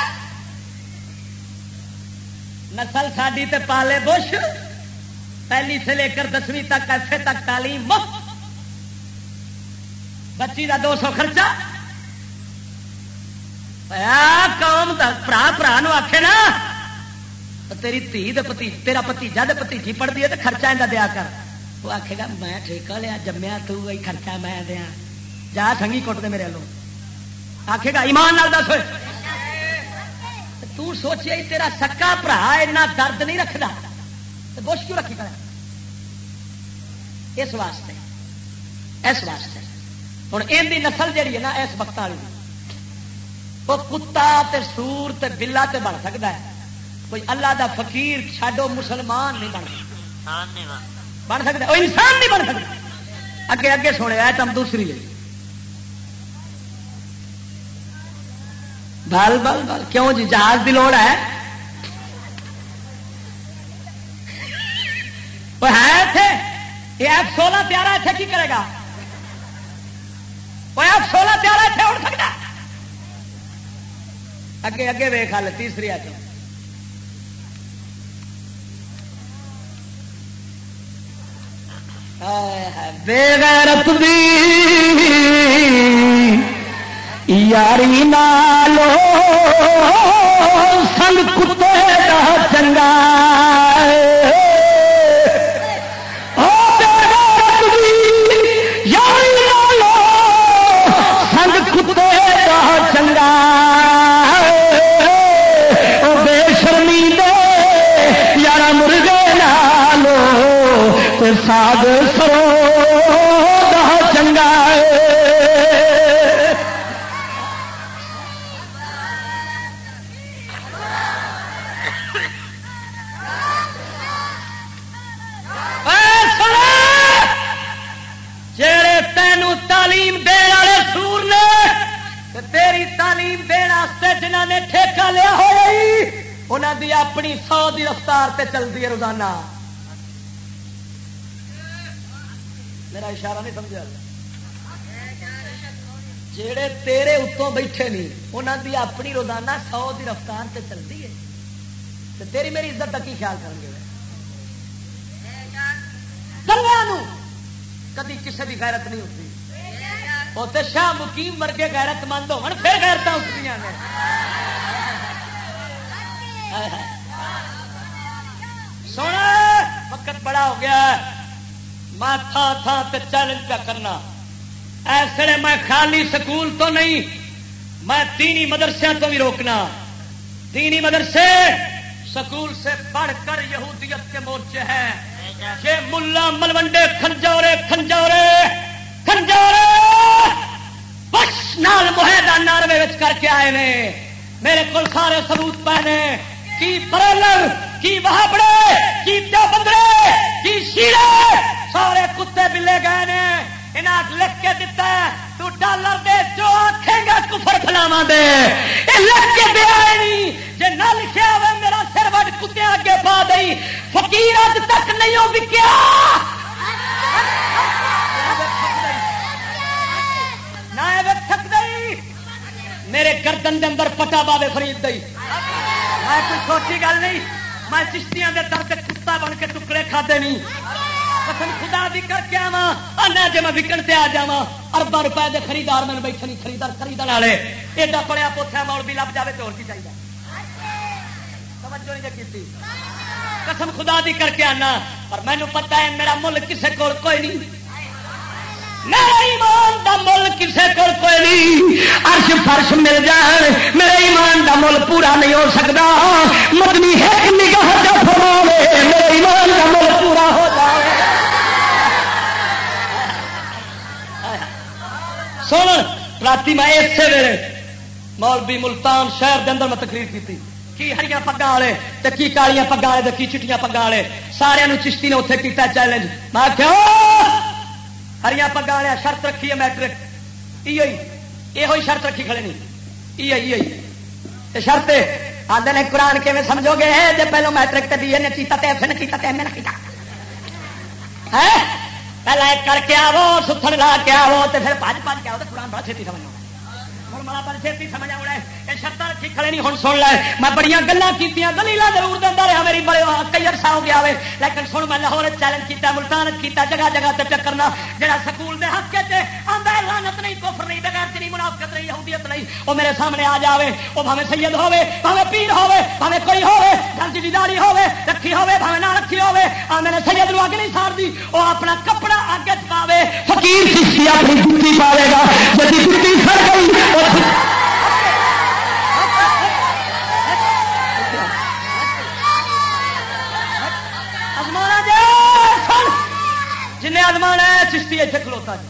نسل ساری تے پالے بش پہلی سے لے کر دسویں تک ایسے تک تعلیم مفت۔ بچی کا دو سو خرچہ۔ قوم تک برا برا آخے نا۔ تیری تھی پتی تیرا پتیجا پتیجی پڑھتی ہے تو خرچہ اندر دیا کر۔ وہ آخے گا، میں ٹھیکہ ہاں لیا، جمیا تو خرچہ میں دیا۔ جا سنگھی کٹ دے میرے لوگ۔ آخے گا، ایمان نال دس تو تیرا سکا برا اتنا درد نہیں رکھتا تو بش کیوں رکھی کر اس واسطے اس واسطے۔ ہوں یہ نسل جہی ہے نا، اس وقت والی وہ کتا تے سور تے بلا تے بن سکتا ہے۔ کوئی اللہ دا فقیر چھڈو مسلمان نہیں بن بن سکتا وہ انسان نہیں بن سکتا۔ اگے اگے سونے آئے تم دوسری لے۔ بل بل بل کیوں جی؟ جہاز کی لوڑ ہے۔ وہ ہے اتنے یہ ایف سولہ پیارا اتنے کی کرے گا؟ وہ ایف سولہ پیارا اتنے اڑ سکتا اگے اگے ویخ ہل تیسری آ بے غیرت دی یاری نالو سنگ کتے دا چنگا ساگ سرو چنگا جڑے تینوں تعلیم دن والے سور نے تیری تعلیم دن جنہ نے ٹھیکہ لیا ہوئی انہوں دی اپنی سو دی رفتار تے چلتی ہے روزانہ میرا اشارہ نہیں سمجھا جڑے تیرے اتوں بیٹھے نہیں انہوں دی اپنی روزانہ سو دی رفتار سے چلتی ہے۔ تو تیری میری عزت کا کی خیال کریں گے؟ کدی کسی کی غیرت نہیں ہوتی۔ وہ تو شاہ مقیم ورگے غیرت مند ہو پھر غیرت اٹھتی ہیں سونا، وقت بڑا ہو گیا۔ میں تھا تھا تے چیلنج کا کرنا۔ ایسے میں خالی سکول تو نہیں، میں تینی مدرسے تو بھی روکنا۔ تینی مدرسے سکول سے پڑھ کر یہودیت کے مورچے ہیں۔ یہ ملا ملوڈے کھنجورے کھنجورے کھنجورے۔ بس نال معاہدہ ناروے کر کے آئے نے۔ میرے کو سارے سبوت پہنے کی پرلر کی وہابڑے کی بندرے کی شیرے، سارے کتے بلے گئے نے انہیں لکھ کے دتا تو ڈالر دے جو گا کفر فلاوا دے۔ یہ لکھ کے دیا نہیں جی نہ میرا سر وڈ کتے اگے پا دئی۔ فقیر اج تک نہیں ہو بکیا میرے گردن دے اندر پٹا بابے فرید دئی۔ میں کوئی چھوٹی گل نہیں۔ میں چشتیاں دے درد کتا بن کے ٹکڑے کھاتے نہیں. قسم خدا بھی کر کے آوا آنا جی میں وکن سے آ جا اربا روپئے کے خریدار میں بیٹھے نہیں خریدار خریدنے والے. ایڈا پڑیا پوچھا مول بھی لب جائے تو کی چاہیے؟ قسم خدا دی کر کے آنا. پر مینو پتا ہے میرا مل کسے کول کوئی نہیں. میرا ایمان دا مل کسے کول کوئی نہیں. ارش فرش مل جان میرے ایمان دا مل پورا نہیں ہو سکتا. مدنی ایک نگاہ میرے ایمان دا مل پورا ہو جائے. سن، رات میں اسی ویلے مولوی ملتان شہر دے اندر میں تقریر کی کی ہری پگا والے تو کی کالیاں پگا والے کی چٹیاں پگا والے؟ سارے چشتی نے اتنے کیا چیلنج میں کیا ہری پگا والے شرط رکھی ہے میٹرک۔ یہ شرط رکھی کھڑے نہیں۔ یہ شرط آدھے نے قرآن کے سمجھو گے جب پہلو میٹرک تے دیے نے کیتا تے نے کیتا تے میں نے کیتا۔ ہے؟ پہلے کر کے آو ستھن لا کے آو تو پھر پانچ پانچ کے آؤ تو قرآن بڑا چھتی سمجھو ہوں بڑا بڑا چھتی سمجھ آؤ یہ رکھی کھڑے نہیں ہوں سن لے۔ میں بڑی گلا کی دلیل ضرور دینا رہا، میری بڑے کئی عرصہ ہو گیا ہوئے لیکن سن، میں لاہور چیلنج کیا ملتان کیا جگہ جگہ سے چکرنا جہاں سکول کے حق سے آدھا لانت نہیں، کفر نہیں، بغیر نہیں منافقت نہیں، یہودیت نہیں۔ وہ میرے سامنے آ جائے وہ بھاوے سید ہوے بھاوے پیر ہوے بھاوے کوئی ہوے جلدی کی داری ہوے رکھی ہوے بھاوے نہ رکھی ہوے آ میرے سید نو اگ نہیں سار دی وہ اپنا کپڑا اگ چاوے فقیر اپنی جتی پاوے گا جی جتی سڑ گئی جن آزمان ہے، چشتی اتنے کھلوتا جی۔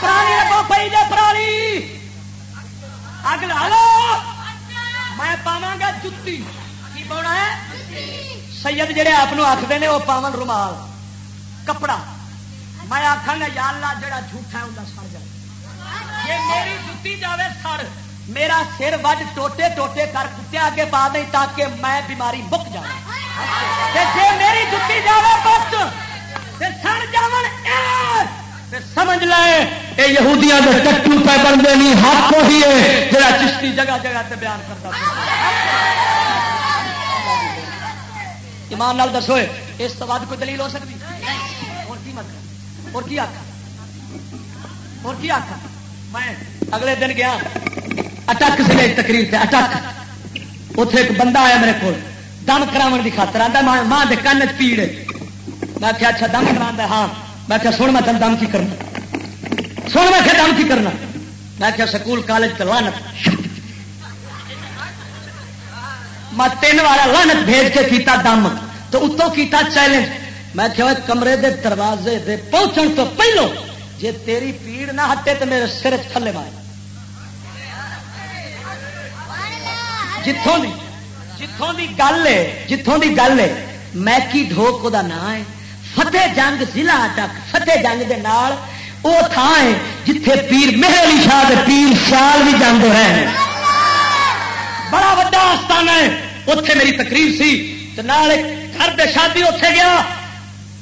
پرانی لگو پی جی پرانی۔ اگ لا لو میں پاوا گا جتی۔ پاؤنا ہے؟ سید جہے آپ آخر نے وہ پاون رومال۔ کپڑا۔ میں آخا گا یار لا جا جھوٹا ہے وہ سڑ جائے۔ یہ میری جتی جاوے، سڑ۔ میرا سر وج ٹوٹے ٹوٹے کر کتے آگے پا دیں تاکہ میں بیماری مک جائے جی میری جتی جاوے بچ سڑ جاون سمجھ لے یہ یہودیاں کے ٹٹو پہ بنتے نہیں حق وہی ہے، جڑا چشتی جگہ جگہ تے بیان کرتا ایمان نال دسو، اس تو بعد کوئی دلیل ہو سکتی؟ اور کی مطلب؟ اور کی آخا اور کی آخا میں اگلے دن گیا۔ اٹک سے تقریر سے اٹک۔ اتے ایک بندہ آیا میرے کو دم کرا کی خاطر آتا ماں کے کن پیڑ میں کیا اچھا دم کرا ہاں۔ میں کیا سن میں تم دم کی کرنا۔ سن میں کیا دم کی کرنا۔ میں کیا سکول، کالج تو لانت میں تین والا لانت بھیج کے کیتا دم، تو اتوں کیتا چیلنج۔ میں کیا کمرے دے دروازے دے پہنچن تو پہلو جی تیری پیڑ نہ ہٹے تو میرے سر تھلے مارے۔ جتوں دی جتوں دی گل ہے جتوں دی گل ہے، میکی ڈھوک دا نام ہے۔ فتح جنگ ضلع تک فتح جنگ دے نال وہ تھان ہے جتھے پیر مہر علی شاہ دے پیر سال بھی جنگ رہے بڑا وا آستان ہے۔ اتے میری تقریر سی۔ گھر دے شادی اتے گیا۔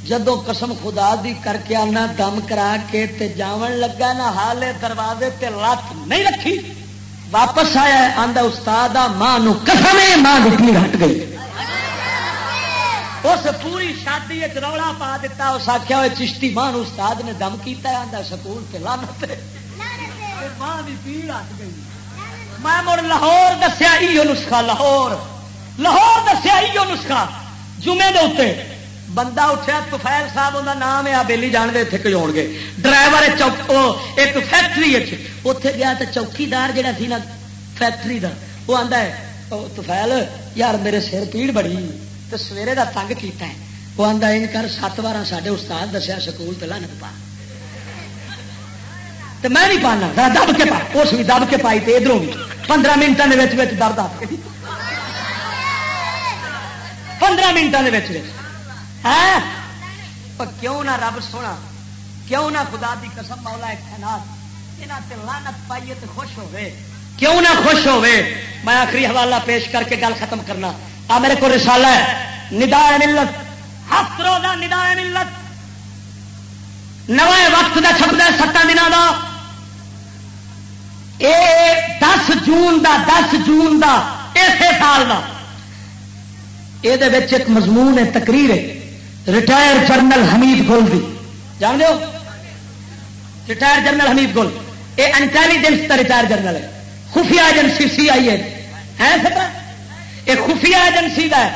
جدو قسم خدا دی کر کے آنا، دم کرا کے تے جاون لگا نہ، حالے دروازے تے لت نہیں رکھی۔ واپس آیا آدھا استاد ماں قسم ماں گٹنی ہٹ گئی۔ اس پوری شادی رولا پا دیتا اس آخیا ہوئے چشتی ماں استاد نے دم کیتا آدھا سکول کے لانا ماں کی پیڑ آ گئی۔ میں مڑ لاہور دسیا ایو نسخہ لاہور۔ لاہور دسیا ایو نسخہ جمعے دے بندہ اٹھا تفیل صاحب ان نام ہے بیلی جان دے اتنے کجو گے ڈرائیور چوک ایک فیکٹری اتنے گیا تو چوکیدار جہا سی نا، فیکٹری کا وہ آتا ہے تفیل یار میرے سر پیڑ بڑی تو سویرے کا تنگ کیتا ہے۔ وہ آتا ان کر سات بار سارے استاد دسیا سکول تو لانت پا۔ تو میں نہیں پانا دب کے پا، اس بھی دب کے پائی تو ادھر بھی پندرہ منٹوں کے درد آ پندرہ منٹوں کے کیوں نہ رب سونا؟ کیوں نہ خدا دی قسم مولا خینات یہاں لانت پائیے تو خوش ہوئے۔ کیوں نہ خوش ہوئے؟ میں آخری حوالہ پیش کر کے گل ختم کرنا۔ آ میرے کو رسالہ ہے۔ ندا ملت۔ ہفت روزہ ندا ملت۔ نویں وقت کا چھپتا ہے ستان دنوں کا یہ دس جون دا، دس جون دا اسی سال کا یہ ایک مضمون ہے، تقریر ہے۔ ریٹائر جنرل حمید گول کی جان دو ریٹائر جنرل حمید گول۔ یہ انٹیلیجنس کا ریٹائر جنرل ہے۔ خفیہ ایجنسی سی آئی ہے یہ خفیہ ایجنسی کا ہے۔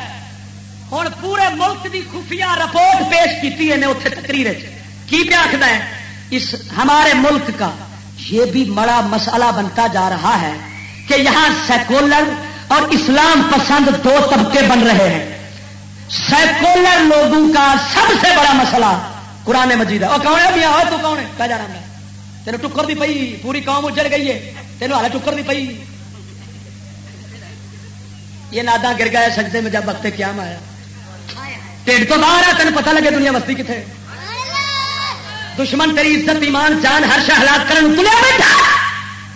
ہوں پورے ملک کی خفیہ رپورٹ پیش کی اتنے تقریر کی پہ آخر ہے؟ اس ہمارے ملک کا۔ یہ بھی بڑا مسئلہ بنتا جا رہا ہے کہ یہاں سیکولر اور اسلام پسند دو طبقے بن رہے ہیں۔ سیکولر لوگوں کا سب سے بڑا مسئلہ قرآن مجید ہے۔ اور کون ہے بھیا تو کون ہے؟ کیا جا رہا ہے تینوں ٹکر دی پئی، پوری قوم اجڑ گئی ہے۔ تینوں ہال ٹکر دی پئی۔ یہ نادا گر گیا سجدے میں جب وقت کیا آیا۔ ٹھیک تو باہر ہے تین پتا لگے دنیا بستی کتنے دشمن تیری عزت، ایمان، جان، ہر شہ ہلاک کرنے تلیا بیٹھا۔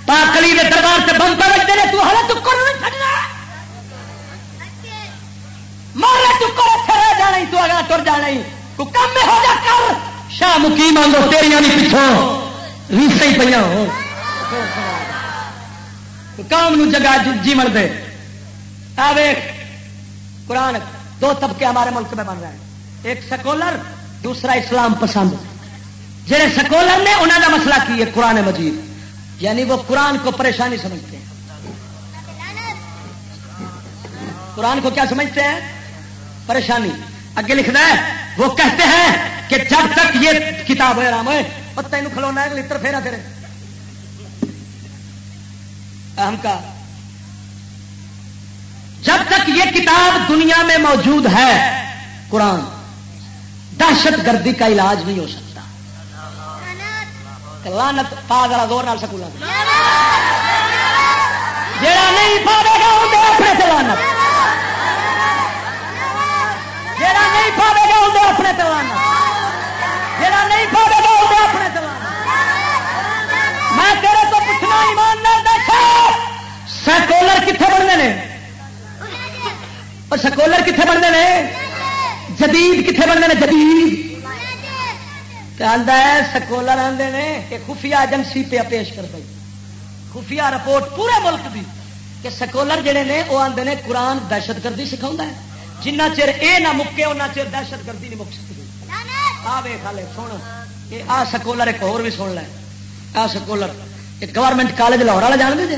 پاکلی کے دربار سے بم پہ بچتے تو ہر ٹکر نہیں چڑنا مارے ٹکر اتنے رہ جانا تو اگلا تر جانا تو کم ہو جا، کر۔ شاہ مکیم آگو تیریاں نہیں پچھوں۔ ریسے ہی پہ ہو کام جگہ جی- جیون دے۔ قرآن دو طبقے ہمارے ملک میں بن رہے ہیں۔ ایک سیکولر، دوسرا اسلام پسند۔ جہے سیکولر نے انہوں کا مسئلہ کی ہے؟ قرآن مجید۔ یعنی وہ قرآن کو پریشانی سمجھتے ہیں۔ قرآن کو کیا سمجھتے ہیں؟ پریشانی۔ اگے لکھنا ہے، وہ کہتے ہیں کہ جب تک یہ کتاب ہوئے رام ہوئے اور تینوں کھلونا ہے لڑ پھیرا پھر ہم کا۔ جب تک یہ کتاب دنیا میں موجود ہے، قرآن دہشت گردی کا علاج نہیں ہو سکتا۔ لانت پا ذرا زور نال سکول جڑا نہیں پاوے گا اندر اپنے چلانا جڑا نہیں پاوے گا اندر اپنے چلانا جڑا نہیں پاوے گا اندر اپنے چلانا میں تیرے تو پوچھنا ایمان نہ دیکھا۔ سیکولر کتنے بننے ہیں اور سکولر کتنے بنتے ہیں جدید کتنے بنتے ہیں جدید۔ آتا ہے سکولر آتے ہیں کہ خفیہ ایجنسی پہ پیش کر پائی خفیہ رپورٹ پورے ملک کی کہ سکولر جڑے نے وہ آتے ہیں قرآن دہشت گردی سکھاؤں جنہ چر یہ نہ مکے ان چر دہشت گردی نہیں مک سکتی۔ آ وے خالے سن۔ یہ آ سکولر ایک اور بھی سن لے۔ آ سکولر ایک گورنمنٹ کالج لاہور والا جان دے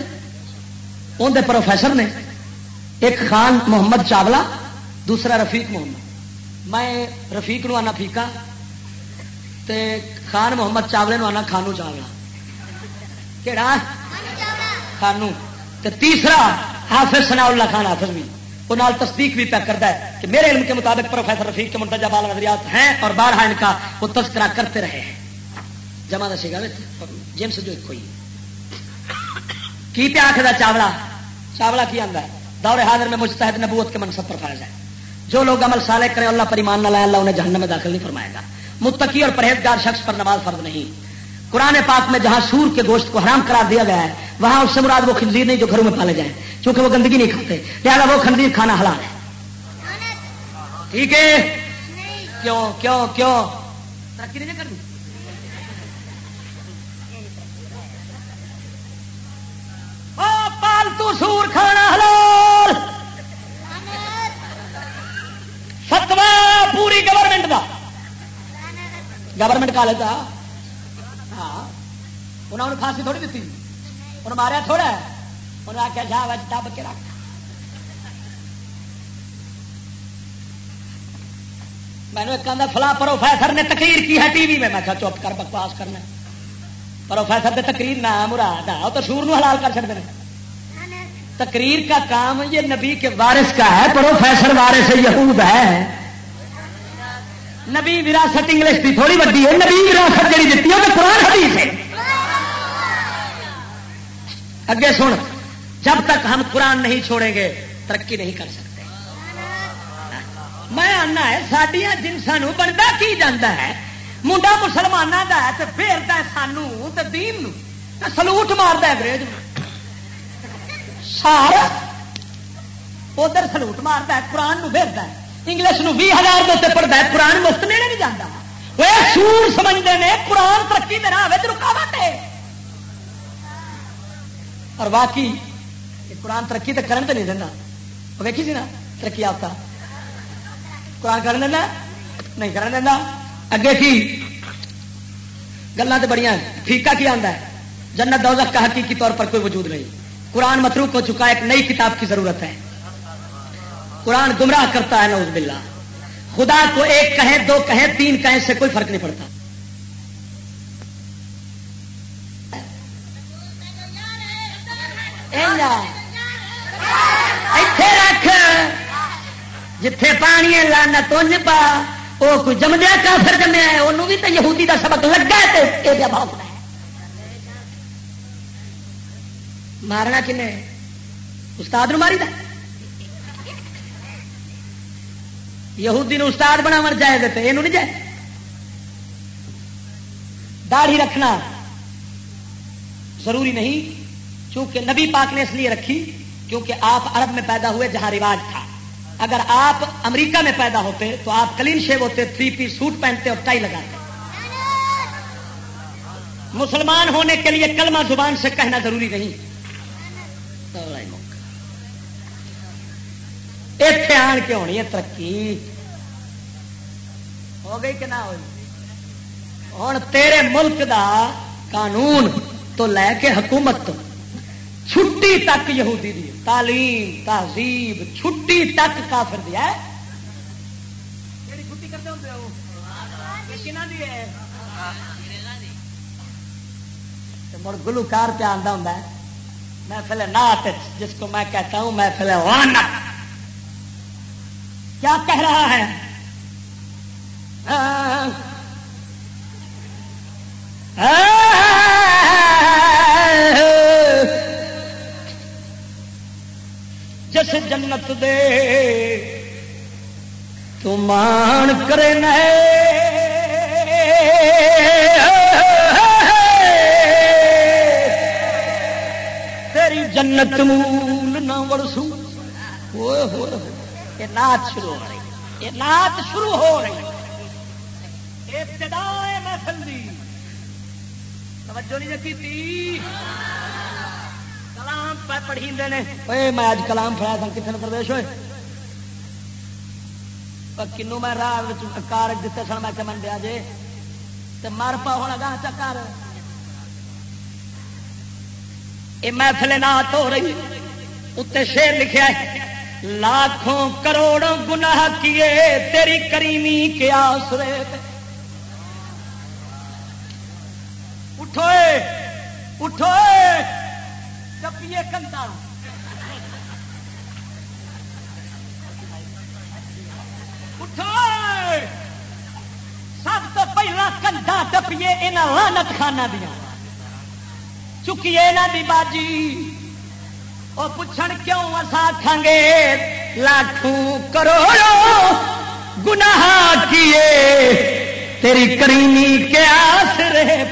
اندر پروفیسر نے۔ ایک خان محمد چاولا، دوسرا رفیق محمد۔ میں رفیق نو آنا فیقا تے خان محمد چاولے نو آنا خانو چاولا۔ کہڑا خانو۔ تے تیسرا حافظ سنا اللہ خان حافظ بھی۔ وہ نال تصدیق بھی پیا کرتا ہے کہ میرے علم کے مطابق پروفیسر رفیق کے منتجہ بال نظریات ہیں اور بارہ ان کا وہ تذکرہ کرتے رہے ہیں۔ جمع دسے گا جیمس جو ایک ہوئی۔ کی پیا آخر چاولا؟ چاولا کی آتا ہے؟ دور حاضر میں مجتہد نبوت کے منصب پر فائز ہے۔ جو لوگ عمل سالے کریں، اللہ پر ایمان نہ لائے، اللہ انہیں جہنم میں داخل نہیں فرمائے گا۔ متقی اور پرہیزگار شخص پر نماز فرض نہیں۔ قرآن پاک میں جہاں سور کے گوشت کو حرام قرار دیا گیا ہے، وہاں اس سے مراد وہ خنزیر نہیں جو گھروں میں پالے جائیں۔ چونکہ وہ گندگی نہیں کھاتے۔ لہٰذا وہ خنزیر کھانا حلال ہے۔ ٹھیک ہے؟ کیوں کیوں کیوں؟ ترقی نہیں کرنی پالتو سور کھانا حلال۔ فتوا پوری گورنمنٹ کا گورنمنٹ کالج کا انہوں نے پھانسی تھوڑی دیتی انہیں ماریا تھوڑا انہیں آخیا جا بچ دب کے رکھ۔ میں نے ایک فلاں پروفیسر نے تقریر کی ہے ٹی وی میں۔ میں چپ کر بکواس کرنا پروفیسر نے تقریر نہ مراد آ تو سور نو حلال کر سکتے ہیں تقریر کا کام یہ نبی کے وارث کا ہے۔ پروفیسر وارث یہود ہے۔ نبی وراثت انگلش کی تھوڑی وڈی ہے۔ نبی وراثت جی دیتی ہے، وہ قرآن حدیث ہے۔ اگے سن، جب تک ہم قرآن نہیں چھوڑیں گے، ترقی نہیں کر سکتے۔ میں آنا ہے سڈیا جنسان بنتا کی جانا ہے، منڈا مسلمانوں کا ہے تو پھیرتا ہے سانو تو دین سلوٹ مارتا ہے انگریز سارا ادھر سلوٹ مارتا ہے، قرآن پھیرتا ہے۔ انگلش نو بھی ہزار دے پڑھتا ہے، قرآن مفت نہیں جانا وہ سور سمجھتے ہیں قرآن ترقی میں نہ رکاوٹ ہے۔ اور باقی قرآن ترقی تو کرن تو نہیں دینا۔ وہ ویکھی سی نا ترقی آتا قرآن کرن دینا نہیں کرن دینا اگے کی گلیں تو بڑی ٹھیکا کی آتا ہے۔ جنت دولت کا حقیقی طور پر کوئی وجود نہیں۔ قرآن متروک ہو چکا ایک نئی کتاب کی ضرورت ہے۔ قرآن گمراہ کرتا ہے نوز باللہ۔ خدا کو ایک کہیں، دو کہیں، تین کہیں سے کوئی فرق نہیں پڑتا۔ ایتھے رکھ۔ جتھے پانی لانا تنج پا وہ کوئی جمدیا کافر جمیا ہے انہوں بھی تو یہودی کا سبق لگا ہے بہت مارنا کن استاد ماری دا۔ یہودی نو استاد بناو جائے دیتے یہ نہیں جائے داڑھی رکھنا ضروری نہیں۔ چونکہ نبی پاک نے اس لیے رکھی کیونکہ آپ عرب میں پیدا ہوئے جہاں رواج تھا۔ اگر آپ امریکہ میں پیدا ہوتے تو آپ کلین شیو ہوتے، تھری پی سوٹ پہنتے اور ٹائی لگاتے۔ مسلمان ہونے کے لیے کلمہ زبان سے کہنا ضروری نہیں۔ اتے آن کے ہونی ہے ترقی۔ ہو گئی کہ نہ ہوئی ہوں تیرے ملک دا قانون تو لے کے حکومت تو۔ چھٹی تک یہودی دی تعلیم تہذیب چھٹی تک کافر دیا ہے۔ مڑ گلوکار پہ آتا ہوں محفل نات جس کو میں کہتا ہوں محفل وانت کیا کہہ رہا ہے؟ جس جنت دے۔ تو مان کرے تیری جنت مول نہ ورسو یہ نات شروع ہو رہی۔ یہ نات شروع ہو رہی۔ ابتدا محفل دی۔ توجہ نہیں رکھی تھی پڑھی میں اج کلام پڑھایا تھا، کتنے پردیش ہوئے؟ کنو میں راہ کار دیتے سن، میں من دیا جے تو مر پا ہونا گاہ چکر یہ محفل نات ہو رہی اتنے شیر لکھا ہے، لاکھوں کروڑوں گناہ کیے تیری کریمی کے آسرے اٹھو اٹھو چپیے کنتا اٹھو سب تو پہلا کنڈا ٹپیے یہاں لانت خانہ دیا چکیے یہاں دی باجی۔ وہ پوچھن کیوں اصا آخان گے، لاکھوں کروڑوں گناہ کیے۔ تیری کریمی کے آس رہے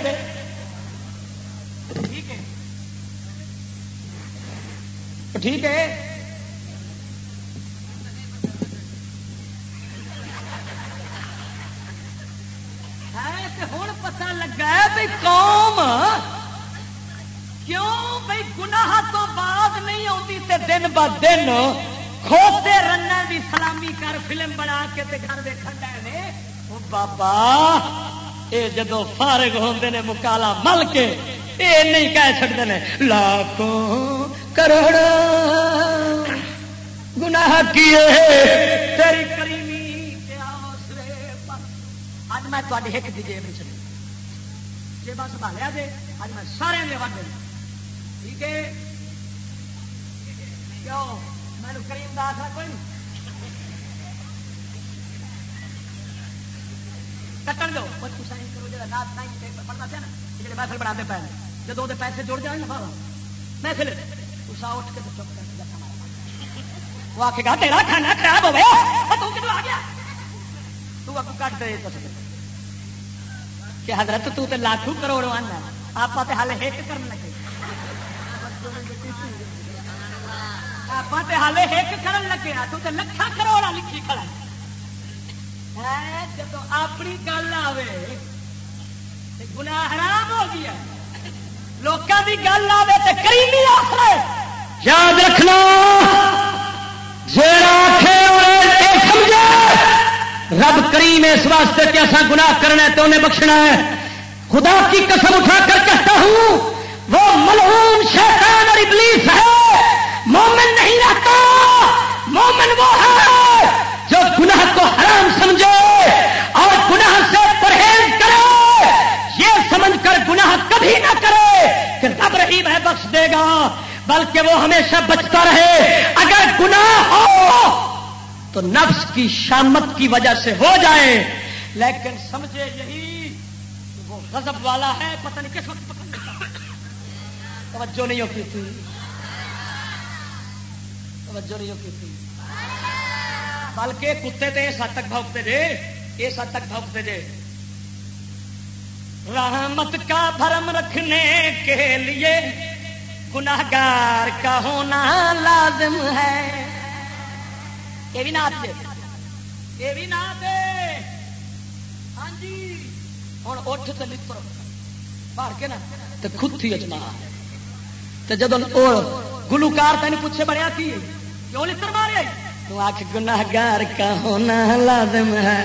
ٹھیک ہے؟ ہوں پتا لگا بھائی قوم کیوں بھائی گناہ تو بعد نہیں آتی تے دن ب دن کھوتے رن کی سلامی کر فلم بنا کے تے گھر دیکھ بابا یہ جدو فارغ ہوتے ہیں مکالا مل کے یہ نہیں کہہ سکتے ہیں لاکھوں کروڑ کیے تیری کریمی اج میں تاری ایک دی جیب چلی جی بس سنبھالیا جی اج میں سارے لے ون ٹھیک ہے؟ کیوں؟ میں کریم دا آخر کوئی کٹن دو۔ کرو جا رات پڑھنا پیا نا جی محفل بنا پے جب وہ پیسے جڑ جائیں نا محفل اسا اٹھ کے تو چپ کر۔ وہ آ کے گا تیرا کھانا خراب ہو گیا تو آ گیا تو آپ کٹ دے کہ حضرت تو تے لاکھوں کروڑ آنا آپ تے ہال ہک کر لگے آپ تے ہال ہک کر لگے تو تے لکھا کروڑ لکھی کھڑا جب اپنی گل آئے گناہ حرام ہو گیا لوگوں کی گل آئے تو کریمی آخر یاد رکھنا سمجھے، رب کریم اس واسطے کہ ایسا گناہ کرنا ہے تو انہیں بخشنا ہے۔ خدا کی قسم اٹھا کر کہتا ہوں، وہ ملعون شیطان اور ابلیس ہے۔ مومن نہیں رہتا، مومن وہ ہے جو گناہ کو حرام سمجھے اور گناہ سے پرہیز کرے۔ یہ سمجھ کر گناہ کبھی نہ کرے کہ رب رحیم ہے، بخش دے گا۔ بلکہ وہ ہمیشہ بچتا رہے۔ اگر گناہ ہو تو نفس کی شامت کی وجہ سے ہو جائے۔ لیکن سمجھے یہی وہ غضب والا ہے، پتہ نہیں کس وقت پکڑ توجہ نہیں ہوتی تھی۔ توجہ نہیں ہوتی تھی۔ بلکہ کتے تو اس حد تک بھوکتے جے، اس حد تک بھوکتے جے۔ رحمت کا بھرم رکھنے کے لیے گناگار کا ہونا لازم ہے۔ یہ بھی نات یہ بھی نات ہاں جی۔ ہوں اٹھ تو لکھو پڑھ کے نا۔ تو خود تھی اجما تو جب گلوکار تین پوچھے بڑھیا تھی کیوں لکھ مارے؟ تو آخ گناگار کا ہونا لازم ہے۔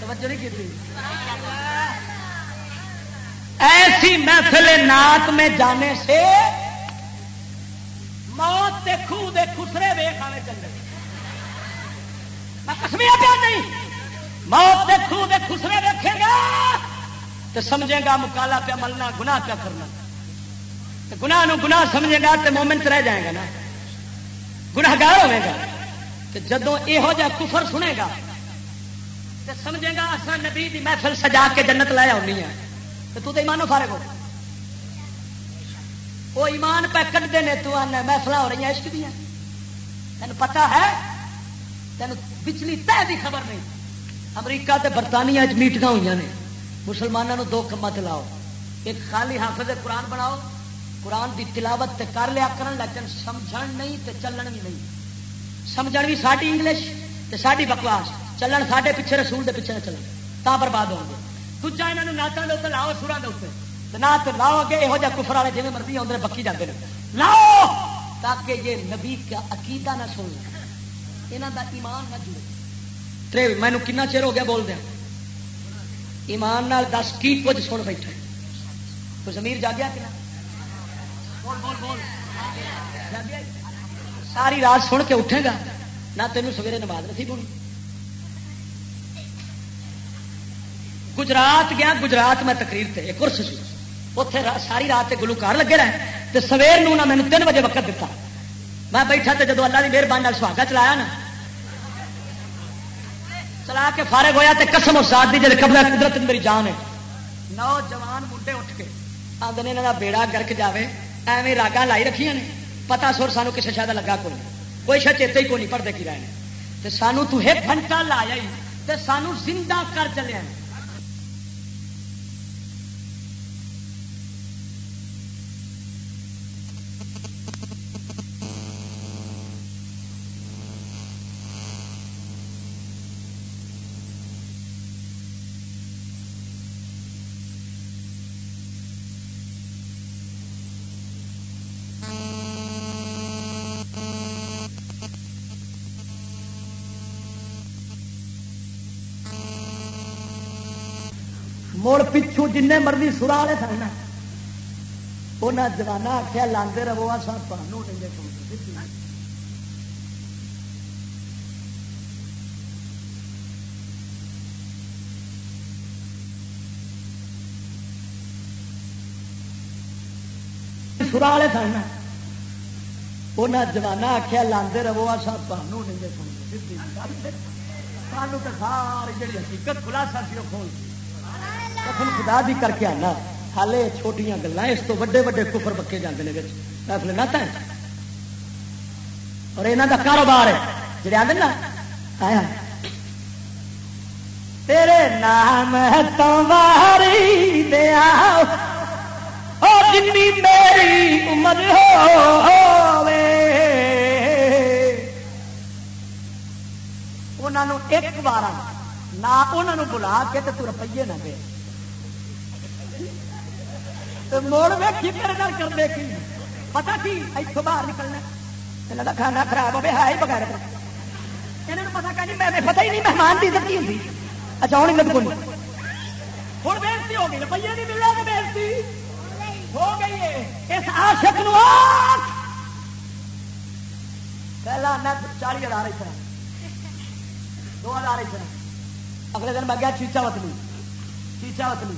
توجہ نہیں کی ایسی محفل نات میں جانے سے موت دے خو دے خسرے ویخ آنے چل رہے کسمیا پیا نہیں موت دے خو دے خسرے دیکھے گا تو سمجھے گا مکالا پیا ملنا، گناہ پیا کرنا۔ گناہ نو گناہ سمجھے گا تو مومنٹ رہ جائے گا نا۔ گناگار ہوے گا۔ تو جدو یہو جہ کفر سنے گا تو سمجھے گا اصا نبی دی محفل سجا کے جنت لایا ہونی ہے۔ تو تو ایمانو فارغ ہو وہ ایمان پہ کٹتے ہیں تو آنا محفل ہو رہی ہیں عشق دیا۔ تین پتا ہے تین پچھلی تہ کی خبر نہیں۔ امریکہ تے برطانیہ میٹنگ ہوئی نے۔ مسلمانوں دو کما لاؤ۔ ایک خالی حافظ قرآن بناؤ۔ قرآن دی تلاوت تے کر لیا کرن، لیکن سمجھن نہیں تے چلن بھی نہیں۔ سمجھن بھی ساری انگلش تے ساری بکواس۔ چلن ساڈے پیچھے رسول دے پیچھے نہ چلن۔ تا برباد ہو گے۔ دوجا یہاں ناچن کے اتنے لاؤ سورا کے اتنے نات لاؤ اگے یہو جہ کفر والے جی مرضی آدھے بکی جاتے ہیں لاؤ تاکہ یہ نبی کا عقیدہ نہ سن یہاں کا ایمان نہ جڑے مینو کنا چیر ہو گیا بول دیا ایمان نال دس کی کچھ سن بیٹھا تو زمیر جاگیا کہ بول بول بول ساری رات سن کے اٹھے گا نہ تینوں سویرے نماز نہیں پونی گجرات گیا، گجرات میں تقریر تے ایک کورس سی۔ اتنے ساری رات گلوکار لگے رہے۔ تو سویر نو مینو تین بجے وقت دیتا میں بیٹھا تو جدو اللہ کی مہربانی سہاگا چلایا نا۔ چلا کے فارغ ہویا تے قسم اور ساتھ دی جی قبضہ قدرت میری جان ہے۔ نوجوان منڈے اٹھ کے آدھے یہاں کا بیڑا گرک جائے ایویں راگا لائی رکھیا نے۔ پتا سر سانو کسی شاید لگا کوئی کوئی شاید چیتے ہی کوئی نہیں پڑھتے کی رہے ہیں سانو تو ایک گھنٹہ لایا ہی۔ سانو زندہ کر چلے ہیں۔ مڑ پچھو جن مرضی سرا والے سن انہیں جوانا آخیا لاندے رہو سر تمہوں سرا والے سن انہیں جوانا آخیا لاندے رہو سر تمہوں نہیں سنتے سانو تو ساری جی حقیقت خلاصہ سی وہ کھول قسم خدا دی کر کے آنا ہالے چھوٹیاں گلیں اس تو وڈے وڈے کفر بکے جاتے ہیں فیصلے نہ تین اور یہاں کا کاروبار ہے۔ جی آدھے نا۔ آیا۔ تیرے نام تمہاری دیا جنی میری عمر ہو انہوں ایک بار نہ انہوں بلا کے تو روپیے نہ دے۔ موڑ ویکھی میں کر کر دے کی۔ پتا کی؟ اتوں باہر نکلنا۔ یہاں کا کھانا خراب ہو ہے ہی بغیر یہاں پتا کہ میں پتا ہی نہیں مہمان کی عزت کی ہوتی اچھا ہوں عزت کو ہوں بےزتی ہو گئی روپیے نہیں ملنا تو بےزتی۔ ہو گئی ہے اس آشک نو پہلا میں چالی ہزار اتنا دو ہزار اتنا اگلے دن میں گیا، چیچا وتنی چیچا وتنی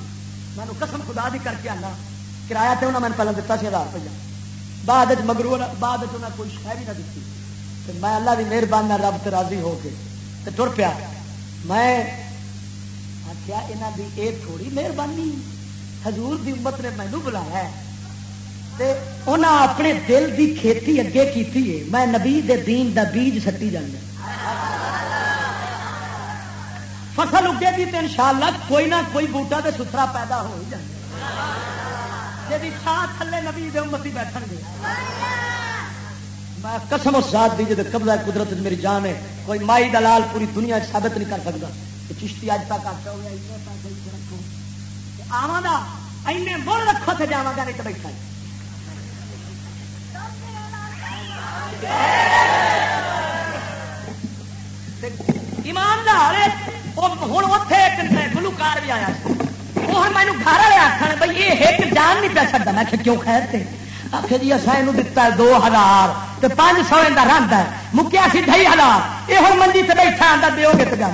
میں قسم خدا دی کر کے آنا۔ کرایہ تو انہوں نے پہلے دتا سی ہزار روپیہ۔ بعد مگرو بعد کوئی شہ بھی نہ دیتی میں اللہ کی مہربانی رب سے راضی ہو کے تر پیا۔ میں آخیا یہاں کی یہ تھوڑی مہربانی۔ حضور دی امت نے مینو بلایا انہیں اپنے دل دی کھیتی اگے کی میں نبی دے دین دا بیج سٹی جانا۔ فصل اگے گی تو ان کوئی نہ کوئی بوٹا تو ستھرا پیدا ہو ہی جائے جی تھلے نبی امتی بیٹھ گے۔ میں قسم ساتھ دی جی قبضہ قدرت میری جان ہے، کوئی مائی دلال پوری دنیا ثابت نہیں کر سکتا۔ چشتی اج تک آتا آوا گا اینے مڑ رکھو تو جا گا نہیں تو بیٹھا ایماندار ہوں اتے گلوکار بھی آیا وہ مینو گھر والے آخر بھائی یہ ایک جان نہیں پیا چڑھتا میں کیوں خیر سے آخر جی اصا یہ دتا دو ہزار تو پانچ سو کا رنگ ہے۔ مکیا سی ڈھائی ہزار۔ یہ ہوں منجی سے بیٹھا آتا دو گے تو جا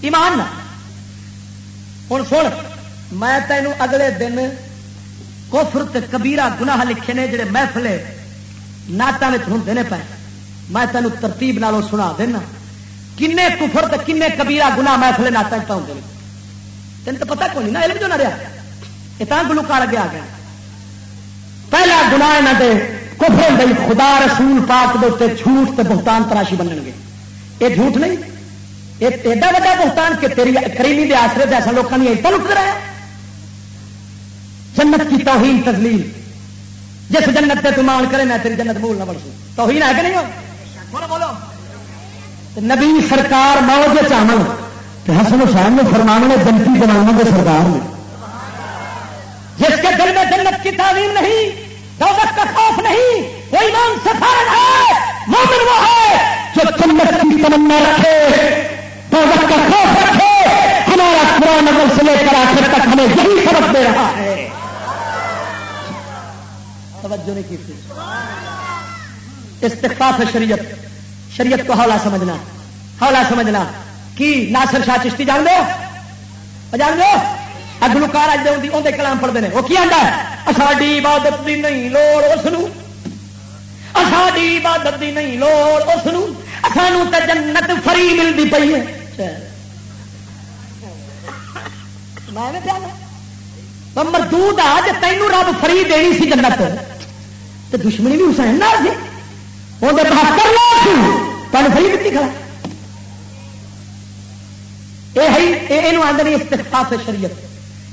ایمان ہوں سن، میں تینوں اگلے دن کوفر کبیرا گناہ لکھے نے جڑے محفلے ناٹا ہوں پے۔ میں تینوں ترتیب نالوں سنا دینا۔ کن کفر کن کبیرا گنا محفل ناٹا ہوتے ہیں تین تو پتا کون نہ علم جو نہ رہا۔ یہ تو گلوکار اگے آ گیا۔ پہلا گنا یہاں کے کفر گئی خدا رسول پاک دے جھوٹ تے بہتان تراشی بنن گے۔ یہ جھوٹ نہیں، یہ ایڈا وا بہتان کہ تیری کریمی کے آسرے ایسا لوگوں نے ایڈا لٹ کرایا جنت کی توہین تزلیل جس جنت تے تمان کرے میں تیری جنت بول نہ بڑھ توہین ہے کہ نہیں ہو؟ بولو بولو۔ نبی سرکار موج چاہن حسن حسین نے فرمانے نے جنتی بنانا کے سرکار نے۔ جس کے دل میں جنت کی تعلیم نہیں، دولت کا خوف نہیں، وہ ایمان سفار ہے، مومن وہ ہے جو جنت کی تمنا رکھے، دولت کا خوف رکھے۔ ہمارا قرآن نظر سے لے کر آخر تک ہمیں یہی سبق دے رہا ہے۔ توجہ نہیں کی استخفاف شریعت۔ شریعت کو ہولا سمجھنا ہولا سمجھنا۔ کی ناصر شاہ چشتی جان دو جان دو اگلوکار اج اندر کلام پڑھتے ہیں وہ کی آتا ہے؟ ساری عبادت کی نہیں لوڑ اس ساری عبادت کی نہیں لوڑ اس سانو تو جنت فری ملتی پی ہے۔ مردود آج تینوں رب فری دینی سی جنت تو۔ دشمنی بھی حسین نہ سی وہ بہتر تمہیں فری دیتی کھڑا۔ یہ آدمی استخاف شریعت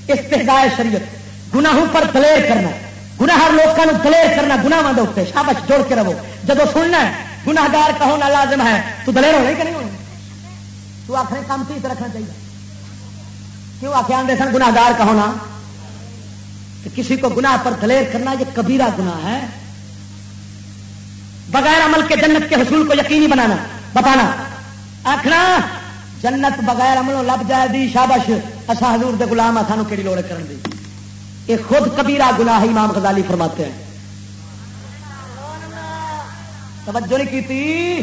استحدائے شریعت، گناہوں پر دلیر کرنا گناہ لوگوں دلیر کرنا گنا دے شابش جوڑ کے رہو۔ جب سننا ہے گناگار کا ہونا لازم ہے، تو دلیر ہونا کہ نہیں ہونا؟ تو آخر کام تیز رکھنا چاہیے۔ کیوں آخر آدھے سن گناگار کا ہونا کہ کسی کو گناہ پر دلیر کرنا یہ کبیرہ گناہ ہے۔ بغیر عمل کے جنت کے حصول کو یقینی بنانا، بتانا۔ آخنا جنت بغیر عملوں لب جائے دی شابش اصا حضور دے گلام سانو کہڑی لوڑ کرن دی۔ یہ خود کبیرہ گناہ امام غزالی فرماتے ہیں۔ توجہ نہیں کی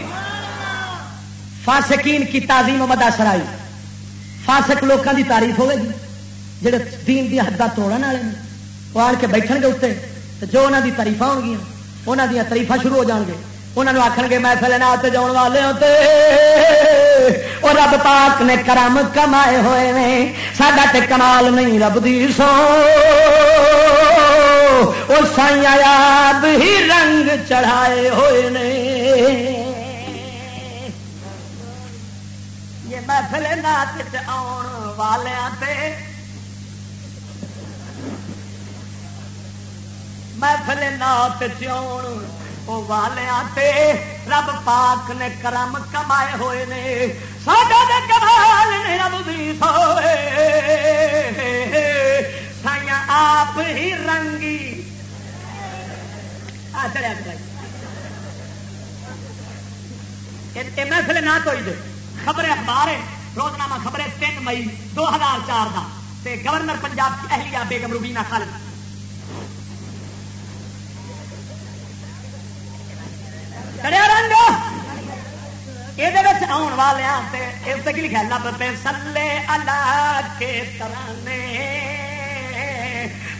فاسقین کی تعظیم مدا سرائی۔ فاسق لوگوں کی تعریف ہوگی جہے دین دی حدہ توڑ والے وہ آن کے بیٹھن گے اتنے جو انہوں کی تاریف ہو گیا انہوں دیا تاریفا شروع ہو جان گے انہوں نے آخر گے محفل نات جاؤ والے ہوتے اور رب پاک نے کرم کمائے ہوئے نے ساڈا تے کمال نہیں رب دی سو اور سائیا یاد ہی رنگ چڑھائے ہوئے نے یہ محفل نات آن والے محفل نات چون والیا رب پاک نے کرم کمائے ہوئے نے۔ ساڈا نے کمال نے رب بھی سوئے۔ سائیا آپ ہی رنگی۔ محفل نہ کوئی دے۔ خبر اخبار روزنامہ خبریں تین مئی دو ہزار چار کا گورنر پنجاب کی اہلیہ بیگم روبینہ خالد۔ چڑیا رنگ؟ یہ آن والے کی لکھا لب پہ سلے اللہ کے ترانے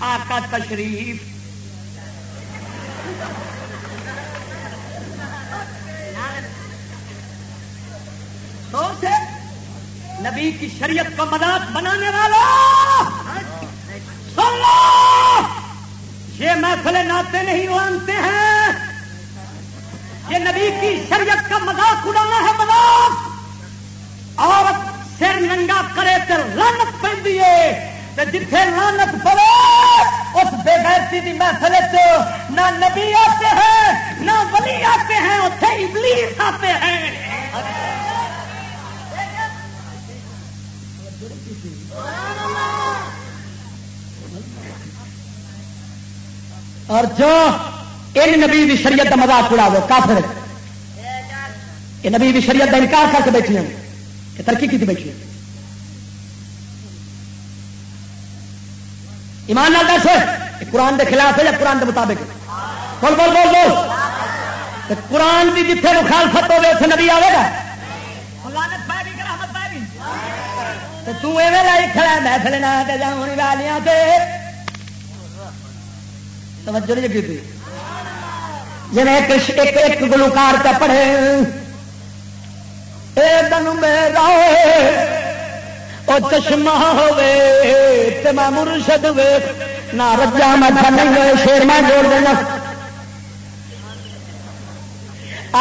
آقا تشریف۔ سوچ نبی کی شریعت کو مدد بنانے والا۔ سن لو! یہ محفل ناطے نہیں مانتے ہیں۔ یہ نبی کی شریعت کا مذاق اڑانا ہے مذاق۔ عورت سر ننگا کرے تو لانت پہ جتھے لانت پڑے، اس بے گیرتی کی محفل نہ نبی آتے ہیں، نہ ولی آتے ہیں اتنے ابلیس آتے ہیں۔ اور جو ان نبی کی شریعت کا مزاق اڑا دو کافر۔ یہ نبی کی شریعت کا انکار کر کے بیٹھی ہیں۔ کہ ترقی کی بیٹھی ایمان لال دس قرآن کے خلاف ہے یا قرآن کے مطابق؟ بول بول بول بول۔ قرآن کی جتنے مخالفت ہوگی اتنے نبی آئے گا۔ تمہیں لائی کھڑا محفل نہ جاؤ والیاں توجہ نہیں کی جی ایک ایک ایک گلوکار کا پڑھے۔ اے دن میرا او چشمہ ہوے تے میں مرشد ویکھ نہ رجا میں نہیں شیر میں جوڑ دینا۔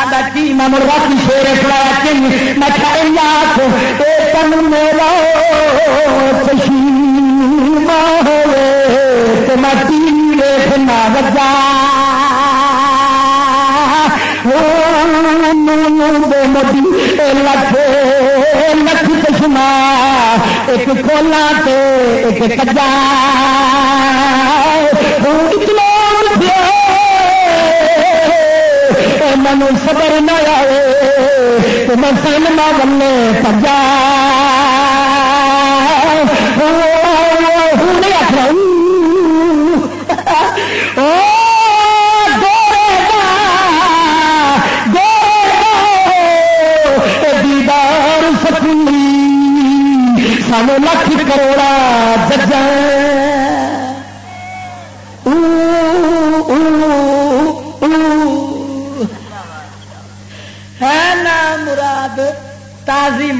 آدھا کی میں مڑ کی شیر کھڑایا کن میں کھائے یاد اے تن میرا تشیم ہوئے تو میں تین دیکھنا رجا۔ لکھ لکھ چشمہ ایک کھولا ایک کجا من صبر نہ آئے میں سن نہ بننے پجا نہیں آخر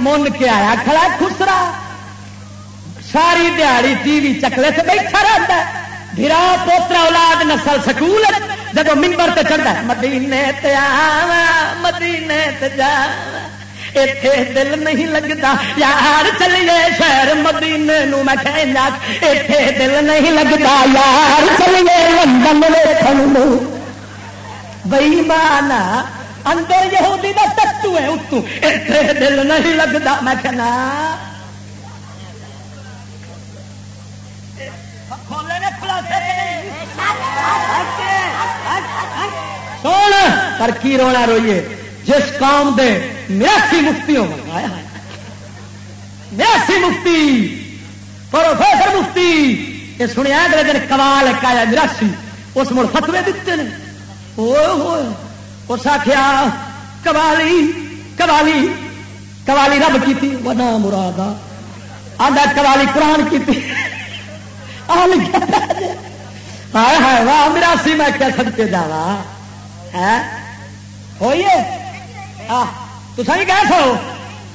من کے آیا، کھڑا خسرا۔ ساری دیہڑی ٹی وی چکلے سے بیٹھا رہتا ہے۔ بھرا پوترا اولاد نسل سکول جب ممبر تے چڑھتا ہے، مدینے تے آوا مدینے تے جاوا اتے دل نہیں لگتا یار چلیے شہر مدینے نو میں کہنا اتے دل نہیں لگتا یار چلیے لندن ویکھن بئی مانا اندر یہودی دا تتو ہے اتو۔ اتے دل نہیں لگتا میں کہنا سونا پر کی رونا روئیے؟ جس قوم دے میاسی مفتی ہو میاسی مفتی، پروفیسر مفتی، یہ سنیا اگلے دن کمال ایک آیا میراسی، اس مڑ فتوے دیتے ہیں۔ اس آخیا کوالی کوالی کوالی رب کی تھی وہ نام مراد آدھا کوالی قرآن کی تھی ہائے ہائے، واہ میراسی میں کیا سکتے جاوا ہاں؟ ہوئیے تو صحیح کہہ سو۔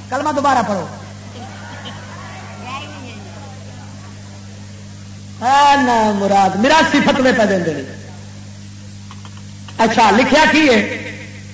کلمہ دوبارہ پڑھو۔ نا مراد میراسی فتوے پہ دیں اچھا لکھیا کی ہے؟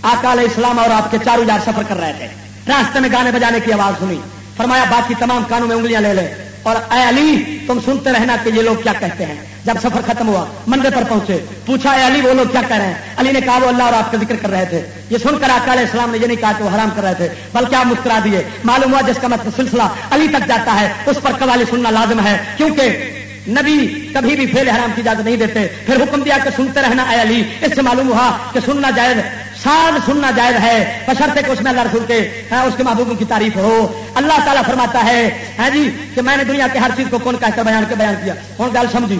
آقا علیہ السلام اور آپ کے چاروں جار سفر کر رہے تھے۔ راستے میں گانے بجانے کی آواز سنی۔ فرمایا باقی تمام کانوں میں انگلیاں لے لے۔ اور اے علی، تم سنتے رہنا کہ یہ لوگ کیا کہتے ہیں۔ جب سفر ختم ہوا مندر پر پہنچے۔ پوچھا، اے علی، وہ لوگ کیا کہہ رہے ہیں؟ علی نے کہا، وہ اللہ اور آپ کا ذکر کر رہے تھے۔ یہ سن کر آقا علیہ السلام نے یہ نہیں کہا کہ وہ حرام کر رہے تھے، بلکہ آپ مسکرا دیے۔ معلوم ہوا جس کا مطلب سلسلہ علی تک جاتا ہے، اس پر قوالی سننا لازم ہے۔ کیونکہ نبی کبھی بھی فیل حرام کی اجازت نہیں دیتے۔ پھر حکم دیا کہ سنتے رہنا، اے علی۔ اس سے معلوم ہوا کہ سننا جائز ساز سننا جائز ہے بشرتے کہ اس میں اللہ رسول کے اس کے محبوبوں کی تعریف ہو۔ اللہ تعالیٰ فرماتا ہے ہاں جی کہ میں نے دنیا کے ہر چیز کو کون کہہ کر بیان کے بیان کیا۔ کون گل سمجھی؟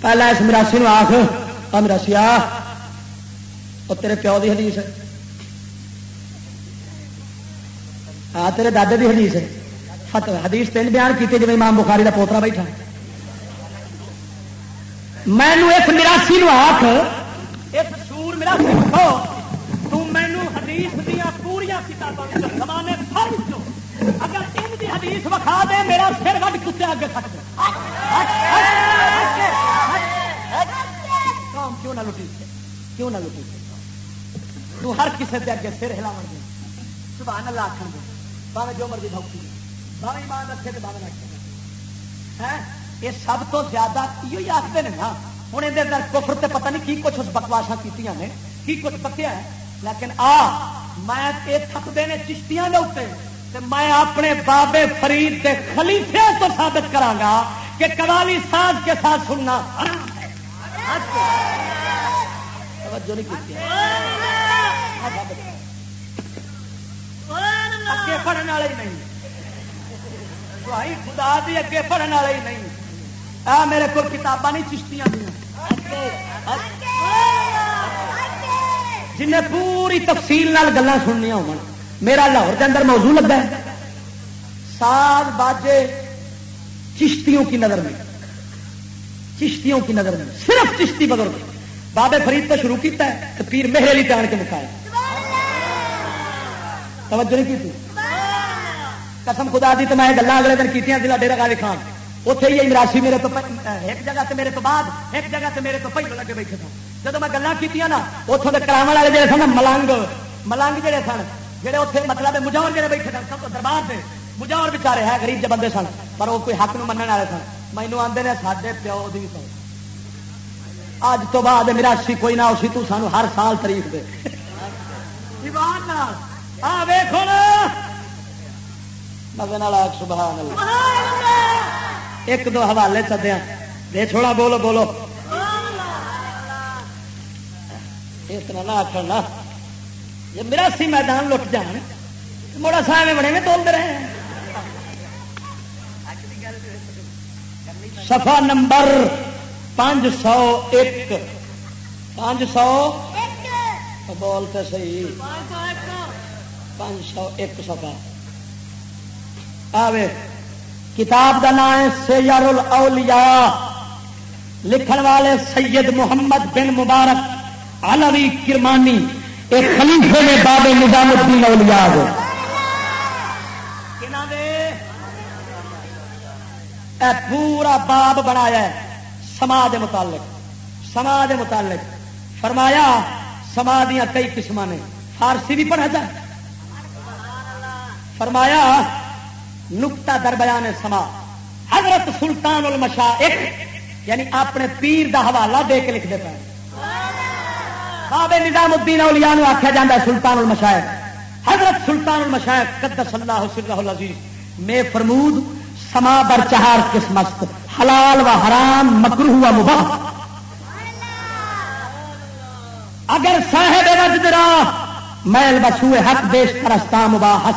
پہلا اس مراسی نو آخ مراسی اور تیرے پیو کی حدیث ہے۔ ہاں تیرے دادے کی حدیث ہے۔ فتح حدیث تین بیان کیتے جی امام بخاری کا پوترا بیٹھا۔ مینو اس مراسی نو آخ اس سور مراسی تو مینو حدیث دیا پوریا کتابوں اگر ان کی حدیث وکھا دے، میرا سر وڈ کتے اگے سک دے کیوں نہ لٹی؟ کیوں نہ لٹی؟ تو ہر کسی کے اگے سر ہلاو دے۔ سبحان اللہ آخر دے۔ باوے جو مرضی بھوکی دے۔ باوے ایمان رکھے تو باوے رکھے یہ سب تو زیادہ یہ آخر نے نا۔ ہوں یہ کفر تے پتہ نہیں کی کچھ اس بکواسا کی نے، کی کچھ بکیا ہے۔ لیکن آ، میں تھپتے نے چشتیاں دے میں اپنے بابے فرید کے خلیفے تو ثابت کرا کہ کوالی ساز کے ساتھ سننا توجہ نہیں اگے پڑھنے والے نہیں۔ بھائی، خدا بھی اگے پڑھنے والے ہی نہیں۔ آ، میرے کو کتاباں نہیں، چشتیاں دیا جنہیں پوری تفصیل گلا سننی ہو میرا لاہور کے اندر موضوع لگا ہے۔ ساز باجے چشتیوں کی نظر میں۔ چشتیوں کی نظر میں۔ صرف چشتی بدل بابے فرید تو شروع کیتا ہے تو پیر مہر علی جان کے مکھایا۔ توجہ نہیں کی قسم خدا دی تو میں گلا اگلے دن کی دلا ڈیرا گالی خان۔ اتنے ہی مراسی میرے تو ایک جگہ تے میرے تو بعد، ایک جگہ تے میرے تو پہلے لگے بیٹھے سن جب میں گلیں کی نا اتوں کے کرا والے جڑے سن ملنگ ملنگ جڑے سن، جڑے اتنے مطلب مجاور جڑے بیٹھے سن، سب دربار سے مجاور بچارے ہے غریب جو بندے سن، پر وہ کوئی حق نو منع والے سن۔ مینو آدھے نے سارے پیو دی سن۔ اج تو بعد مراسی کوئی نہ، اسی تو سانو ہر سال تاریخ دے۔ سبحان اللہ۔ ایک دو حوالے چدیا دے چھوڑا، بولو بولو۔ اتنا نہ آخر نا جی مراسی میدان لٹ جان مڑا سامنے بڑے میں تولتے رہے سفا نمبر پانچ سو ایک پانچ سو بولتے سی پانچ سو ایک سفا آوے کتاب کا نام ہے سیار الاولیاء لکھن والے سید محمد بن مبارک۔ علوی کرمانی، ایک خلیفے نے بابے نظام الدین اولیاء دے۔ اے پورا باب بنایا ہے، سماج متعلق سماج متعلق۔ فرمایا سما دیا کئی قسم نے، فارسی بھی پڑھا جائے فرمایا نکتا در بیان سما، حضرت سلطان المشا ایک یعنی اپنے پیر دا حوالہ دے کے لکھتے پے بابے نظام الدین اولیاء آخیا جا سلطان المشاعر حضرت سلطان المشاعر قدس اللہ سر العزیز میں فرمود، سما بر چہار قسمت حلال و حرام مکرو ہوا مباح۔ اگر صاحب وجد راہ میل بسوئے حق دیش پرستا مباح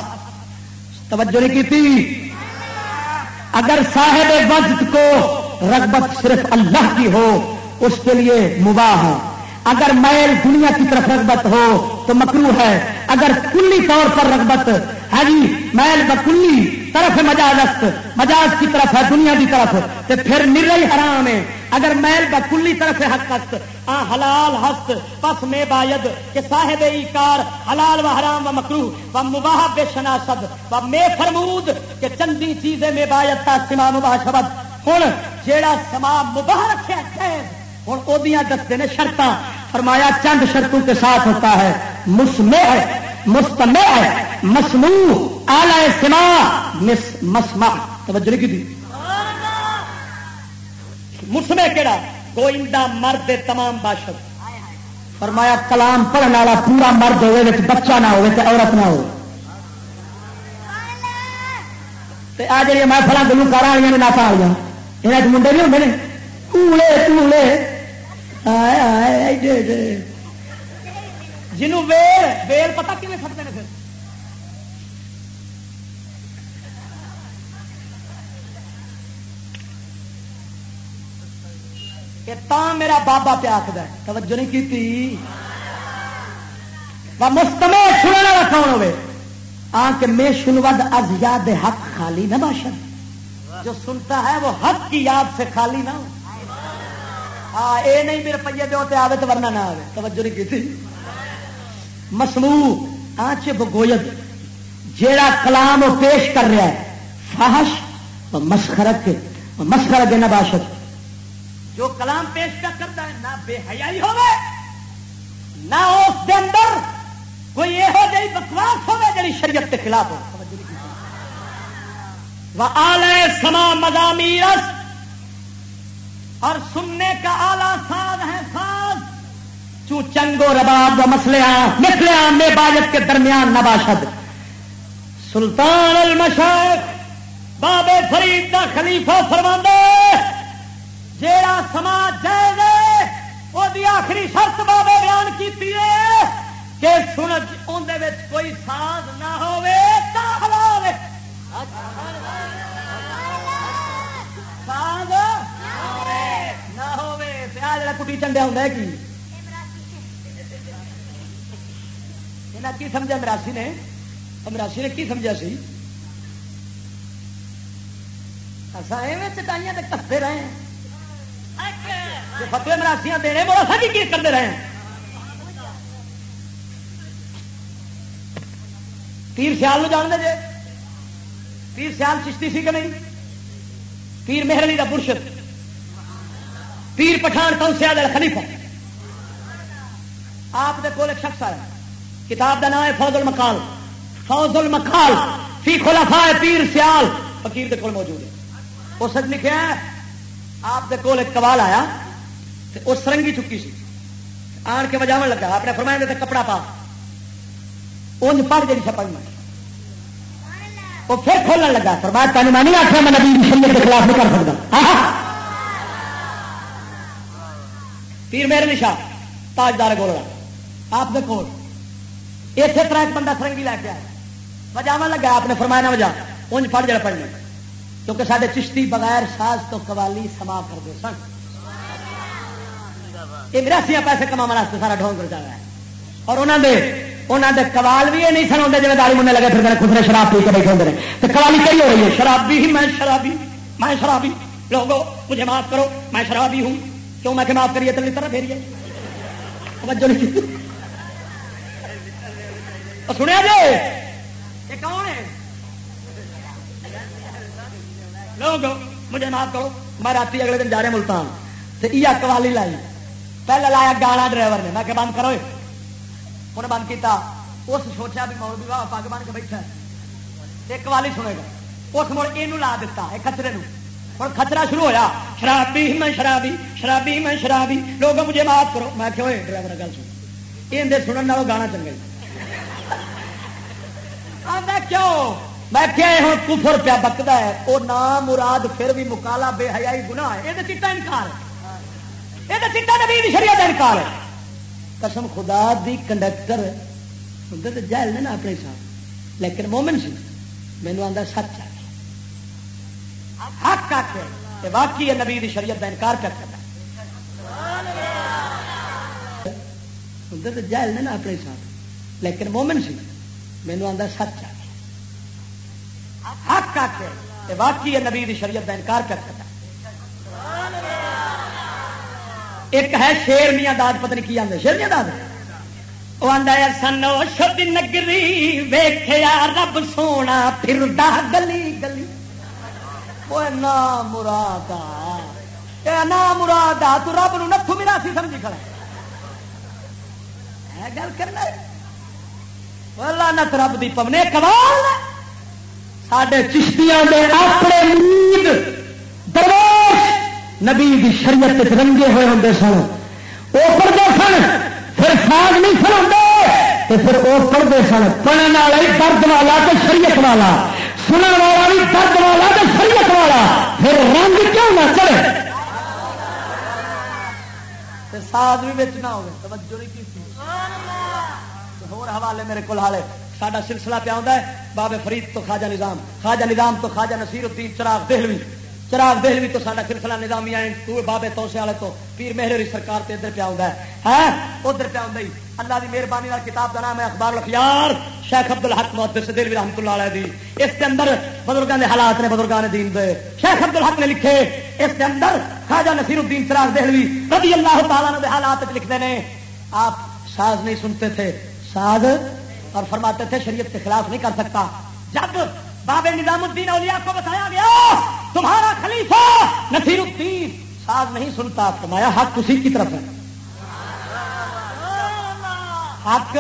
توجہ نہیں کی اگر صاحب وقت کو رغبت صرف اللہ کی ہو، اس کے لیے مباح ہے اگر میل دنیا کی طرف رغبت ہو تو مکرو ہے۔ اگر کلی طور پر رغبت ہے جی میل بکلی طرف مجاز مجاز کی طرف ہے، دنیا کی طرف۔ تو پھر نرئی حرام ہے۔ اگر میل بکلی طرف حق ہست آ حلال ہست، پس میں باید کہ صاحب کار حلال و حرام و مکرو و مباح بے شناسد و میں فرمود کہ چندی چیزیں میں باید تا سما مباح شبد۔ ہوں جیڑا سما مباح رکھے ہوں وہ دستے نے شرط فرمایا چند شرطوں کے ساتھ ہوتا ہے۔ مسمے مستمع مسمو آلہ سما مس مسما توجہ کی مسمے کہڑا گوئندہ مرد تمام باشد فرمایا کلام پڑھنے والا پورا مرد ہوئے بچہ نہ ہوئے تو عورت نہ ہو آ جی محفل گلوکار والی نے ناتا آ یہاں منڈے نہیں ہوتے کوڑے کوڑے آئے آئے ٹولے ٹولے جنوں ویل ویل پتا کھے سکتے ہیں پھر؟ تا میرا بابا پیا آخر توجہ نہیں کی مستمے سننے والا کون ہوے آ کے میں شنود از یاد حق خالی نہ باشد۔ جو سنتا ہے وہ حق کی یاد سے خالی نہ ہو۔ ہاں یہ نہیں میرے پہیے دے ہوتے آوے تو ورنہ نہ آئے توجہ نہیں کی مسمو آچ بگویت جیڑا کلام وہ پیش کر رہا ہے، فحش و مسخرت مسخرت نہ باشد۔ جو کلام پیش کر کرتا ہے، نہ بے حیائی ہوگی نہ اس کے اندر کوئی یہو جی بکواس ہوگا جی شریعت کے خلاف ہو آلے سما مزامی اور سننے کا آلہ ساز ہے ساز۔ چو چنگو رباب و مسلیا مسلیا میں باجت کے درمیان نباشد سلطان المشاق بابے فرید کا خلیفہ فرما جیڑا سماج جائے وہ آخری شرط بابے بیان کی کہ سنج اندر کوئی ساز نہ ہوئے ساز؟ ہوا کٹی چنڈیا ہوں کی کی سمجھا مراسی نے مراسی نے کی سمجھا سی ایویں چٹائیاں کستے رہے ہیں فتوی مراسیاں دینے بڑا سا کی کرتے رہے ہیں پیر سیال جان دے جے پیر سیال چشتی سی کہ نہیں پیر مہر علی کا پرشد پیر پٹھان کون سے خلیفہ۔ آپ کے کول ایک شخص آیا۔ کتاب کا نام ہے فوج المکال فوج المکال فی خلفا ہے پیر سیال فقیر کے کول موجود ہے۔ اس لکھا ہے، آپ کے کول ایک کبال آیا وہ سرنگی چکی سی۔ آن کے بجاو لگا اپنے فرمائے دے کپڑا پا۔ ان پڑھ جی چھپا وہ پھر کھولنے لگا، فرمایا تین میں نہیں آخر میں نبی شریعت کے خلاف نہیں کر سکتا پیر میرے نشا تاجدار گول آپ کے کول۔ اتنے طرح ایک بندہ سرنگی لے کے آیا۔ وجاو لگا آپ نے فرمایا نہ وجا انج پڑھ جڑا پڑھنے کیونکہ سارے چشتی بغیر ساز تو قوالی سما کرتے سن۔ یہ مراسیا پیسے کما واسطے سارا ڈھونگ کر جا رہا ہے۔ اور انہوں نے انہوں بھی یہ نہیں سن ہوتے جی داڑی منہ لگے پھر خود شراب پی کے بیٹھے ہوتے ہیں تو قوالی کئی ہو رہی ہے؟ شرابی ہی میں شرابی میں شرابی۔ لوگو مجھے معاف کرو میں شرابی ہوں۔ کیوں میں کہ معاف کریے تو طرح پھیریے؟ سنیا جی یہ کون ہے؟ لوگ مجھے معاف کرو، میں رات اگلے دن جا رہے ملتان تو یہ قوالی لائی۔ پہلے لایا گالا ڈرائیور نے، میں کہ بند کرو انہیں بند کیتا، اس سوچا بھی مول بھی واہ پگ بن کے بیٹھا ایک والی سنے گا۔ اس مڑ یہ لا دیتا ہے، کچرے ہوں خطرہ شروع ہوا شرابی، میں شرابی شرابی، میں شرابی، لوگ مجھے معاف کرو۔ میں کہ ڈرائیور گل سن۔ یہ سننے والوں گانا چنگا کیوں؟ میں کیا ہوں؟ کفر پیا بکتا ہے۔ وہ نام مراد پھر بھی مکالا بے حیائی گنا ہے۔ یہ چیٹا انکار ہے۔ یہ چیٹا نبی شریعت انکار ہے۔ قسم خدا دی کنڈکٹر ہوں تو جہل نے نا اپنے ساتھ۔ لیکن مومن سی مینو آتا سچ آ حق آ کے واقعی ہے نبی شریعت کا انکار کر کرتا ہوں جہل نے نا اپنے ساتھ۔ لیکن مومن سی۔ مینو آتا سچ آ حق آ کے واقعی ہے نبی شریعت کا انکار کر کرتا ایک ہے شیر میاں داد پتنی کی آدھے شیر میاں داد؟ وہ سنو شد نگری ویخیا رب سونا، پھر گلی گلی۔ وہ نا مراد نا مراد تو رب نو نتھو میرا سی سمجھی کھڑا گل کرنا نت رب دی پونے کمال سڈے چشتیاں دے اپنے مرید درویش نبی دی شریعت رنگے ہوئے ہوں سن وہ پڑھتے سن پھر ساگ نہیں سن ہوں پھر وہ پڑھتے سن پڑھنے والا ہی درد والا تو شریعت والا سننے والا بھی، درد والا تو شریعت والا۔ پھر رنگ کیوں نہ چڑھے؟ ساگ بھی بچنا ہوگا توجہ نہیں کی حوالے میرے کو حالے۔ ساڈا سلسلہ پہ آتا ہے، بابے فرید تو خواجہ نظام۔ خواجہ نظام تو خواجہ نصیر الدین چراغ دہلوی۔ چراغ دہلوی تو سارا سلسلہ نظامی آئے تو بابے توسے والے تو پیر مہر سرکار تے ادھر پہ آؤں ہے۔ ہاں؟ ادھر پہ آؤں اللہ کی مہربانی کتاب کا نام ہے اخبار لخیار شیخ ابد الحق محدث دلوی رحمت اللہ علیہ دی۔ اس کے اندر بزرگوں کے حالات نے بزرگان دین دے۔ شیخ ابد الحق نے لکھے، اس کے اندر خواجہ نصیر الدین چراغ دہلوی رضی اللہ تعالیٰ نے حالات لکھتے ہیں آپ ساز نہیں سنتے تھے۔ ساز اور فرماتے تھے شریعت کے خلاف نہیں کر سکتا۔ جب بابے نظام الدین اولیاء کو بتایا گیا، تمہارا خلیفہ نصیر الدین۔ ساز نہیں سنتا، فرمایا، حق اسی کی طرف ہے۔ حق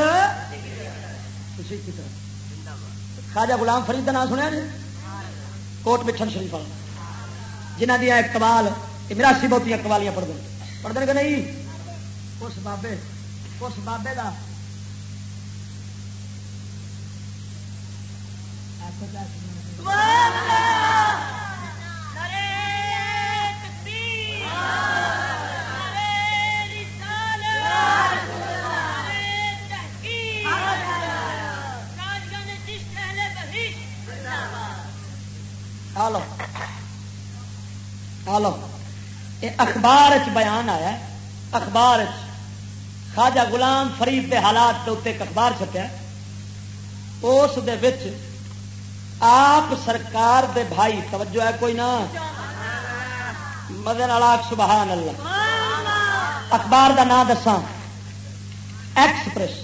خواجہ غلام فرید کا نام سنیا جی؟ کوٹ مٹھن شریف والا۔ جنہ دیا اقبال مراسی بہت اقبالیاں پڑھ دیں پڑھ دیں کہ نہیں؟ اس بابے اس بابے کا اخبار بیان آیا اخبار خواجہ غلام فرید کے حالات کے اتنے اخبار چھپیا اس آپ سرکار دے بھائی، توجہ ہے کوئی نہ۔ مدن الاک سبحان اللہ۔ اخبار دا نام دساں۔ ایکسپریس۔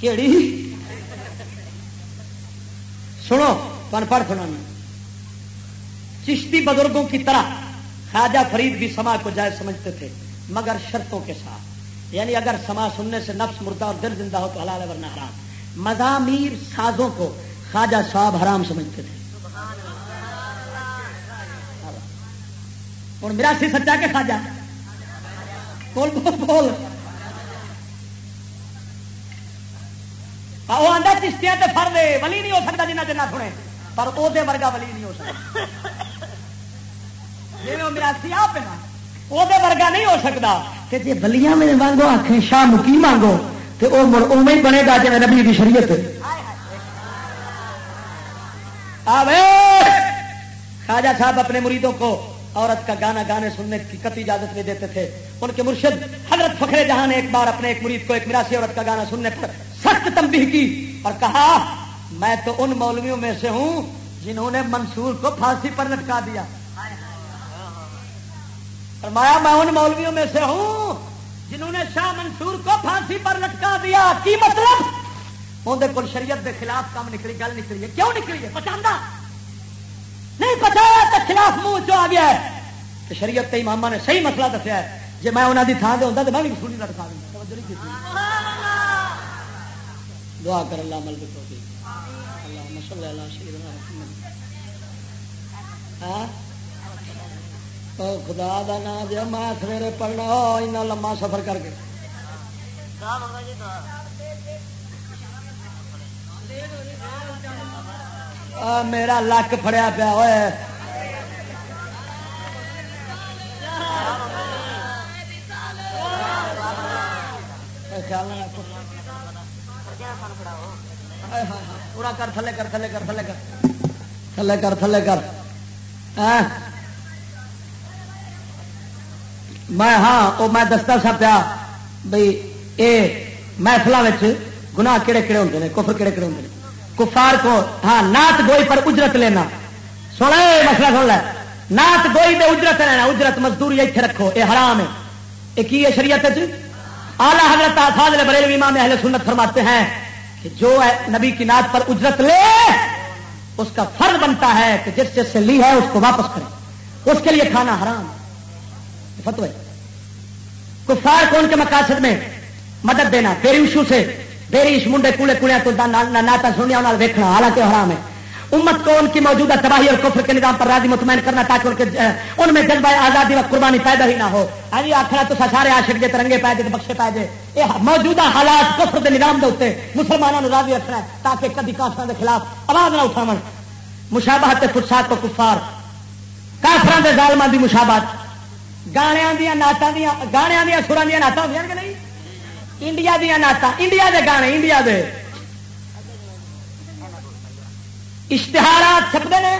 کیڑی؟ سنو تن پڑھ سنا چشتی بزرگوں کی طرح۔ خواجہ فرید بھی سما کو جائز سمجھتے تھے، مگر شرطوں کے ساتھ۔ یعنی اگر سما سننے سے نفس مردہ اور دل زندہ ہو تو حلال ہے ورنہ حرام۔ مزامیر سازوں کو خواجہ صاحب حرام سمجھتے تھے۔ ہوں میرا سی سچا کے خواجہ؟ بول بول بول۔ وہ آدھا چشتیاں تے فر دے، ولی نہیں ہو سکتا جنہ جنہ سنے، پر وہ ورگا ولی نہیں ہو سکتا۔ جی میرا وہ ورگا نہیں ہو سکتا کہ جی بلیاں میں مانگو آخیں شاہ مکی مانگو؟ تو وہ مڑ اوے بنے گا جی نبی کی شریعت۔ خواجہ صاحب اپنے مریدوں کو عورت کا گانا گانے سننے کی کتی اجازت نہیں دیتے تھے۔ ان کے مرشد حضرت فخر جہاں نے ایک بار اپنے ایک مرید کو ایک مراسی عورت کا گانا سننے پر سخت تنبیہ کی اور کہا میں تو ان مولویوں میں سے ہوں جنہوں نے منصور کو پھانسی پر لٹکا دیا۔ فرمایا میں ان مولویوں میں سے ہوں جنہوں نے شاہ منصور کو پھانسی پر لٹکا دیا. کی مطلب؟ اندر کل شریعت کے خلاف کام نکلی گل نکلی ہے. کیوں نکلی ہے؟ پچاندہ نہیں پتا تو خلاف منہ چ آ گیا ہے؟ شریعت کے ماما نے صحیح مسئلہ دسیا ہے. جی میں انہوں کی تھان سے ہوتا تو میں بھی سونی کا دکھا دوں دعا کر اللہ کی اللہ مسل اللہ شریف خدا دا نام جی میں سویرے پڑھنا لما سفر کر کے۔ میرا لک فڑیا پیا ہوئے۔ پورا کر، تھلے کر تھلے کر تھلے کر۔ تھلے کر تھلے کر۔ ہاں؟ میں ہاں وہ میں دستا سا پیا بھائی یہ محفلوں گناہ کہڑے کہڑے ہوتے ہیں کفر کہڑے کہڑے ہوتے ہیں کفار کو ہاں نات گوئی پر اجرت لینا۔ سونا مسئلہ سن لے۔ نات گوئی پہ اجرت لینا، اجرت مزدوری اتنے رکھو یہ حرام ہے۔ یہ کی ہے شریعت آلہ حضرت آفاظ بریلوی امام اہل سنت فرماتے ہیں کہ جو نبی کی نات پر اجرت لے، اس کا فرض بنتا ہے کہ جس جس سے لی ہے، اس کو واپس کرے۔ اس کے لیے کھانا حرام۔ فتو کفار کو ان کے مقاصد میں مدد دینا؟ تیری ایشو سے۔ بیریش منڈے کوڑے کوڑے تو ناٹا سنیا انہوں ویکنا حالانکہ حرام ہے۔ امت کو ان کی موجودہ تباہی اور کفر کے نظام پر راضی مطمئن کرنا تاکہ ان کے ان میں جذبہ آزادی و قربانی پیدا ہی نہ ہو۔ ابھی آخر تو سارے آشک جی ترنگے پائے جائے بخشے پائے جائے یہ موجودہ حالات کفر کے نظام کے اتنے مسلمانوں راضی رکھنا ہے تاکہ کبھی کافر کے خلاف آواز نہ اٹھاو مشابہت کے فرسات کو کفار۔ کافران کے ظالمان کی مشابہت۔ گانیا دیا ناٹا دیا گانیا دیا سران دیا ناٹا ہوئی کہ نہیں؟ انڈیا دیا نعت انڈیا دے گانے، انڈیا دے۔ اشتہارات چھپتے ہیں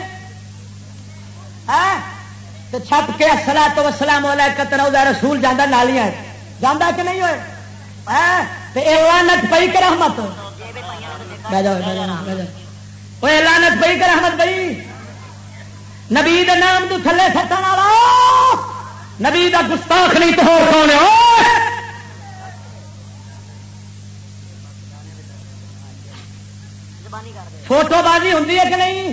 تو چھپ کے سلا تو سلام والا کتر رسول جانا نالیاں جانا کہ نہیں ہوئے؟ لانت پی کر رحمت؟ لانت پی کر رحمت پی نبی نام تو تھلے سٹن والا نبی کا گستاخ نہیں تو ہو فوٹو بازی ہوں کہ نہیں؟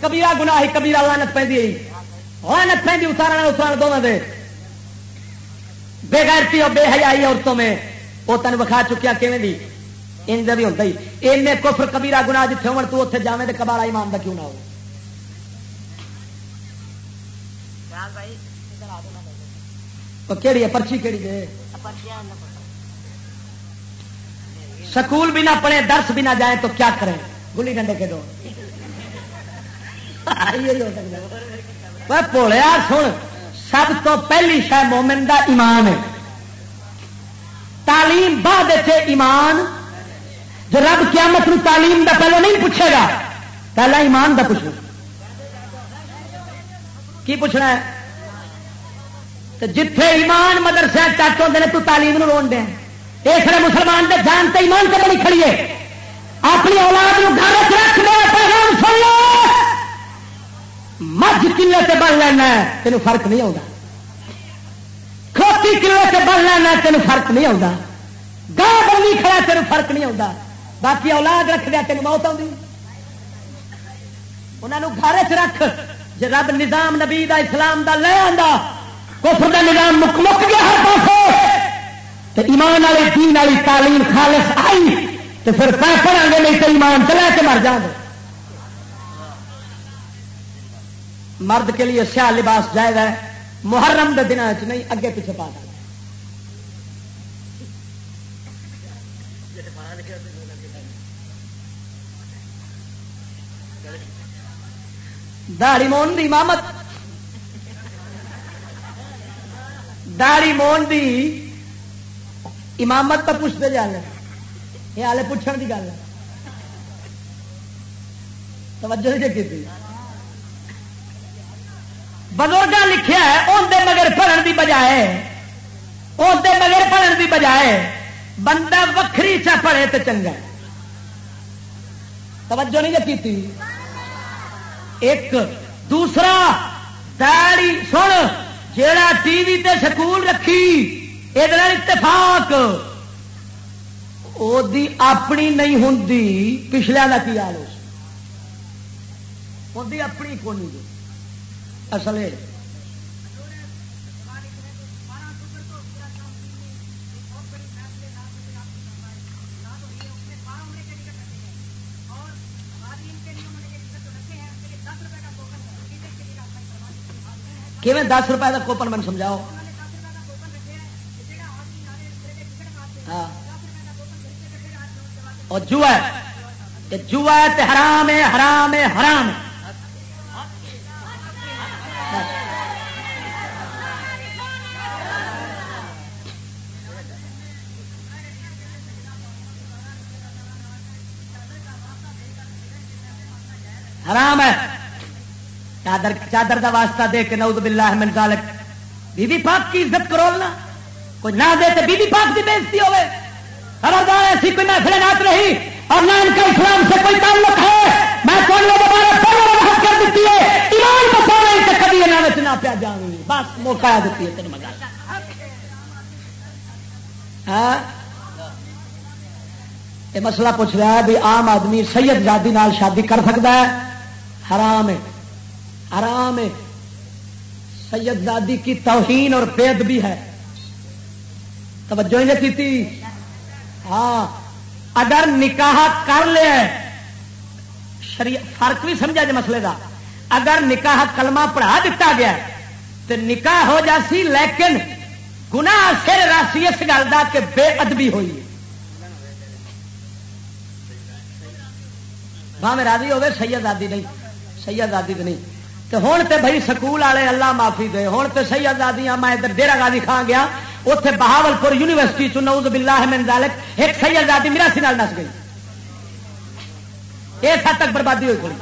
کبھی گنا ہی کبھی لانت پہ دی لانت پہ اتارنا اتارا دونوں دے۔ بے غیرتی اور بے حیائی عورتوں میں وہ تین وکھا چکیا کیون بھی ان بھی ہوتا ہی ان کفر کبھی گنا جتنے ہو تو اتنے جانے تو کبالا ایمان کا کیوں نہ ہو؟ کہڑی ہے پرچی کہڑی ہے سکول بھی نہ پڑھے درس بھی نہ جائیں تو کیا کریں گلی ڈنڈے کے دو پوڑیا سن سب تو پہلی شہ مومن دا ایمان ہے تعلیم بعد ایمان جو رب قیامت نو تعلیم دا پہلے نہیں پوچھے گا پہلا ایمان دا پوچھو کی پوچھنا ہے؟ جتھے ایمان مدرسے چٹ ہوتے ہیں تو تعلیم نو رون دیں اس لیے مسلمان کے جان سے ایمان سے بڑی کھڑی ہے۔ اپنی اولاد گھر رکھ لو پیغام سن لو مجھ کلے سے بن لینا تینوں فرق نہیں آتا کھوتی کلے سے بن لینا تینوں فرق نہیں آتا گاہ بنی کھڑا تینوں فرق نہیں آتا باقی اولاد رکھ دیا تین موت آتی گھر چ رکھ۔ جی رب نظام نبی دا اسلام دا لے آتا کفر دا نظام مک مک گیا ہر پاس تو ایمان والے، دین والی تعلیم خالص آئی تو پھر پہ پڑھا گے، نہیں تو ایمان چلا کے مر جاؤں گے۔ مرد کے لیے سیاہ لباس جائز ہے، محرم دے دن نہیں، اگے پیچھے پا دیں داڑی مون دی امامت. داڑی مون دی امامت تو پوچھتے جانے یہ ہالے پوچھنے کی گل ہے. توجہ نہیں کی بزرگ لکھا ہے اندر مگر پڑھن کی بجائے اندر مگر پڑھن کی بجائے، بندہ وکری چا پڑے تو چنگا توجہ نہیں کی ایک، دوسرا داڑی سن، جیڑا ٹی وی تے سکول رکھی یہ اتفاق۔ دی اپنی نہیں ہوں پچھلے کا کی حال اپنی کون اصل دس روپئے کا کوپن من سمجھاؤ؟ ہاں۔ اور جوا جوا حرام ہے حرام ہے، حرام حرام ہے۔ چادر چادر کا واسطہ دے کے نعوذ باللہ من ذالک۔ بی بی پاک کی عزت کرو نا کوئی نہ دے تو بی بی پاک کی بےزتی ہوئے۔ خبردار ایسی کوئی محفل نات رہی اور نہ ان کا اسلام سے کوئی تعلق ہے۔ میں کون لوگ دوبارہ پہلے کر دیتی ہے۔ ایمان بتا رہی کہ کبھی یہ نہ پیا جاؤں گی بس موقع دیتی ہے تین مگا ہاں؟ یہ مسئلہ پوچھ رہا ہے بھی عام آدمی سید زادی نال شادی کر سکتا ہے۔ حرام ہے۔ حرام ہے۔ سید زادی کی توہین اور بید بھی ہے۔ توجہ نہیں کی ہاں۔ اگر نکاح کر لیا فرق بھی سمجھا جی مسئلے کا اگر نکاح کلمہ پڑھا دیتا گیا، تو نکاح ہو جاسی لیکن گنا سر راسی اس گل کا کہ بے ادبی ہوئی میں راضی ہوگی سید آدی نہیں۔ سید آدی نہیں۔ تو ہوں تو بھائی سکول والے اللہ معافی دے۔ ہوں تو سی آزادی میں ادھر ڈیرا گاندھی کھان گیا اتنے بہاول پور یونیورسٹی چنوز بلا ہے ذالک ایک سی آزادی میراسی نال نس گئی۔ اس حد تک بربادی ہوئی پڑی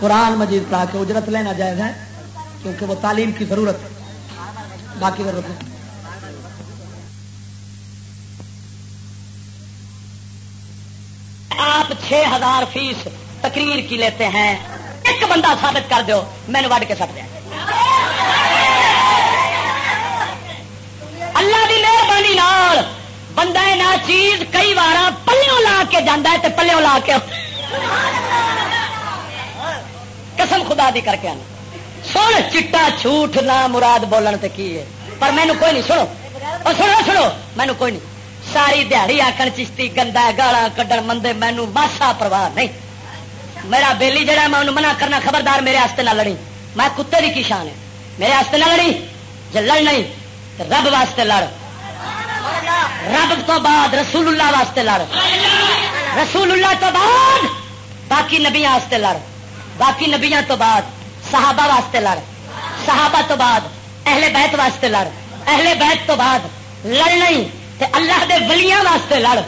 قرآن مجید پڑھا کے اجرت لینا جائز ہے، کیونکہ وہ تعلیم کی ضرورت ہے۔ باقی ضرورت ہے۔ آپ چھ ہزار فیس تقریر کی لیتے ہیں۔ ایک بندہ ثابت کر دو میں نے وڈ کے سٹ دیا۔ اللہ کی مہربانی بندہ نہ چیز کئی بار پلوں لا کے جانا ہے پلوں لا کے قسم خدا دی کر کے آنا۔ سن، چٹا جھوٹ نہ مراد بولن تے کی ہے؟ پر مینو کوئی نہیں، سنو۔ اور سنو سنو۔ مینو کوئی نہیں۔ ساری دیہڑی آکن چشتی گندا گالا کڈن مندے مینو ماسا پرواہ نہیں۔ میرا بیلی جڑا میں انہوں منع کرنا خبردار میرے آستے نہ لڑی میں کتے کی کی شان ہے؟ میرے آستے نہ لڑی جی لڑ نہیں رب واسطے لڑ۔ رب تو بعد رسول اللہ واسطے لڑ۔ رسول اللہ تو بعد باقی نبیا واسطے لڑ۔ باقی نبیا تو بعد صحابہ واسطے لڑ۔ صحابہ تو بعد اہل بیت واسطے لڑ۔ اہل بیت تو بعد لڑ نہیں۔ تے اللہ دے ولیاں واسطے لڑ۔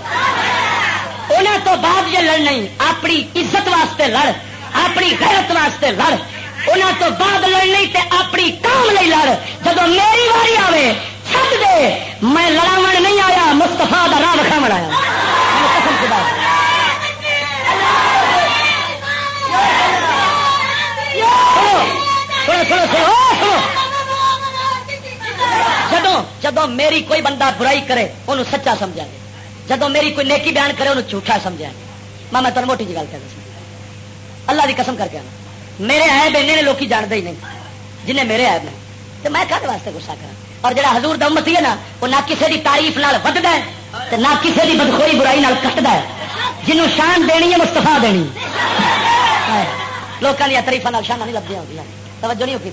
انہوں تو بعد یہ لڑ نہیں، اپنی عزت واسطے لڑ، اپنی غیرت واسطے لڑ۔ انہوں تو بعد لڑ نہیں تے اپنی کام نہیں لڑ۔ جب میری واری آئے چھٹ دے۔ میں لڑاو نہیں آیا مستفا کا راہ رکھا آیا سنو سنو سنو۔ جدو میری کوئی بندہ برائی کرے انہوں سچا سمجھا گے۔ جدو میری کوئی نیکی بیان کرے انہوں جھوٹا سمجھا گے۔ میں میں تمہیں موٹی جی گل کر اللہ کی قسم کر کے آنا۔ میرے ایب نے لوگ جانتے ہی نہیں۔ جنہیں میرے ایب نے تو میں کھانے واسطے گسا کرا اور جڑا حضور دمتی ہے نا، وہ نہ کسی کی تعریف نال ودتا ہے نہ کسی کی بدخوئی برائی نال کٹتا ہے۔ جنوں شان دینی ہے مستفا دینی۔ لوگوں کی تریفا شان نہیں لگتی ہوتی توجہ نہیں کی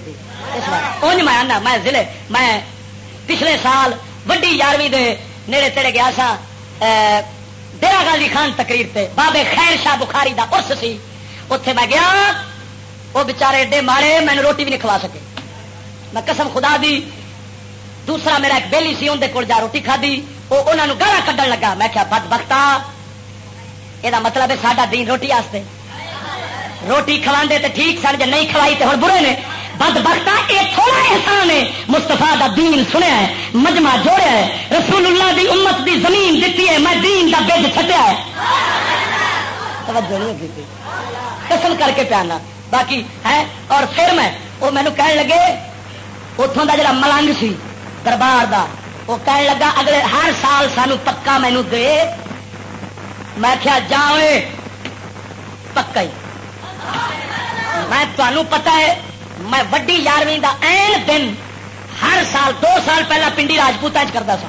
اس بار، اونج میں آنا، میں ضلع، میں پچھلے سال وڈی یارویں دے نیڑے تیرے گیا سا ڈیرا گالی خان تقریر تے، بابے خیر شاہ بخاری دا اس سی۔ اتے میں گیا وہ بچارے ایڈے مارے میں روٹی بھی نہیں کھوا سکے۔ میں قسم خدا دی، دوسرا میرا ایک بہلی سی اندر کول جا روٹی کھدی وہ انہوں گالا کھڈن لگا۔ میں کیا بد بختا یہ مطلب ہے ساڈا دین روٹی آستے۔ روٹی کھوا تو ٹھیک سن جی نہیں کھوائی تو ہوں برے نے۔ بد بختا یہ تھوڑا احسان ہے۔ مستفا دا دین سنیا ہے، مجمع جوڑیا ہے۔ رسول اللہ دی امت دی زمین دیتی ہے، میں دین دا بج چھٹیا ہے۔ توجہ نہیں قسم کر کے پیانا۔ باقی ہے، اور پھر میں، وہ مینو کہنے لگے اتوں کا جڑا ملنگ سی، دربار دا، وہ کہنے لگا، اگلے ہر سال سانو پکا مینو دے۔ میں کیا جا پکا ہی۔ میں تمہوں پتا ہے میں وڈی یارویں دا این دن ہر سال، دو سال پہلا پنڈی راجپوت کرتا سا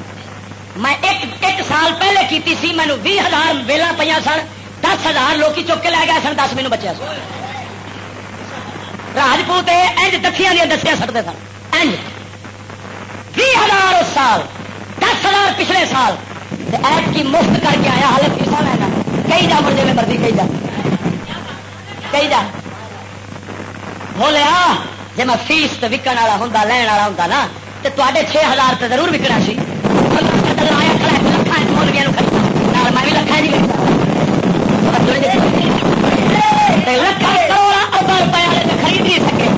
میں ایک ایک سال پہلے کیتی سی مینو بھی ہزار ویلا پہ سن، دس ہزار لوگ چک کے لے گئے سن، دس مینو بچیا سن۔ راجپوت اج دکھیاں دیا دسیاں سٹتے سن۔ اج بھی ہزار اس سال، دس ہزار پچھلے سال۔ ایپ کی مفت کر کے آیا، حالت کسا لینا کئی جا مرضی میں مرضی کئی جا۔ کئی جا۔ بولیا جی میں فیس تو وکن والا ہوں لین والا ہوں نا تو تے چھ ہزار تو ضرور وکنا سی میں خرید نہیں سکے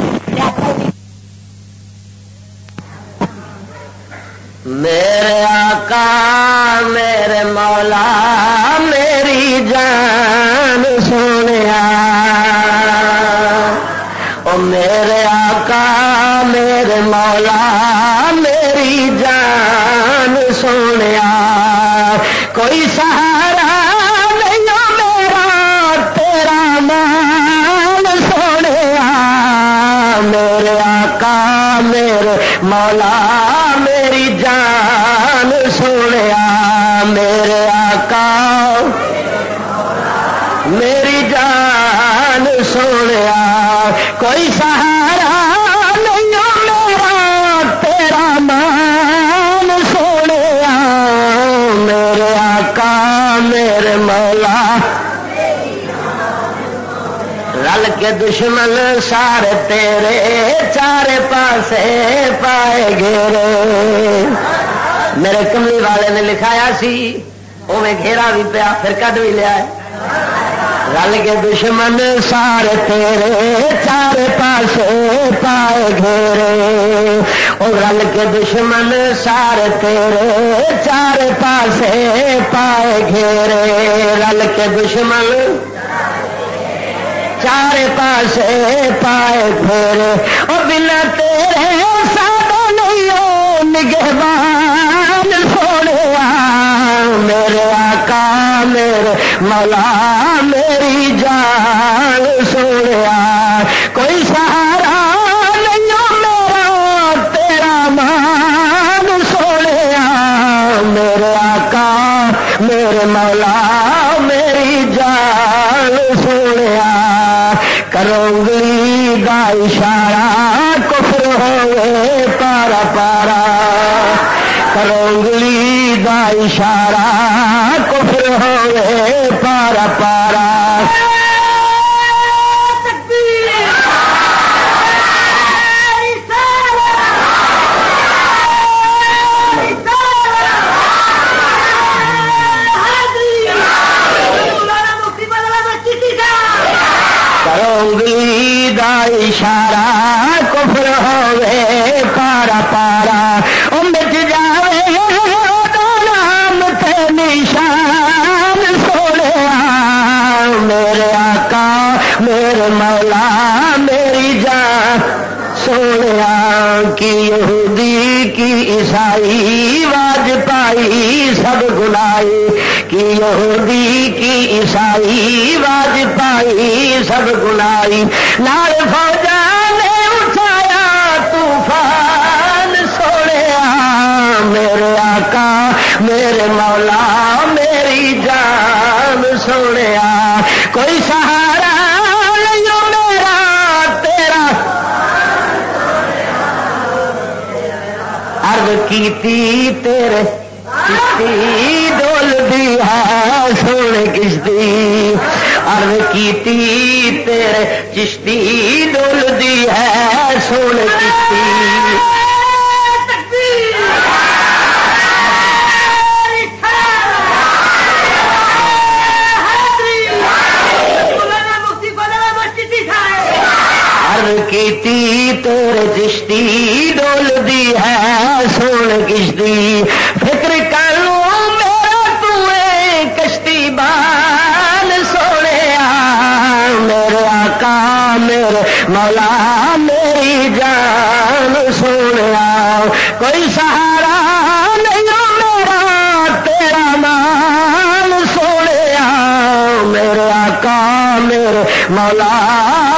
میرے آقا میرے مولا میری جان سونے میرے آقا، میرے مولا، میری جان سونے کوئی سہارا نہیں میرا، تیرا مان سونے میرے آقا، میرے مولا کے دشمن سارے تیرے چار پاسے پائے گے میرے کملی والے نے لکھایا سی وہ گھیرا بھی پیا، پھر کٹ بھی لیا رل کے دشمن سارے تیرے چار پاسے پائے گھیرے۔ وہ رل کے دشمن سارے تیرے چار پاسے پائے گھیرے۔ رل کے دشمن چار پاسے پائے گھر اور بنا تیرے سادہ نہیں نگہبان سونے میرے آقا، میرے مولا، میری جان سونے اشارہ کفر ہوئے پارا پارا۔ کرونگلی دا اشارہ کفر ہوئے پارا پارا۔ اشارہ کفر ہوے پارا پارا۔ او مٹ جاوے نام تے نشان سونے میرے آقا، میرے مولا، میری جان۔ سونے کی یہودی، کی عیسائی واج پائی سب گنائی کی یہودی کی عیسائی واج پائی سب گنائی لال فوجا نے اٹھایا طوفان سوڑے میرے آقا، میرے مولا، میری جان سوڑے کوئی سہارا کیتی تیرے کشتی دی سونے کشتی ارد کیتی، تیرے چشتی ڈول دی ہے سونے کشتی۔ کیتی تیر چشتی ڈول دی ہے سون کشتی۔ فکر کر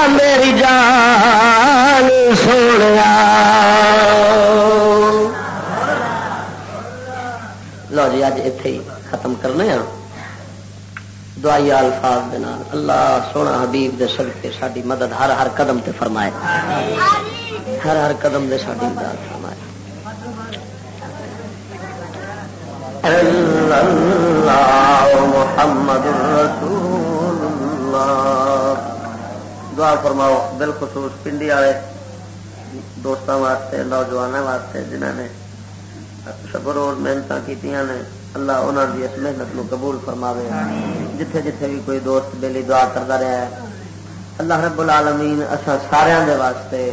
میرے مولا لو جی اج اتے ہی ختم کرنے ہاں دعائی الفاظ دے نال اللہ سونا حبیب دے صدقے ساری مدد ہر ہر قدم تے فرمائے ہر ہر قدم دے ساری مدد فرمائے اللہ محمد رسول اللہ دعا فرماؤ۔ بالخصوص پنڈی والے دوستوں واسطے نوجوانوں واسطے جنہوں نے سبر اور محنت کی اللہ انہوں کی اس محنت کو قبول فرماوے۔ جتھے جتھے بھی کوئی دوست بیلی دعا کرتا رہا ہے، اللہ رب العالمین اصا سارا دے واسطے،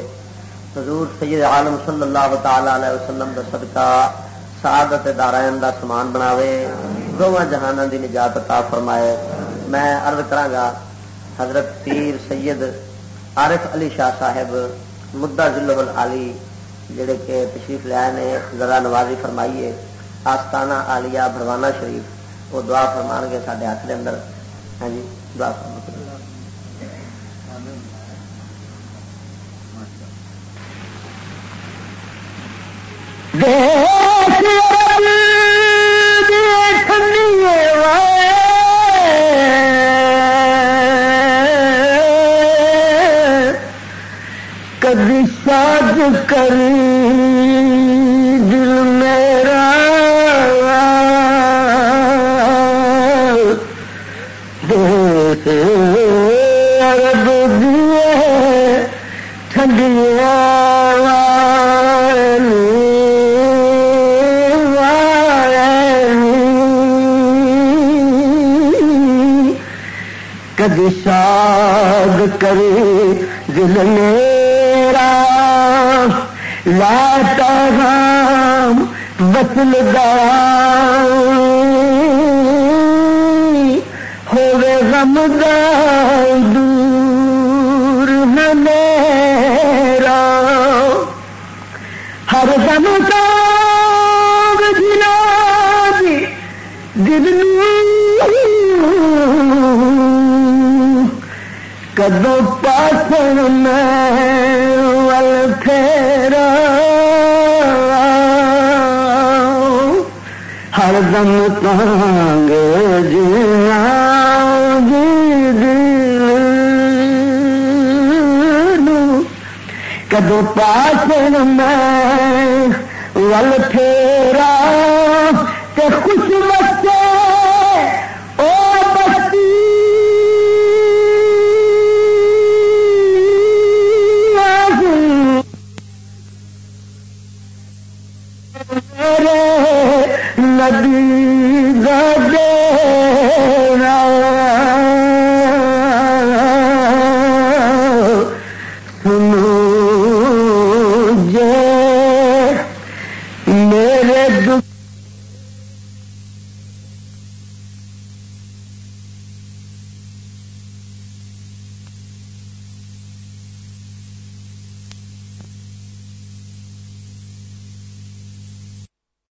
حضور سید عالم صلی اللہ تعالی علیہ وسلم دا صدقہ، سعادت دارائن دا سامان بناوے۔ دونوں جہانوں دی نجات عطا فرمائے۔ میں عرض کرا حضرت پیر سید عارف علی شاہ صاحب، مدعا ضلع العالی جڑے کہ تشریف لیا نے، ذرا نوازی فرمائیے، آستانہ آلیا بھروانہ شریف، وہ دعا فرمان گے سارے ہاتھ کے اندر۔ ہاں جی دعا فرما کر